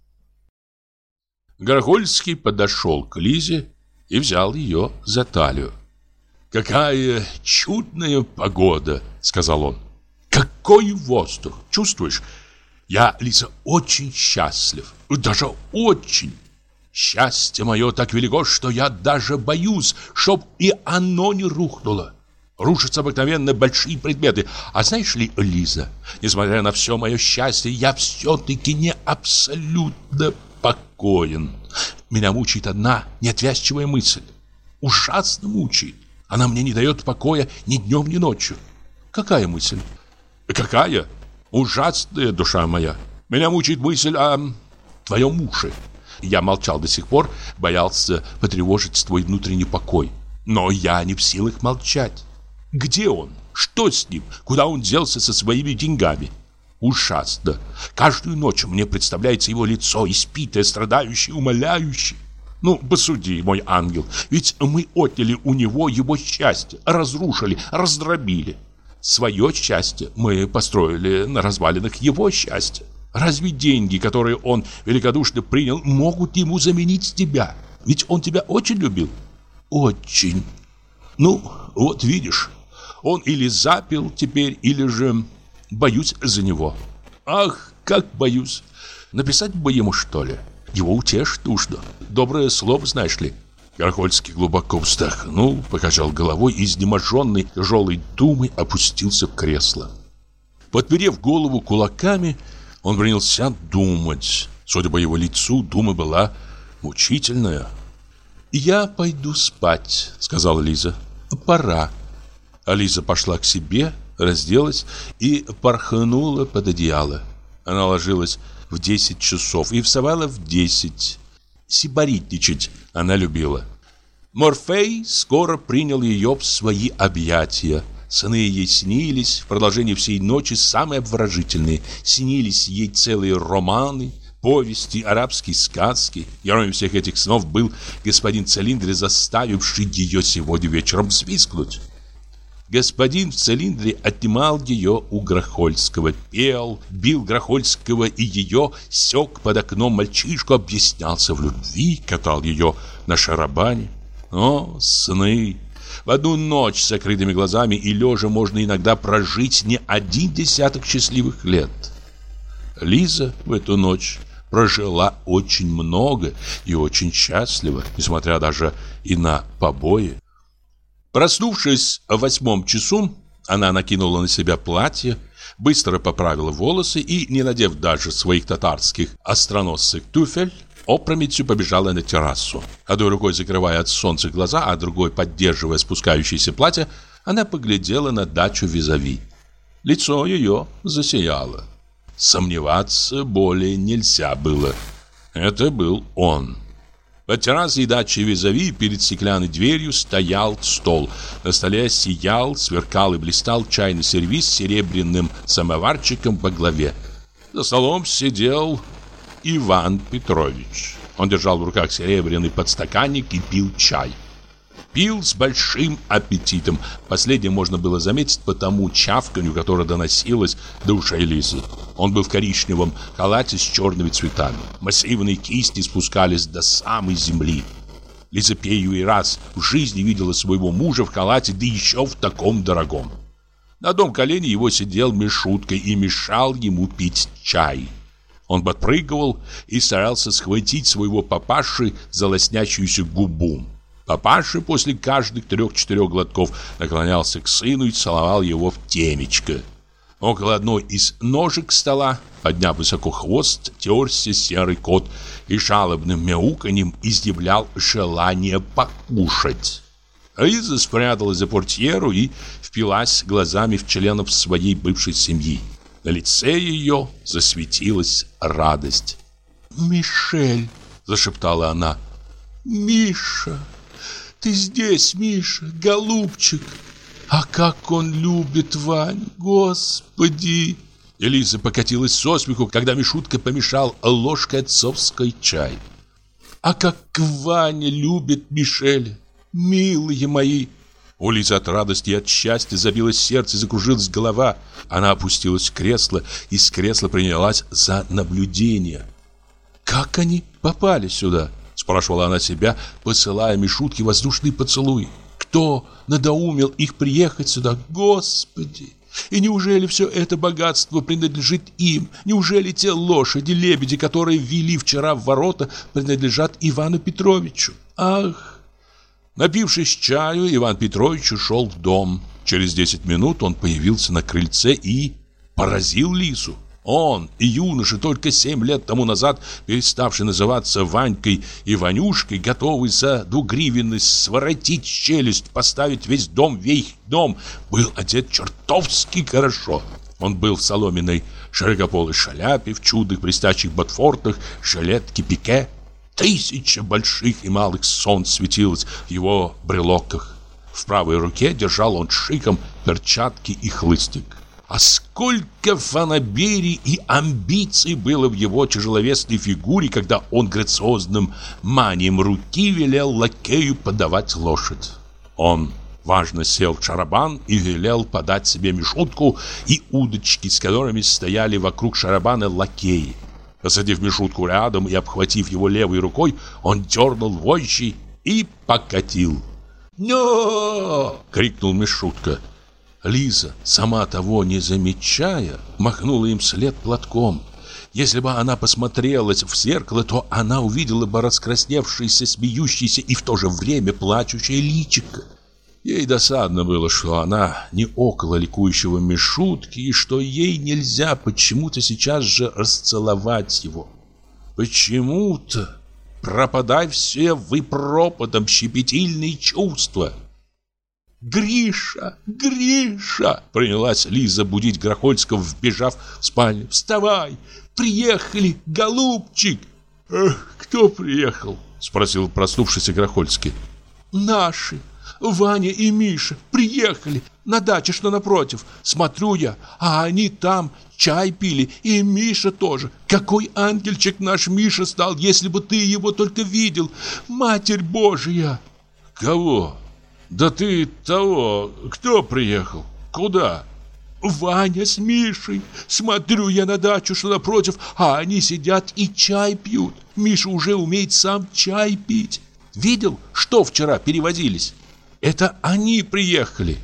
Горгольский подошел к Лизе и взял ее за талию. «Какая чудная погода!» — сказал он. «Какой воздух! Чувствуешь? Я, Лиза, очень счастлив. Даже очень. Счастье мое так велико, что я даже боюсь, чтоб и оно не рухнуло. Рушатся обыкновенно большие предметы. А знаешь ли, Лиза, несмотря на все мое счастье, я все-таки не абсолютно покоен. Меня мучает одна неотвязчивая мысль. Ужасно мучает. Она мне не дает покоя ни днем, ни ночью. Какая мысль? Какая? Ужасная душа моя. Меня мучает мысль о твоем муже. Я молчал до сих пор, боялся потревожить твой внутренний покой. Но я не в силах молчать. Где он? Что с ним? Куда он делся со своими деньгами? Ужасно. Каждую ночь мне представляется его лицо, испитое, страдающее, умоляющее. Ну, посуди, мой ангел, ведь мы отняли у него его счастье, разрушили, раздробили. Свое счастье мы построили на развалинах его счастья. Разве деньги, которые он великодушно принял, могут ему заменить тебя? Ведь он тебя очень любил. Очень. Ну, вот видишь, он или запил теперь, или же боюсь за него. Ах, как боюсь. Написать бы ему, что ли? Его утешить нужно. Доброе слово, знаешь ли. Горохольский глубоко вздохнул, покачал головой и, изнеможенный тяжелой думой, опустился в кресло. Подперев голову кулаками, он принялся думать. Судя по его лицу, дума была мучительная. «Я пойду спать», — сказала Лиза. «Пора». Алиса пошла к себе, разделась и порхнула под одеяло. Она ложилась в 10 часов и вставала в 10. Сибаритничать она любила. Морфей скоро принял ее в свои объятия. Сны ей снились в продолжении всей ночи самые обворожительные. Снились ей целые романы, повести, арабские сказки. Героем всех этих снов был господин Цилиндр, заставивший ее сегодня вечером свискнуть. Господин в цилиндре отнимал ее у Грохольского, пел, бил Грохольского и ее, сёк под окном мальчишку, объяснялся в любви, катал ее на шарабане. О, сны! В одну ночь с закрытыми глазами и лежа можно иногда прожить не один десяток счастливых лет. Лиза в эту ночь прожила очень много и очень счастливо, несмотря даже и на побои. Проснувшись в восьмом часу, она накинула на себя платье, быстро поправила волосы и, не надев даже своих татарских остроносых туфель, опрометью побежала на террасу. Одной рукой закрывая от солнца глаза, а другой поддерживая спускающееся платье, она поглядела на дачу визави. Лицо ее засияло. Сомневаться более нельзя было. Это был он. Под террасой дачи Визави перед стеклянной дверью стоял стол. На столе сиял, сверкал и блистал чайный сервиз с серебряным самоварчиком по главе. За столом сидел Иван Петрович. Он держал в руках серебряный подстаканник и пил чай пил с большим аппетитом. Последнее можно было заметить по тому чавканью, которое доносилось до ушей Лизы. Он был в коричневом халате с черными цветами. Массивные кисти спускались до самой земли. Лиза и раз в жизни видела своего мужа в халате, да еще в таком дорогом. На одном колене его сидел Мишутка и мешал ему пить чай. Он подпрыгивал и старался схватить своего папаши за губу. Папаша после каждых трех-четырех глотков наклонялся к сыну и целовал его в темечко. Около одной из ножек стола, подняв высоко хвост, терся серый кот и шалобным мяуканьем изъявлял желание покушать. Лиза спряталась за портьеру и впилась глазами в членов своей бывшей семьи. На лице ее засветилась радость. «Мишель!» – зашептала она. «Миша!» Ты здесь, Миша, голубчик. А как он любит Вань, господи!» Элиза покатилась со смеху, когда Мишутка помешал ложкой отцовской чай. «А как Ваня любит Мишеля! Милые мои!» У Лизы от радости и от счастья забилось сердце, закружилась голова. Она опустилась в кресло и с кресла принялась за наблюдение. «Как они попали сюда?» Спрашивала она себя, посылая Мишутке воздушный поцелуй. Кто надоумил их приехать сюда? Господи! И неужели все это богатство принадлежит им? Неужели те лошади, лебеди, которые ввели вчера в ворота, принадлежат Ивану Петровичу? Ах! Напившись чаю, Иван Петрович ушел в дом. Через десять минут он появился на крыльце и поразил Лису. Он, юноша, только семь лет тому назад, переставший называться Ванькой и Ванюшкой, готовый за двугривенность своротить челюсть, поставить весь дом вейх дом, был одет чертовски хорошо. Он был в соломенной широкополой шляпе, в чудных блестящих ботфортах, жилетке пике. Тысяча больших и малых солнц светилось в его брелоках. В правой руке держал он шиком перчатки и хлыстик. А сколько фанаберий и амбиций было в его тяжеловесной фигуре, когда он грациозным манием руки велел лакею подавать лошадь. Он важно сел в шарабан и велел подать себе мешутку и удочки, с которыми стояли вокруг шарабана лакеи. Посадив мешутку рядом и обхватив его левой рукой, он дернул вожжи и покатил. «Но!» — крикнул Мишутка. Лиза, сама того не замечая, махнула им след платком. Если бы она посмотрелась в зеркало, то она увидела бы раскрасневшееся, смеющееся и в то же время плачущее личико. Ей досадно было, что она не около ликующего Мишутки и что ей нельзя почему-то сейчас же расцеловать его. Почему-то пропадай все вы пропадом щепетильные чувства. «Гриша! Гриша!» Принялась Лиза будить Грохольского, вбежав в спальню. «Вставай! Приехали, голубчик!» «Эх, кто приехал?» Спросил проснувшийся Грохольский. «Наши!» Ваня и Миша приехали на даче, что напротив. Смотрю я, а они там чай пили, и Миша тоже. Какой ангельчик наш Миша стал, если бы ты его только видел. Матерь Божия!» «Кого? Да ты того, кто приехал? Куда?» Ваня с Мишей. Смотрю я на дачу, что напротив, а они сидят и чай пьют. Миша уже умеет сам чай пить. Видел, что вчера перевозились? Это они приехали.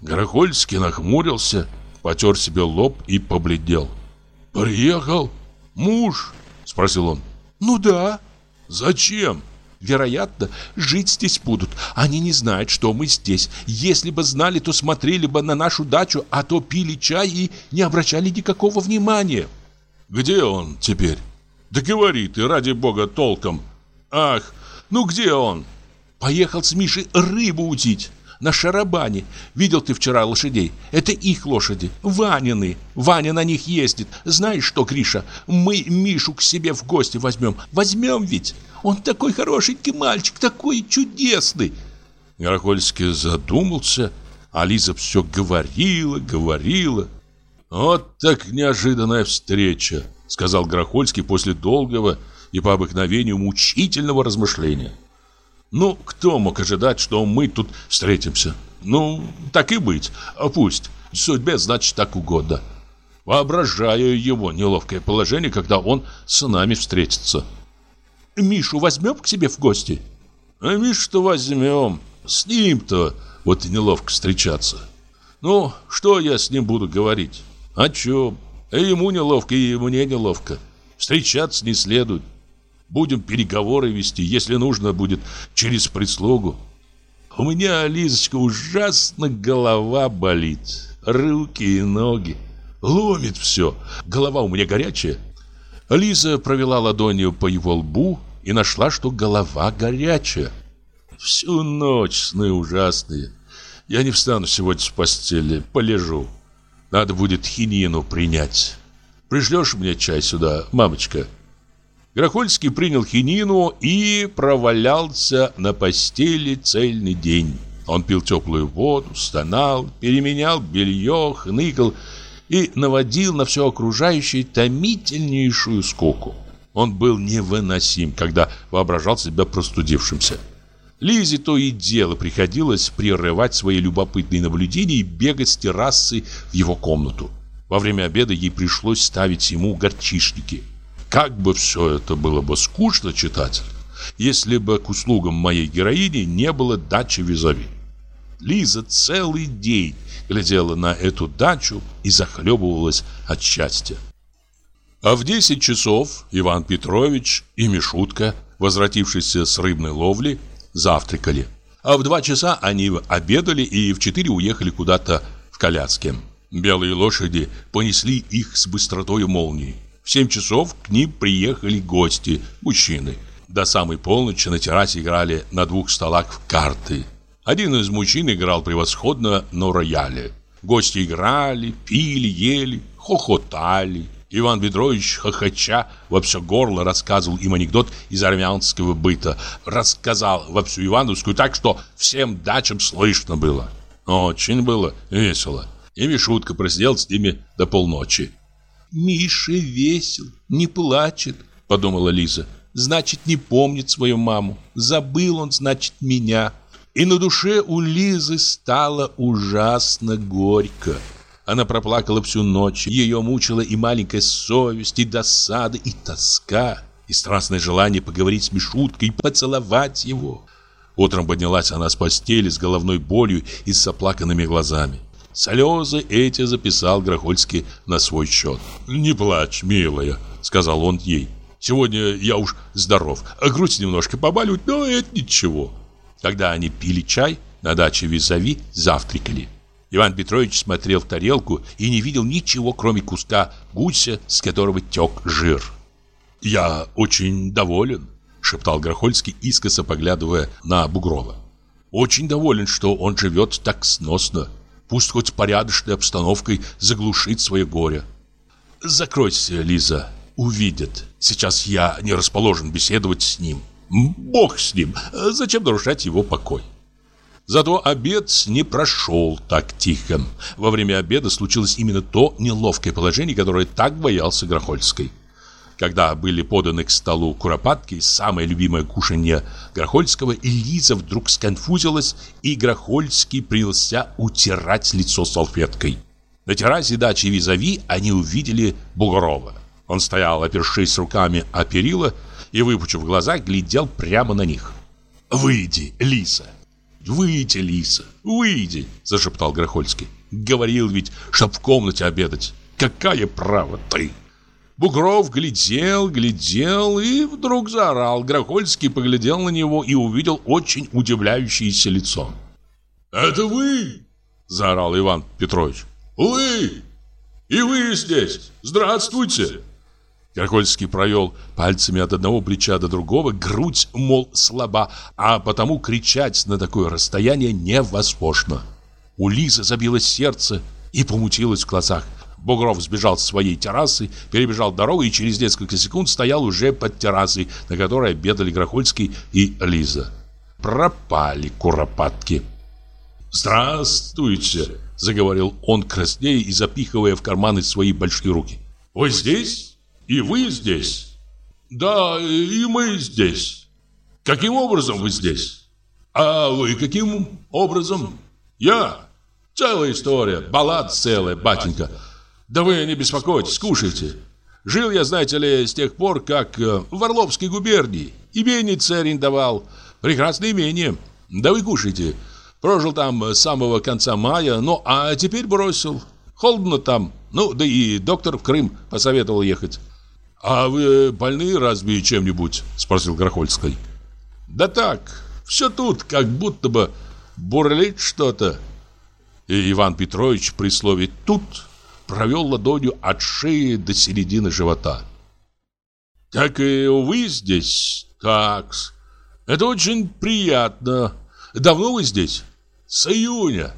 Горохольский нахмурился, потер себе лоб и побледнел. «Приехал? Муж?» – спросил он. «Ну да». «Зачем?» Вероятно, жить здесь будут. Они не знают, что мы здесь. Если бы знали, то смотрели бы на нашу дачу, а то пили чай и не обращали никакого внимания. Где он теперь? Да говори ты, ради бога, толком. Ах, ну где он? Поехал с Мишей рыбу утить на шарабане. Видел ты вчера лошадей? Это их лошади, Ванины. Ваня на них ездит. Знаешь что, Гриша, мы Мишу к себе в гости возьмем. Возьмем ведь. Он такой хорошенький мальчик, такой чудесный. Ярохольский задумался, а Лиза все говорила, говорила. Вот так неожиданная встреча, сказал Грохольский после долгого и по обыкновению мучительного размышления. Ну, кто мог ожидать, что мы тут встретимся? Ну, так и быть, пусть. Судьбе, значит, так угодно. Воображаю его неловкое положение, когда он с нами встретится. Мишу возьмем к себе в гости? А Мишу-то возьмем. С ним-то вот и неловко встречаться. Ну, что я с ним буду говорить? О чем? Ему неловко, и мне неловко. Встречаться не следует. Будем переговоры вести, если нужно будет, через прислугу. У меня, Лизочка, ужасно голова болит. Руки и ноги. Ломит все. Голова у меня горячая. Лиза провела ладонью по его лбу и нашла, что голова горячая. Всю ночь сны ужасные. Я не встану сегодня с постели, полежу. Надо будет хинину принять. Пришлешь мне чай сюда, мамочка?» Грохольский принял хинину и провалялся на постели цельный день. Он пил теплую воду, стонал, переменял белье, хныкал и наводил на все окружающее томительнейшую скуку. Он был невыносим, когда воображал себя простудившимся. Лизе то и дело приходилось прерывать свои любопытные наблюдения и бегать с террасы в его комнату. Во время обеда ей пришлось ставить ему горчишники – как бы все это было бы скучно читать, если бы к услугам моей героини не было дачи визави. Лиза целый день глядела на эту дачу и захлебывалась от счастья. А в 10 часов Иван Петрович и Мишутка, возвратившиеся с рыбной ловли, завтракали. А в 2 часа они обедали и в 4 уехали куда-то в коляске. Белые лошади понесли их с быстротой молнии. В 7 часов к ним приехали гости, мужчины. До самой полночи на террасе играли на двух столах в карты. Один из мужчин играл превосходно на рояле. Гости играли, пили, ели, хохотали. Иван Петрович, хохоча, во все горло рассказывал им анекдот из армянского быта. Рассказал во всю Ивановскую так, что всем дачам слышно было. Очень было весело. И Мишутка просидел с ними до полночи. Миша весел, не плачет, подумала Лиза. Значит, не помнит свою маму. Забыл он, значит, меня. И на душе у Лизы стало ужасно горько. Она проплакала всю ночь. Ее мучила и маленькая совесть, и досада, и тоска, и страстное желание поговорить с Мишуткой, и поцеловать его. Утром поднялась она с постели с головной болью и с заплаканными глазами. Слезы эти записал Грохольский на свой счет. «Не плачь, милая», — сказал он ей. «Сегодня я уж здоров. А грудь немножко побаливает, но это ничего». Когда они пили чай, на даче Визави завтракали. Иван Петрович смотрел в тарелку и не видел ничего, кроме куска гуся, с которого тек жир. «Я очень доволен», — шептал Грохольский, искоса поглядывая на Бугрова. «Очень доволен, что он живет так сносно. Пусть хоть порядочной обстановкой заглушит свое горе. Закройся, Лиза, увидят. Сейчас я не расположен беседовать с ним. Бог с ним, зачем нарушать его покой? Зато обед не прошел так тихо. Во время обеда случилось именно то неловкое положение, которое так боялся Грохольской. Когда были поданы к столу куропатки, самое любимое кушанье Грохольского, Элиза вдруг сконфузилась, и Грохольский принялся утирать лицо салфеткой. На террасе дачи Визави они увидели Бугрова. Он стоял, опершись руками о перила, и, выпучив глаза, глядел прямо на них. «Выйди, Лиса! Выйди, Лиса! Выйди!» – зашептал Грохольский. «Говорил ведь, чтоб в комнате обедать. Какая право ты!» Бугров глядел, глядел и вдруг заорал. Грохольский поглядел на него и увидел очень удивляющееся лицо. «Это вы?» – заорал Иван Петрович. «Вы! И вы здесь! Здравствуйте!» Грохольский провел пальцами от одного плеча до другого, грудь, мол, слаба, а потому кричать на такое расстояние невозможно. У Лизы забилось сердце и помутилось в глазах. Бугров сбежал с своей террасы, перебежал дорогу и через несколько секунд стоял уже под террасой, на которой обедали Грохольский и Лиза. Пропали куропатки. «Здравствуйте!» – заговорил он краснее и запихивая в карманы свои большие руки. «Вы здесь? И вы здесь?» «Да, и мы здесь. Каким образом вы здесь?» «А вы каким образом?» «Я? Целая история, баллад целая, батенька». Да вы не беспокойтесь, скушайте. Жил я, знаете ли, с тех пор, как э, в Орловской губернии. Именице арендовал. Прекрасное имение. Да вы кушайте. Прожил там с самого конца мая, ну, а теперь бросил. Холодно там. Ну, да и доктор в Крым посоветовал ехать. «А вы больны разве чем-нибудь?» – спросил Грохольский. «Да так, все тут как будто бы бурлит что-то». И Иван Петрович при слове «тут» провел ладонью от шеи до середины живота. «Так и вы здесь? Такс. Это очень приятно. Давно вы здесь?» «С июня.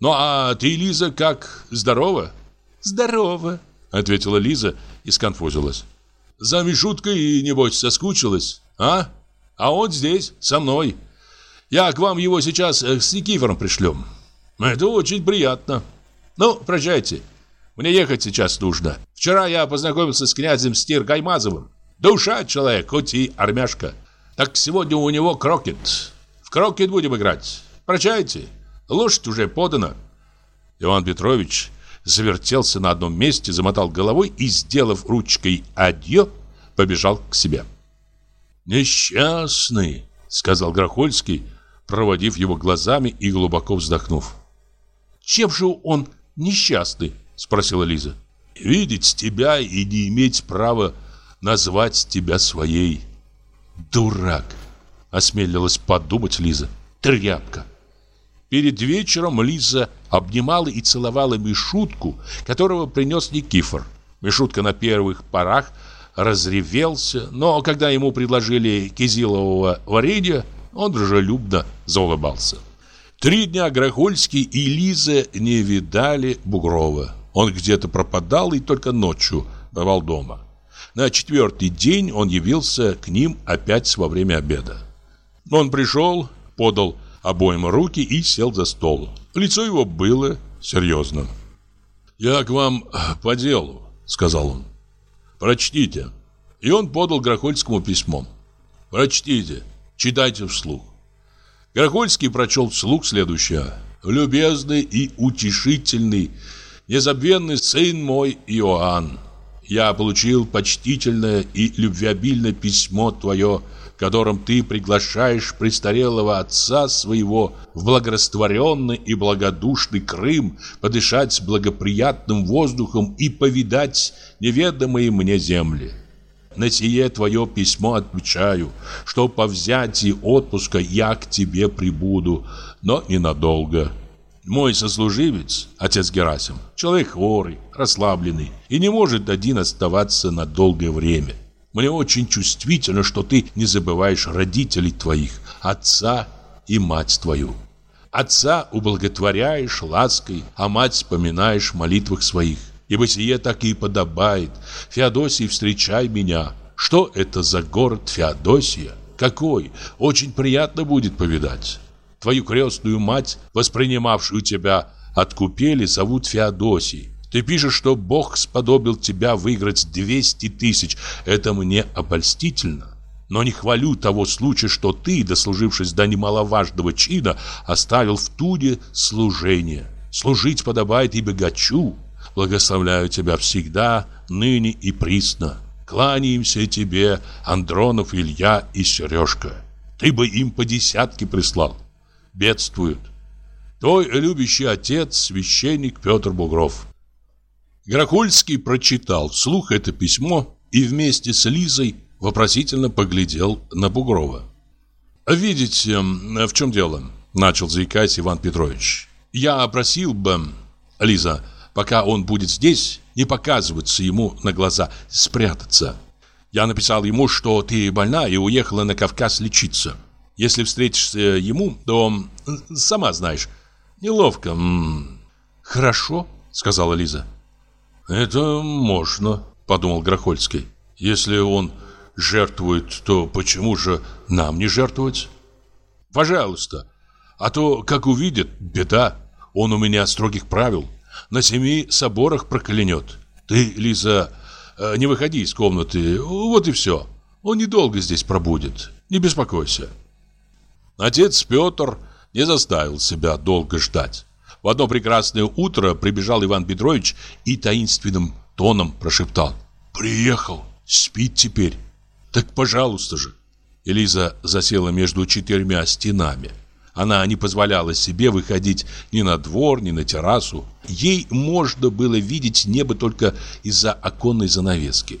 Ну а ты, Лиза, как? Здорова?» «Здорово», — ответила Лиза и сконфузилась. «За Мишуткой, небось, соскучилась, а? А он здесь, со мной. Я к вам его сейчас э, с Никифором пришлем. Это очень приятно. Ну, прощайте». Мне ехать сейчас нужно. Вчера я познакомился с князем Стир Гаймазовым. Душа человек, хоть и армяшка. Так сегодня у него крокет. В крокет будем играть. Прощайте. Лошадь уже подана. Иван Петрович завертелся на одном месте, замотал головой и, сделав ручкой адьё, побежал к себе. «Несчастный», — сказал Грохольский, проводив его глазами и глубоко вздохнув. «Чем же он несчастный?» Спросила Лиза. Видеть тебя и не иметь права назвать тебя своей. Дурак, осмелилась подумать Лиза. Тряпка. Перед вечером Лиза обнимала и целовала Мишутку, которого принес Никифор. Мишутка на первых порах разревелся, но когда ему предложили кизилового варенья, он дружелюбно заулыбался. Три дня Грохольский и Лиза не видали Бугрова. Он где-то пропадал и только ночью бывал дома. На четвертый день он явился к ним опять во время обеда. Он пришел, подал обоим руки и сел за стол. Лицо его было серьезным. «Я к вам по делу», — сказал он. «Прочтите». И он подал Грохольскому письмо. «Прочтите, читайте вслух». Грохольский прочел вслух следующее. «Любезный и утешительный незабвенный сын мой Иоанн, я получил почтительное и любвеобильное письмо твое которым ты приглашаешь престарелого отца своего в благорастворенный и благодушный Крым подышать благоприятным воздухом и повидать неведомые мне земли. На сие твое письмо отвечаю, что по взятии отпуска я к тебе прибуду, но ненадолго. Мой сослуживец, отец Герасим, человек хворый, расслабленный и не может один оставаться на долгое время. Мне очень чувствительно, что ты не забываешь родителей твоих, отца и мать твою. Отца ублаготворяешь лаской, а мать вспоминаешь в молитвах своих. Ибо сие так и подобает. Феодосий, встречай меня. Что это за город Феодосия? Какой? Очень приятно будет повидать. Твою крестную мать, воспринимавшую тебя от купели, зовут Феодосий. Ты пишешь, что Бог сподобил тебя выиграть 200 тысяч. Это мне обольстительно. Но не хвалю того случая, что ты, дослужившись до немаловажного чина, оставил в Туде служение. Служить подобает и богачу. Благословляю тебя всегда, ныне и присно. Кланяемся тебе, Андронов, Илья и Сережка. Ты бы им по десятке прислал бедствуют. Твой любящий отец, священник Петр Бугров. Гракульский прочитал вслух это письмо и вместе с Лизой вопросительно поглядел на Бугрова. «Видите, в чем дело?» – начал заикать Иван Петрович. «Я просил бы, Лиза, пока он будет здесь, не показываться ему на глаза, спрятаться. Я написал ему, что ты больна и уехала на Кавказ лечиться. Если встретишься ему, то, сама знаешь, неловко. Хорошо, сказала Лиза. Это можно, подумал Грохольский. Если он жертвует, то почему же нам не жертвовать? Пожалуйста. А то, как увидит, беда. Он у меня строгих правил. На семи соборах проклянет. Ты, Лиза, э, не выходи из комнаты. Вот и все. Он недолго здесь пробудет. Не беспокойся. Отец Петр не заставил себя долго ждать. В одно прекрасное утро прибежал Иван Петрович и таинственным тоном прошептал. «Приехал, спит теперь. Так пожалуйста же». Элиза засела между четырьмя стенами. Она не позволяла себе выходить ни на двор, ни на террасу. Ей можно было видеть небо только из-за оконной занавески.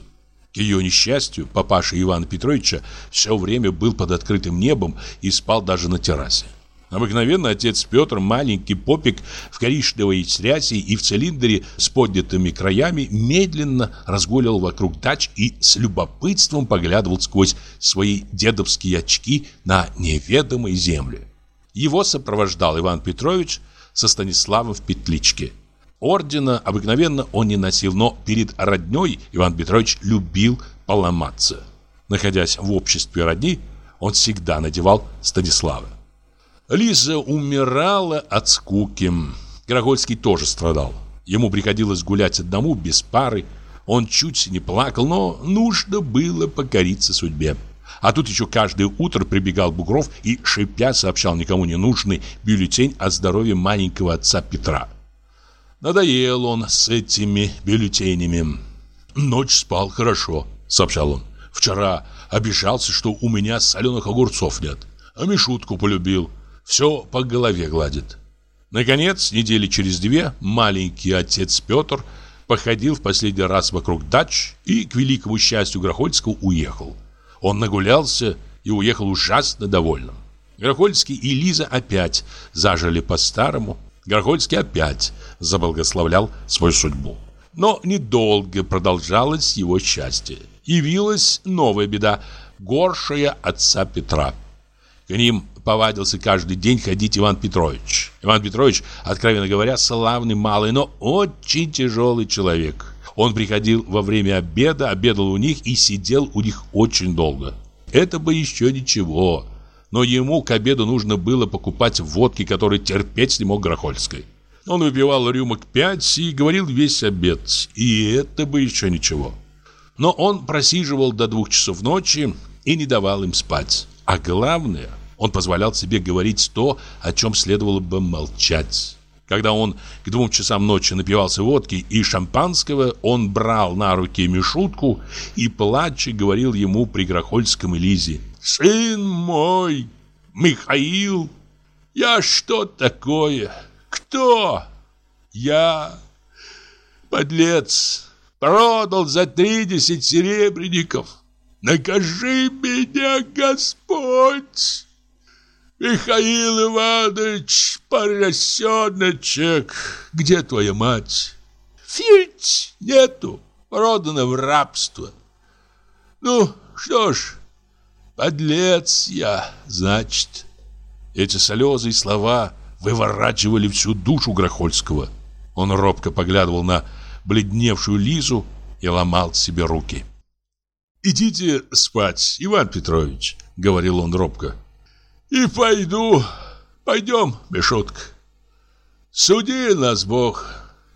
К ее несчастью, папаша Ивана Петровича все время был под открытым небом и спал даже на террасе. Обыкновенно отец Петр, маленький попик в коричневой срясе и в цилиндре с поднятыми краями, медленно разгуливал вокруг дач и с любопытством поглядывал сквозь свои дедовские очки на неведомые земли. Его сопровождал Иван Петрович со Станиславом в петличке – Ордена обыкновенно он не носил, но перед родней Иван Петрович любил поломаться. Находясь в обществе родни, он всегда надевал Станислава. Лиза умирала от скуки. Грагольский тоже страдал. Ему приходилось гулять одному, без пары. Он чуть не плакал, но нужно было покориться судьбе. А тут еще каждое утро прибегал Бугров и, шипя, сообщал никому не нужный бюллетень о здоровье маленького отца Петра. Надоел он с этими бюллетенями. Ночь спал хорошо, сообщал он. Вчера обижался, что у меня соленых огурцов нет. А Мишутку полюбил. Все по голове гладит. Наконец, недели через две, маленький отец Петр походил в последний раз вокруг дач и, к великому счастью Грохольского, уехал. Он нагулялся и уехал ужасно довольным. Грохольский и Лиза опять зажили по-старому. Горгольский опять заблагословлял свою судьбу. Но недолго продолжалось его счастье. Явилась новая беда, горшая отца Петра. К ним повадился каждый день ходить Иван Петрович. Иван Петрович, откровенно говоря, славный малый, но очень тяжелый человек. Он приходил во время обеда, обедал у них и сидел у них очень долго. Это бы еще ничего но ему к обеду нужно было покупать водки, которые терпеть не мог Грохольской. Он выпивал рюмок пять и говорил весь обед, и это бы еще ничего. Но он просиживал до двух часов ночи и не давал им спать. А главное, он позволял себе говорить то, о чем следовало бы молчать. Когда он к двум часам ночи напивался водки и шампанского, он брал на руки Мишутку и, плача, говорил ему при Грохольском и Лизе сын мой, Михаил, я что такое? Кто? Я, подлец, продал за тридесять серебряников. Накажи меня, Господь! Михаил Иванович, поросеночек, где твоя мать? Фить, нету, продана в рабство. Ну, что ж, подлец я, значит. Эти слезы и слова выворачивали всю душу Грохольского. Он робко поглядывал на бледневшую Лизу и ломал себе руки. «Идите спать, Иван Петрович», — говорил он робко. «И пойду. Пойдем, Мишутка. Суди нас Бог.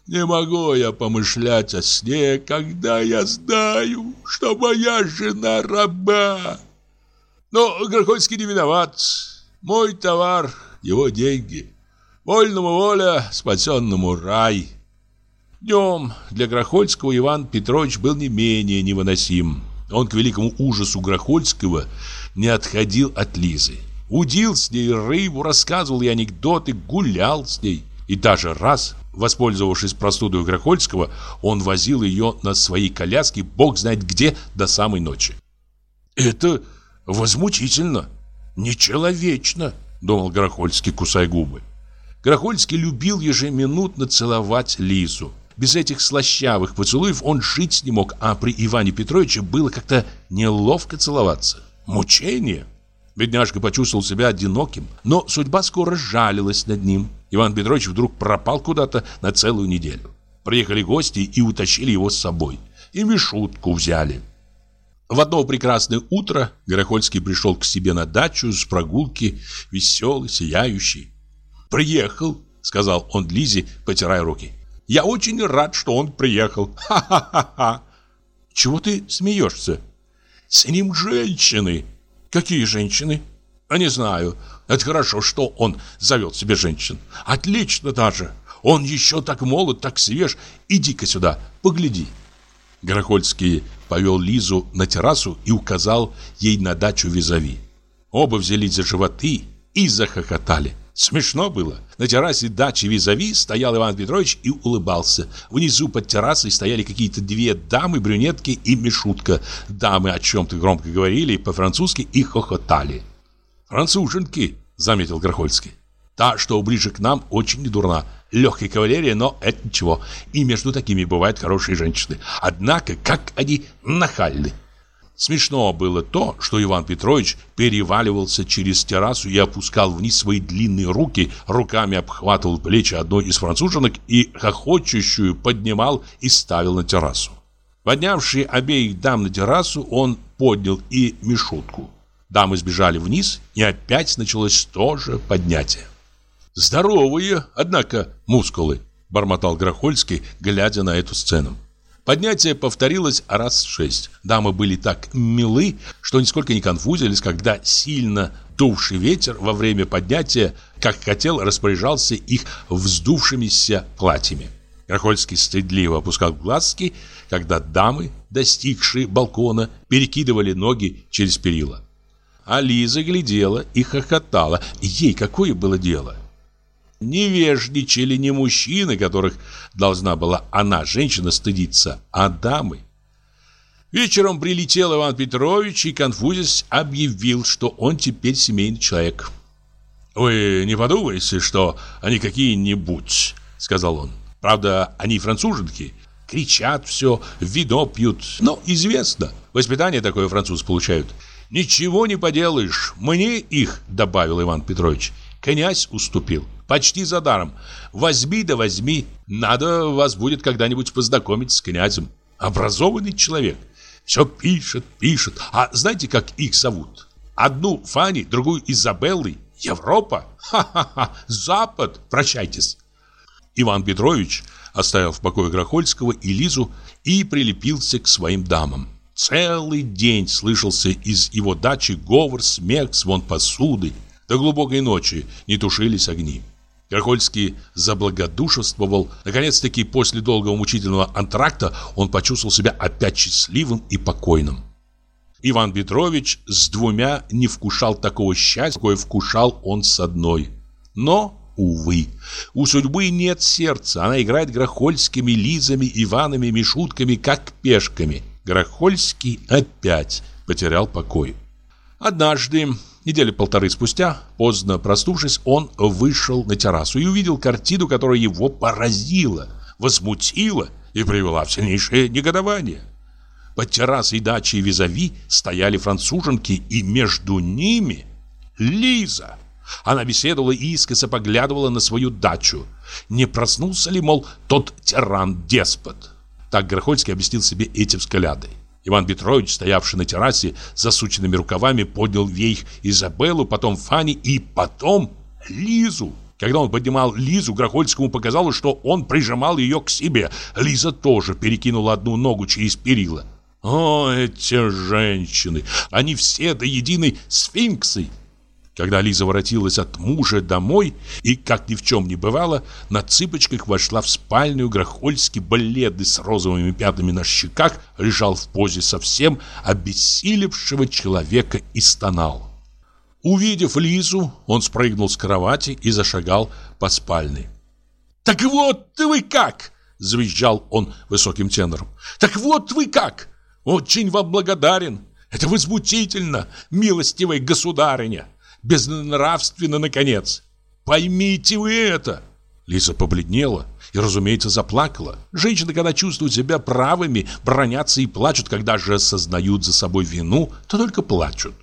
Не могу я помышлять о сне, когда я знаю, что моя жена раба. Но Грохольский не виноват. Мой товар, его деньги. Вольному воля, спасенному рай. Днем для Грохольского Иван Петрович был не менее невыносим. Он к великому ужасу Грохольского не отходил от Лизы. Удил с ней рыбу, рассказывал ей анекдоты, гулял с ней. И даже раз, воспользовавшись простудой Грохольского, он возил ее на своей коляске, бог знает где, до самой ночи. «Это возмутительно, нечеловечно», — думал Грохольский, кусая губы. Грохольский любил ежеминутно целовать Лизу. Без этих слащавых поцелуев он жить не мог, а при Иване Петровиче было как-то неловко целоваться. Мучение. Бедняжка почувствовал себя одиноким, но судьба скоро жалилась над ним. Иван Петрович вдруг пропал куда-то на целую неделю. Приехали гости и утащили его с собой. И Мишутку взяли. В одно прекрасное утро Горохольский пришел к себе на дачу с прогулки, веселый, сияющий. «Приехал», — сказал он Лизе, потирая руки. «Я очень рад, что он приехал. Ха-ха-ха-ха!» «Чего ты смеешься?» «С ним женщины!» Какие женщины? А не знаю. Это хорошо, что он зовет себе женщин. Отлично даже. Он еще так молод, так свеж. Иди-ка сюда, погляди. Горохольский повел Лизу на террасу и указал ей на дачу визави. Оба взялись за животы и захохотали. Смешно было. На террасе дачи визави стоял Иван Петрович и улыбался. Внизу под террасой стояли какие-то две дамы, брюнетки и Мишутка. Дамы о чем-то громко говорили по-французски и хохотали. «Француженки», — заметил Грохольский. «Та, что ближе к нам, очень недурна. Легкая кавалерия, но это ничего. И между такими бывают хорошие женщины. Однако, как они нахальны!» Смешно было то, что Иван Петрович переваливался через террасу и опускал вниз свои длинные руки, руками обхватывал плечи одной из француженок и хохочущую поднимал и ставил на террасу. Поднявший обеих дам на террасу, он поднял и Мишутку. Дамы сбежали вниз, и опять началось то же поднятие. «Здоровые, однако, мускулы», — бормотал Грохольский, глядя на эту сцену. Поднятие повторилось раз шесть. Дамы были так милы, что нисколько не конфузились, когда сильно дувший ветер во время поднятия, как хотел, распоряжался их вздувшимися платьями. Крахольский стыдливо опускал глазки, когда дамы, достигшие балкона, перекидывали ноги через перила. А Лиза глядела и хохотала. Ей какое было дело? Невежничали не мужчины, которых должна была она, женщина, стыдиться, а дамы. Вечером прилетел Иван Петрович и, конфузясь, объявил, что он теперь семейный человек. «Вы не подумайте, что они какие-нибудь», — сказал он. «Правда, они француженки, кричат все, вино пьют. Но известно, воспитание такое француз получают. Ничего не поделаешь, мне их», — добавил Иван Петрович. Князь уступил. Почти за даром. Возьми да возьми. Надо вас будет когда-нибудь познакомить с князем. Образованный человек. Все пишет, пишет. А знаете, как их зовут? Одну Фанни, другую Изабеллой. Европа? Ха-ха-ха. Запад. Прощайтесь. Иван Петрович оставил в покое Грохольского и Лизу и прилепился к своим дамам. Целый день слышался из его дачи говор, смех, звон посуды. До глубокой ночи не тушились огни. Крахольский заблагодушествовал. Наконец-таки, после долгого мучительного антракта, он почувствовал себя опять счастливым и покойным. Иван Петрович с двумя не вкушал такого счастья, какое вкушал он с одной. Но, увы, у судьбы нет сердца. Она играет грохольскими лизами, Иванами, Мишутками, как пешками. Грохольский опять потерял покой. Однажды, недели полторы спустя, поздно проснувшись, он вышел на террасу и увидел картину, которая его поразила, возмутила и привела в сильнейшее негодование. Под террасой дачи Визави стояли француженки, и между ними Лиза. Она беседовала и искоса поглядывала на свою дачу. Не проснулся ли, мол, тот тиран-деспот? Так Грохольский объяснил себе эти взгляды. Иван Петрович, стоявший на террасе с засученными рукавами, поднял вейх Изабеллу, потом Фани и потом Лизу. Когда он поднимал Лизу, Грохольскому показалось, что он прижимал ее к себе. Лиза тоже перекинула одну ногу через перила. О, эти женщины! Они все до единой сфинксы. Когда Лиза воротилась от мужа домой и, как ни в чем не бывало, на цыпочках вошла в спальню, Грохольский, бледный с розовыми пятнами на щеках, лежал в позе совсем обессилевшего человека и стонал. Увидев Лизу, он спрыгнул с кровати и зашагал по спальне. «Так вот вы как!» – завизжал он высоким тенором. «Так вот вы как! Очень вам благодарен. Это возмутительно, милостивая государыня. Безнравственно, наконец. Поймите вы это. Лиза побледнела и, разумеется, заплакала. Женщины, когда чувствуют себя правыми, бронятся и плачут, когда же осознают за собой вину, то только плачут.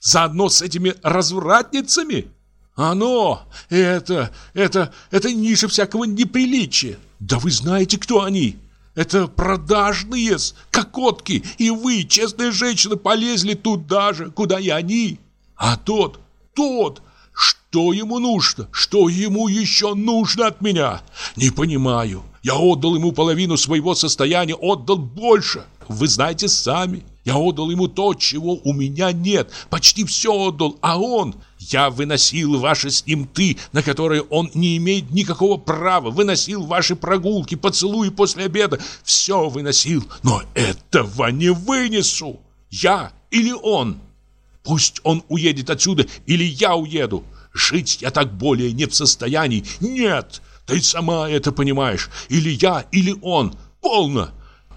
Заодно с этими развратницами? Оно, это, это, это ниже всякого неприличия. Да вы знаете, кто они? Это продажные, кокотки, и вы, честные женщины, полезли туда же, куда и они. А тот, тот, что ему нужно? Что ему еще нужно от меня? Не понимаю. Я отдал ему половину своего состояния, отдал больше. Вы знаете сами. Я отдал ему то, чего у меня нет. Почти все отдал, а он... Я выносил ваше с ним «ты», на которое он не имеет никакого права. Выносил ваши прогулки, поцелуи после обеда. Все выносил, но этого не вынесу. Я или он. Пусть он уедет отсюда, или я уеду. Жить я так более не в состоянии. Нет, ты сама это понимаешь. Или я, или он. Полно.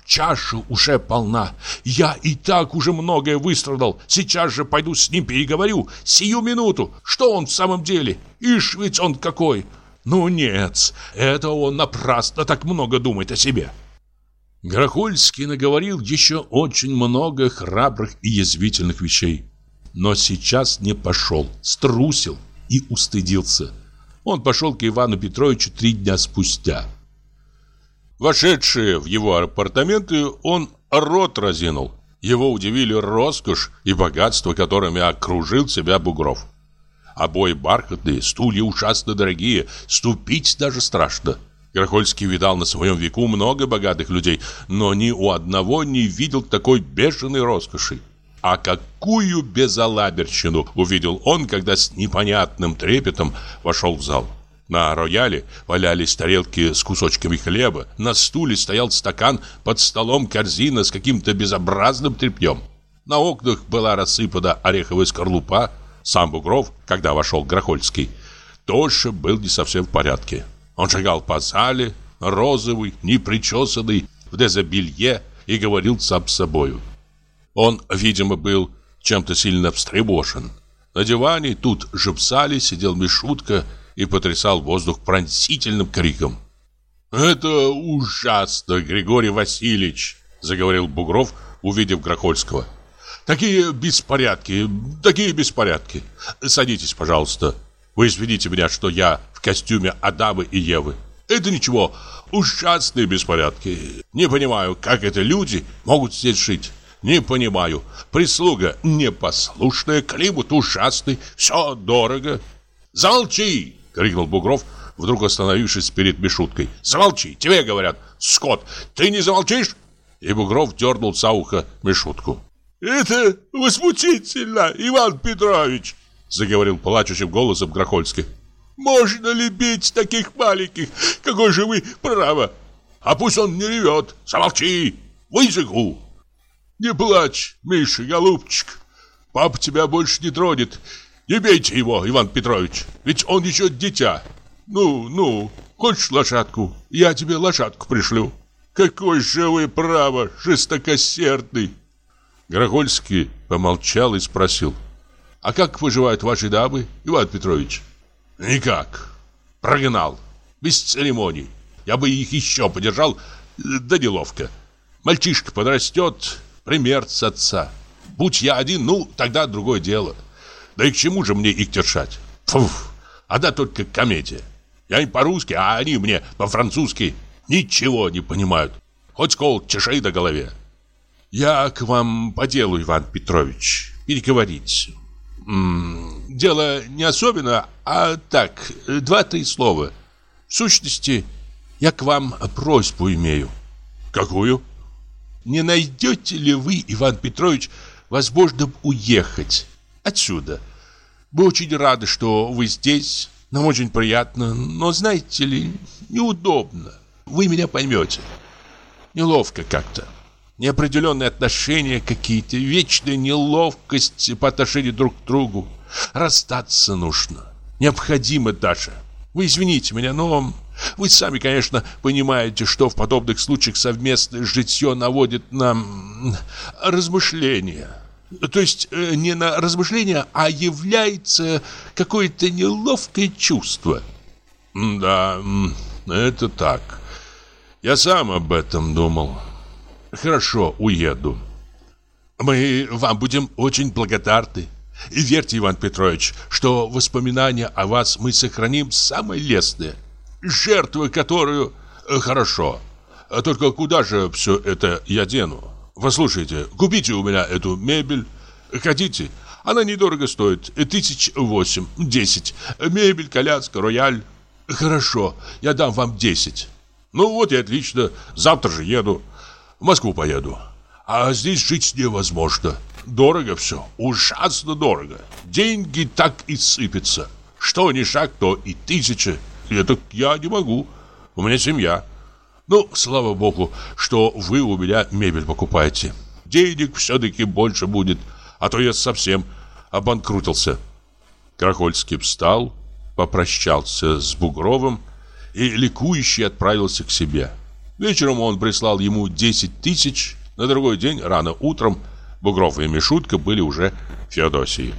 Чаша уже полна. Я и так уже многое выстрадал. Сейчас же пойду с ним переговорю. Сию минуту. Что он в самом деле? Ишь ведь он какой. Ну нет, это он напрасно так много думает о себе. Грохольский наговорил еще очень много храбрых и язвительных вещей. Но сейчас не пошел, струсил и устыдился. Он пошел к Ивану Петровичу три дня спустя. Вошедшие в его апартаменты, он рот разинул. Его удивили роскошь и богатство, которыми окружил себя Бугров. Обои бархатные, стулья ужасно дорогие, ступить даже страшно. Грохольский видал на своем веку много богатых людей, но ни у одного не видел такой бешеной роскоши. А какую безалаберщину увидел он, когда с непонятным трепетом вошел в зал. На рояле валялись тарелки с кусочками хлеба, на стуле стоял стакан, под столом корзина с каким-то безобразным тряпьем. На окнах была рассыпана ореховая скорлупа. Сам Бугров, когда вошел Грохольский, тоже был не совсем в порядке. Он шагал по зале, розовый, непричесанный, в дезобелье и говорил сам с собою. Он, видимо, был чем-то сильно встревожен. На диване тут же в зале сидел Мишутка и потрясал воздух пронзительным криком. «Это ужасно, Григорий Васильевич!» заговорил Бугров, увидев Грохольского. «Такие беспорядки, такие беспорядки! Садитесь, пожалуйста. Вы извините меня, что я в костюме Адама и Евы. Это ничего, ужасные беспорядки. Не понимаю, как это люди могут здесь жить. Не понимаю. Прислуга непослушная, климат ужасный, все дорого. Замолчи! крикнул Бугров, вдруг остановившись перед Мишуткой. «Замолчи! Тебе говорят! Скот, ты не замолчишь?» И Бугров дернул за ухо Мишутку. «Это возмутительно, Иван Петрович!» Заговорил плачущим голосом Грохольский. «Можно ли бить таких маленьких? Какой же вы право! А пусть он не ревет! Замолчи! Высыху!» Не плачь, Миша, голубчик. Папа тебя больше не тронет. Не бейте его, Иван Петрович, ведь он еще дитя. Ну, ну, хочешь лошадку? Я тебе лошадку пришлю. Какой же вы право, жестокосердный. Грохольский помолчал и спросил. А как поживают ваши дамы, Иван Петрович? Никак. Прогнал. Без церемоний. Я бы их еще подержал, да неловко. Мальчишка подрастет, пример с отца. Будь я один, ну, тогда другое дело. Да и к чему же мне их держать? Фуф, одна только комедия. Я им по-русски, а они мне по-французски ничего не понимают. Хоть кол чешей до голове. Я к вам по делу, Иван Петрович. Переговорить. М -м, дело не особенно, а так, два-три слова. В сущности, я к вам просьбу имею. Какую? Не найдете ли вы, Иван Петрович, возможным уехать отсюда? Мы очень рады, что вы здесь. Нам очень приятно, но, знаете ли, неудобно. Вы меня поймете. Неловко как-то. Неопределенные отношения какие-то, вечная неловкость по отношению друг к другу. Расстаться нужно. Необходимо даже. Вы извините меня, но вы сами, конечно, понимаете, что в подобных случаях совместное житье наводит на размышления. То есть э, не на размышления, а является какое-то неловкое чувство. Да, это так. Я сам об этом думал. Хорошо, уеду. Мы вам будем очень благодарны. И верьте, Иван Петрович, что воспоминания о вас мы сохраним самое лестное. Жертвы, которую... Э, хорошо. А только куда же все это я дену? Послушайте, купите у меня эту мебель. Хотите? Она недорого стоит. Тысяч восемь, десять. Мебель, коляска, рояль. Хорошо, я дам вам десять. Ну вот и отлично. Завтра же еду. В Москву поеду. А здесь жить невозможно. Дорого все, ужасно дорого. Деньги так и сыпятся. Что ни шаг, то и тысяча. Это я не могу. У меня семья. Ну, слава богу, что вы у меня мебель покупаете. Денег все-таки больше будет, а то я совсем обанкрутился. Крахольский встал, попрощался с Бугровым и ликующий отправился к себе. Вечером он прислал ему 10 тысяч, на другой день, рано утром, Бугров и Мишутка были уже в Феодосии.